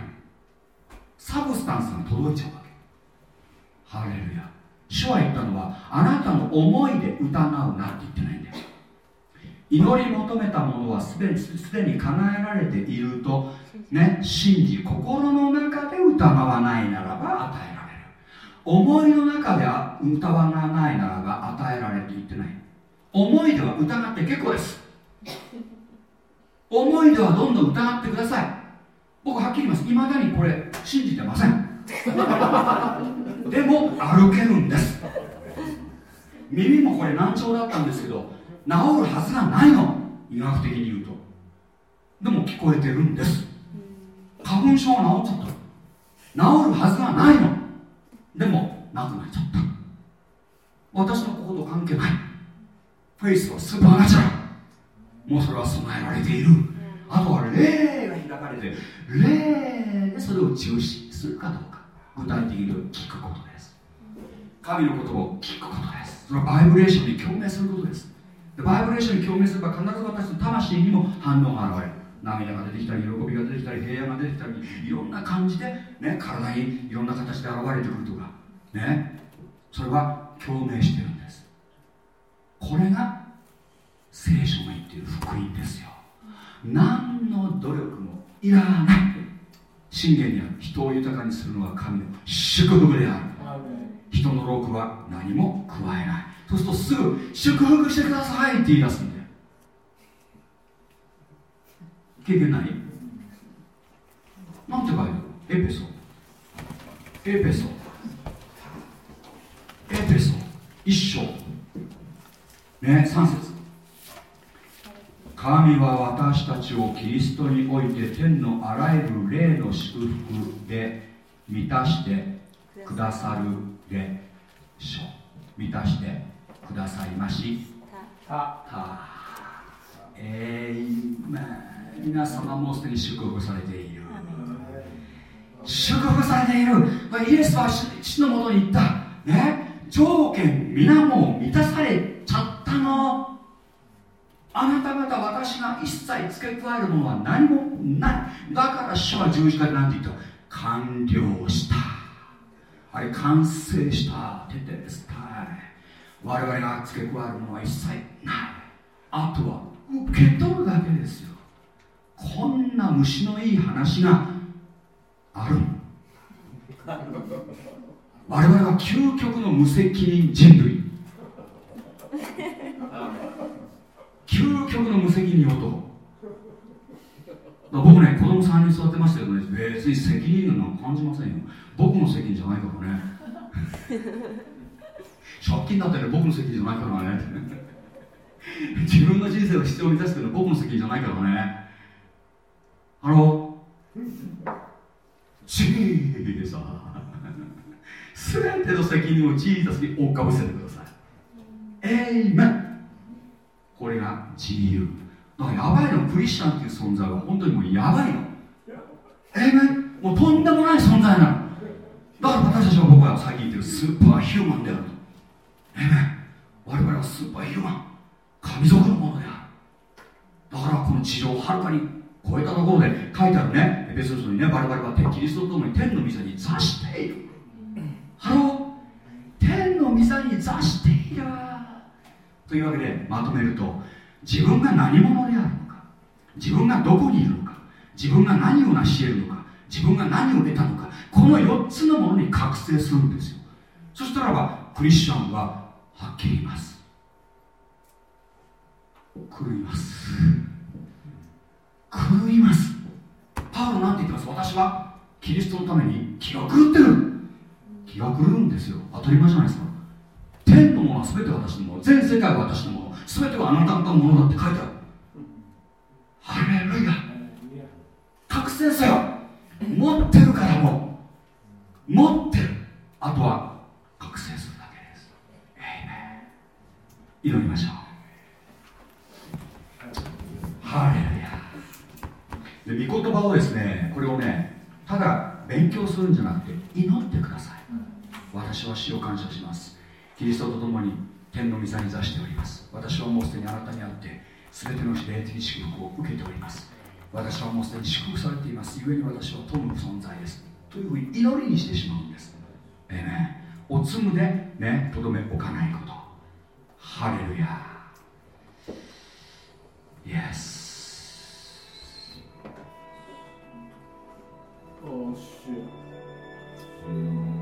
サブスタンスが届いちゃうわけ。ハレルヤ。主は言ったのはあなたの思いで疑うなって言ってないんだよ。祈り求めたものはすでにすでに叶えられているとね信じ心の中で疑わないならば与えられる。思いの中で疑わないならば与えられると言ってない。思いでは疑って結構です。思いではどんどん疑ってください。僕はっきり言います。いまだにこれ信じてません。でも歩けるんです。耳もこれ難聴だったんですけど治るはずがないの。医学的に言うと。でも聞こえてるんです。花粉症が治っちゃった。治るはずがないの。でもなくなっちゃった。私の心と関係ない。フェイスはスーパーナチュラルもうそれは備えられている。あとは霊が開かれて霊でそれを中止するかどうか。具体的に聞くことです。神の言葉を聞くことです。それはバイブレーションに共鳴することです。バイブレーションに共鳴すれば必ず私の魂にも反応が現れる。涙が出てきたり喜びが出てきたり平安が出てきたりいろんな感じで、ね、体にいろんな形で現れてくるとか。ね。それは共鳴してるんです。これが聖書が言っている福音ですよ。何のの努力もいらない。信玄にある。人を豊かにするのは神の祝福である。人の労苦は何も加えないそうするとすぐ祝福してくださいって言い出すんだよ。経験ない。なんて書いてある？エペソ。エペソ。エペソ。一章。ね三節。神は私たちをキリストにおいて天のあらゆる霊の祝福で満たしてくださるでしょ。う満たして。くださいまし。た。た。えー、まあ、皆様もすでに祝福されている。祝福されている。イエスは父のもとに行った。ね。条件皆も満たされちゃったの。あなた方私が一切付け加えるものは何もない。だから主は十字架で何て言った？完了した。あれ完成した。ててです我々が付け加えるものは一切ない。あとは受け取るだけですよ。こんな虫のいい話がある我々は究極の無責任人類。究極の無責任男。僕ね子供3人座ってましたけどね。別に責任なんか感じませんよ。僕の責任じゃないからね。借金だってね僕の責任じゃないからね。自分の人生を必要に出してるの僕の責任じゃないからね。あのジーザすべての責任をジーザスに追っかぶせてください。エイメン。これが自由。だからやばいのクリスチャンっていう存在は本当にもうやばいの。えめもうとんでもない存在なの。だから私たちは僕は最近言ってるスーパーヒューマンである我々は superhuman 神族のものであるだからこの地上をはるかに超えたところで書いてあるね。エペソ書にね我々はキリストと共に天の御座に座している。 Hello。天の御座に座している。というわけでまとめると自分が何者であるのか自分がどこにいるのか自分が何を成し得るのか自分が何を得たのかこの4つのものに覚醒するんですよ。そしたらばクリスチャンははっきり言います。狂います。狂います。パウロなんて言ってます？私はキリストのために気が狂ってる。気が狂うんですよ。当たり前じゃないですか。天のものは全て私のもの。全世界は私のもの。全てはあなたのものだって書いてある。ハレルヤ。覚醒せよ。持ってるからもう。持ってる。あとは祈りましょう。ハレルヤ。で御言葉をですねこれをねただ勉強するんじゃなくて祈ってください。私は死を感謝します。キリストと共に天の御座に座しております。私はもうすでにあなたにあって全ての霊的祝福を受けております。私はもうすでに祝福されています。故に私は富む存在です。というふうに祈りにしてしまうんです。えー、ねおつむでねとどめ置かないことハレルヤイエスおしゅ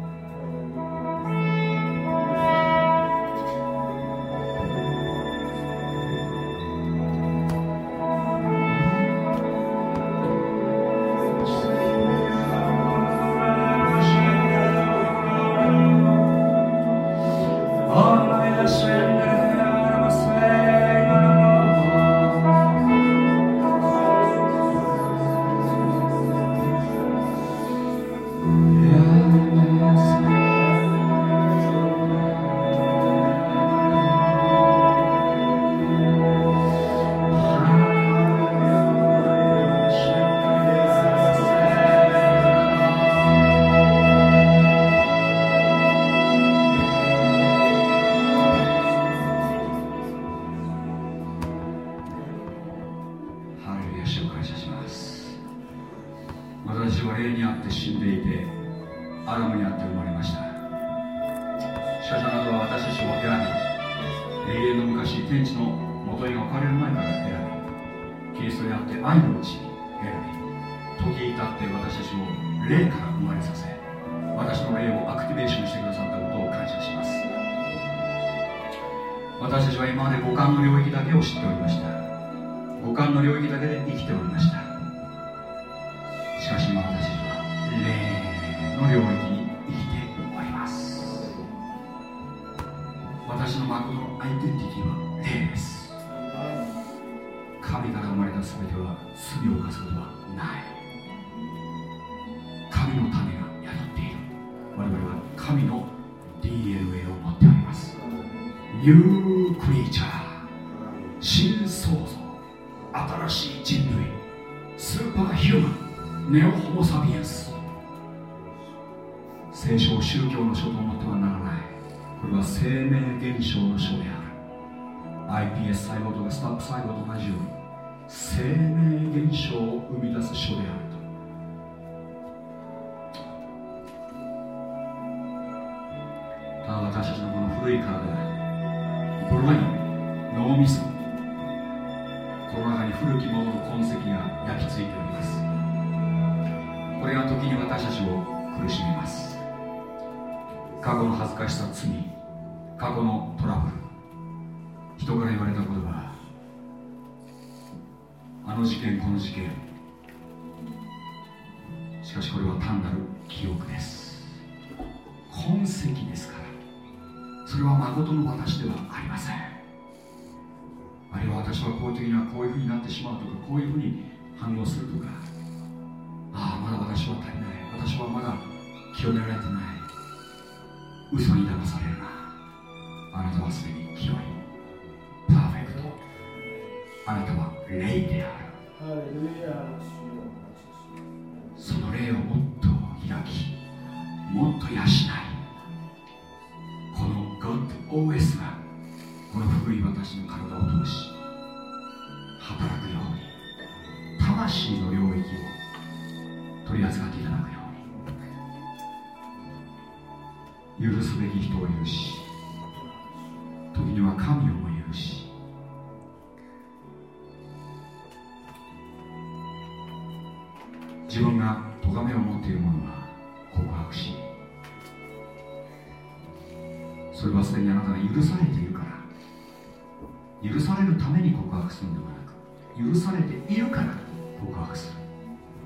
はすでにあなたが許されているから許されるために告白するのではなく許されているから告白する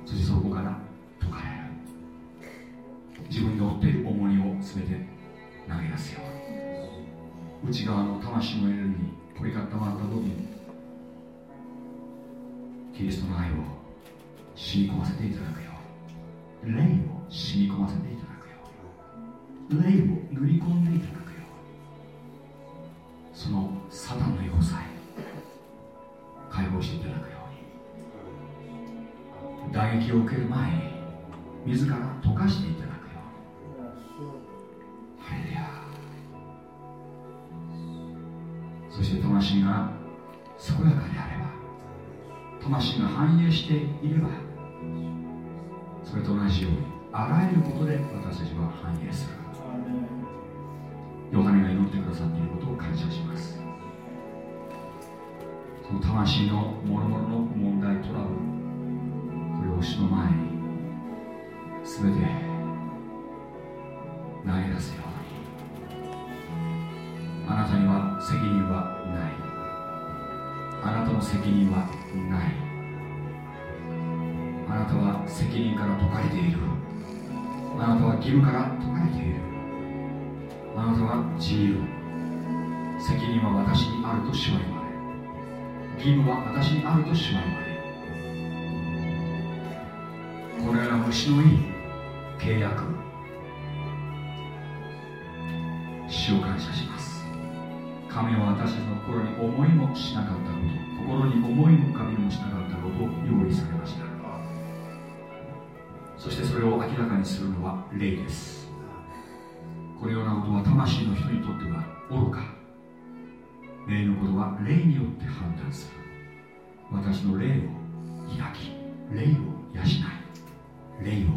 そしてそこから解かれる自分に負っている重荷を全て投げ出すよ内側の魂のエネルギー取り固まった時にキリストの愛を染み込ませていただくよ霊を染み込ませていただくよ霊を塗り込んでいただく義務化が解かれているあな。たは自由。責任は私にあるとしまいまれ義務は私にあるとしまいまれこれら虫のいい契約。死を感謝します。神は私たちの心に思いもしなかったこと心に思いも神もしなかったことを用意されました。そしてそれを明らかにするのは霊です。このようなことは魂の人にとっては愚か。霊のことは霊によって判断する。私の霊を開き霊を養い霊を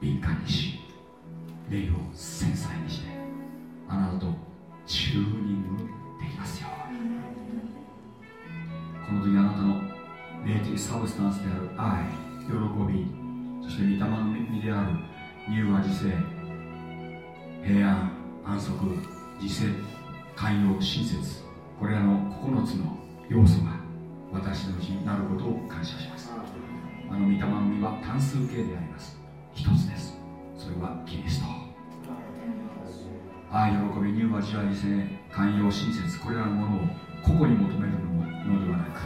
敏感にし霊を繊細にしてあなたとチューニングできますよ。この時あなたの霊的サブスタンスである愛喜びそして御霊の身である乳和自制平安安息自世寛容親切。これらの9つの要素が私のうちになることを感謝します。あの御霊の身は単数形であります。一つです。それはキリスト。愛喜び乳和自愛性寛容親切これらのものを個々に求めるのではなく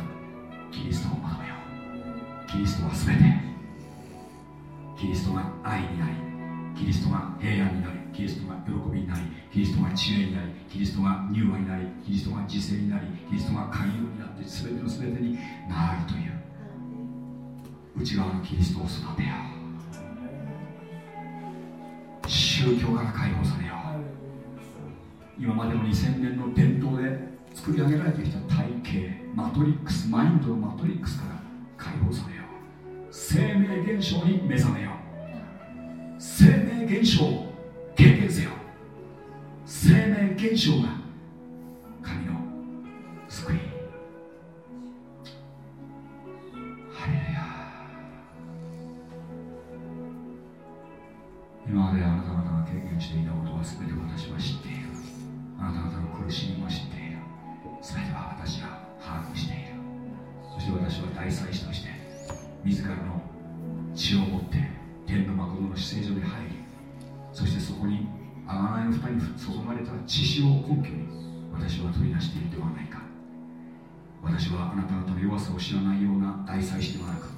キリストを求めよう。キリストは全て。キリストが愛になりキリストが平安になりキリストが喜びになりキリストが知恵になりキリストが乳和になりキリストが自生になりキリストが寛容になって全ての全てになるという内側のキリストを育てよう。宗教から解放されよう。今までの2000年の伝統で作り上げられてきた体系マトリックスマインドのマトリックスから解放されよう。生命現象に目覚めよ生命現象を経験せよ。生命現象が神の救い。ハレルヤ今まであなた方が経験していたことは全て私は知っている。あなた方の苦しみも知っている。全ては私が把握している。そして私は大祭司として自らの血を持って天の誠の死生所に入りそしてそこに贖いの蓋に注がれた血潮を根拠に私は取り出しているではないか。私はあなた方の弱さを知らないような大祭司ではなく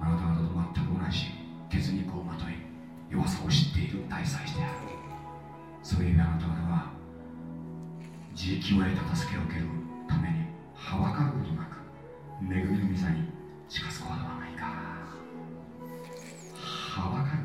あなた方と全く同じ血肉をまとい弱さを知っている大祭司である。そういうあなた方は自力を得た助けを受けるためにはばかることなく恵みの御座に近づくことはない。好吧，看。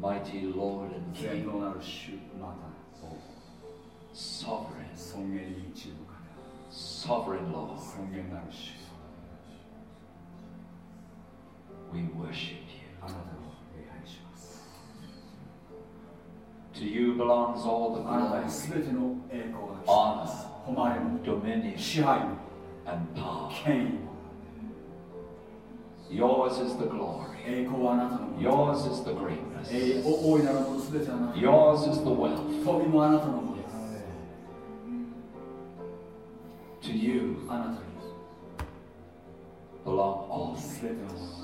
mighty Lord and King, sovereign, sovereign Lord. We worship you. To you belongs all the glory, honor, dominion, and power. Yours is the glory. Eh, yours is the greatness. Eh, yours is the wealth. To you belong all things.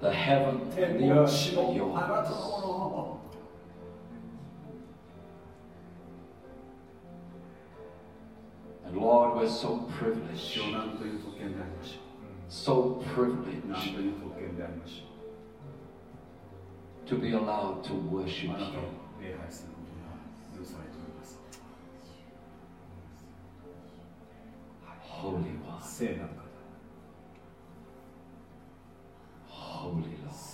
The heaven and the earth are yours. And Lord, we're so privileged so privileged to be allowed to worship you. Holy One. Holy Lord.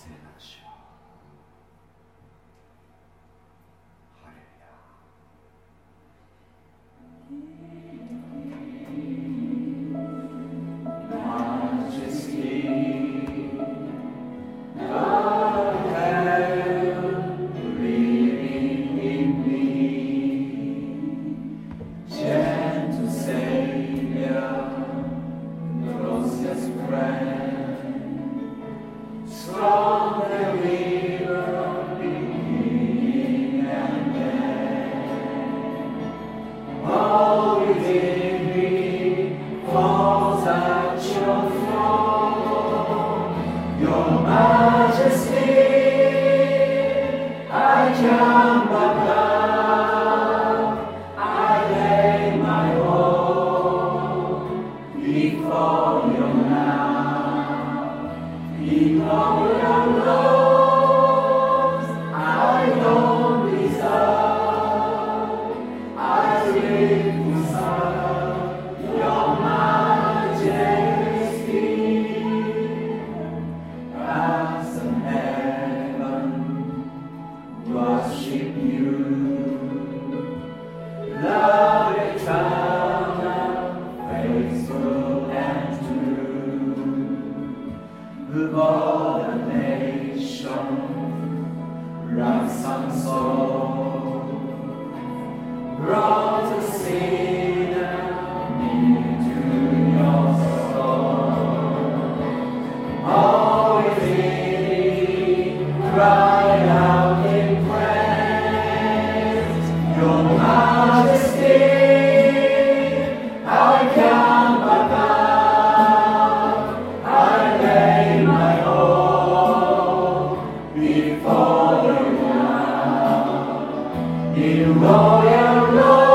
in royal glory.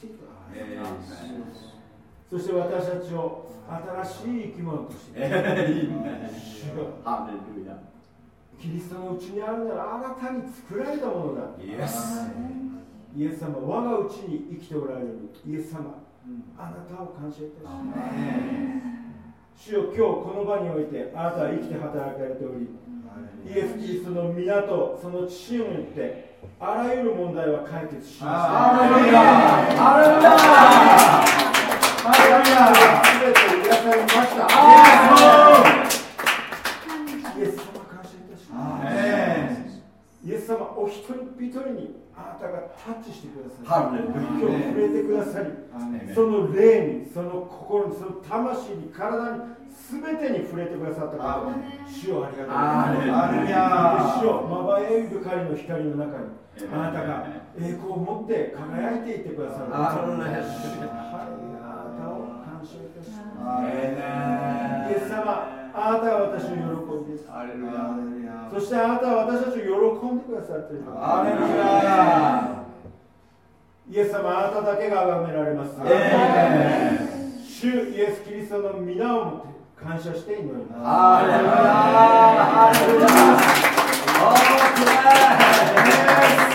てください。そして私たちを新しい生き物として。キリストのうちにあるなら新たに作られたものだ。イエスイエス様我がうちに生きておられる。イエス様あなたを感謝いたします。主よ今日この場においてあなたは生きて働かれておりイエス・キリストの皆とその父によってあらゆる問題は解決しました。ハレルヤハレルヤハレルヤすべて癒されましたイエス様感謝いたしますイエス様お一人一人にあなたがタッチしてください。今日触れてくださりその霊にその心にその魂に体に全てに触れてくださったこと。主よありがとう。ございます主よまばゆい光の光の中にあなたが栄光を持って輝いていてくださる。はいあなたを感謝いたします。えイエス様あなたが私の喜びですそしてあなたは私たちを喜んでくださっている。イエス様あなただけが崇められます。え主イエス・キリストの皆をもって感謝して祈ります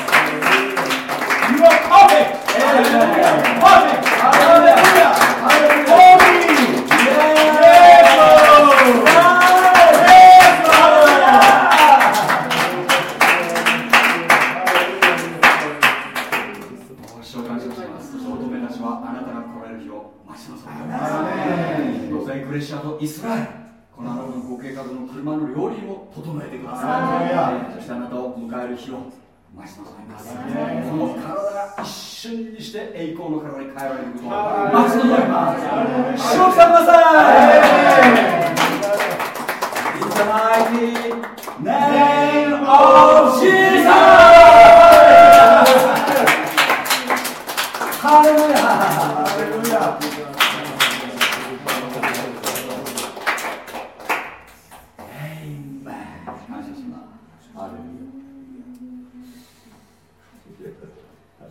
して栄光の体に変えられることを待ます。主をさんなさ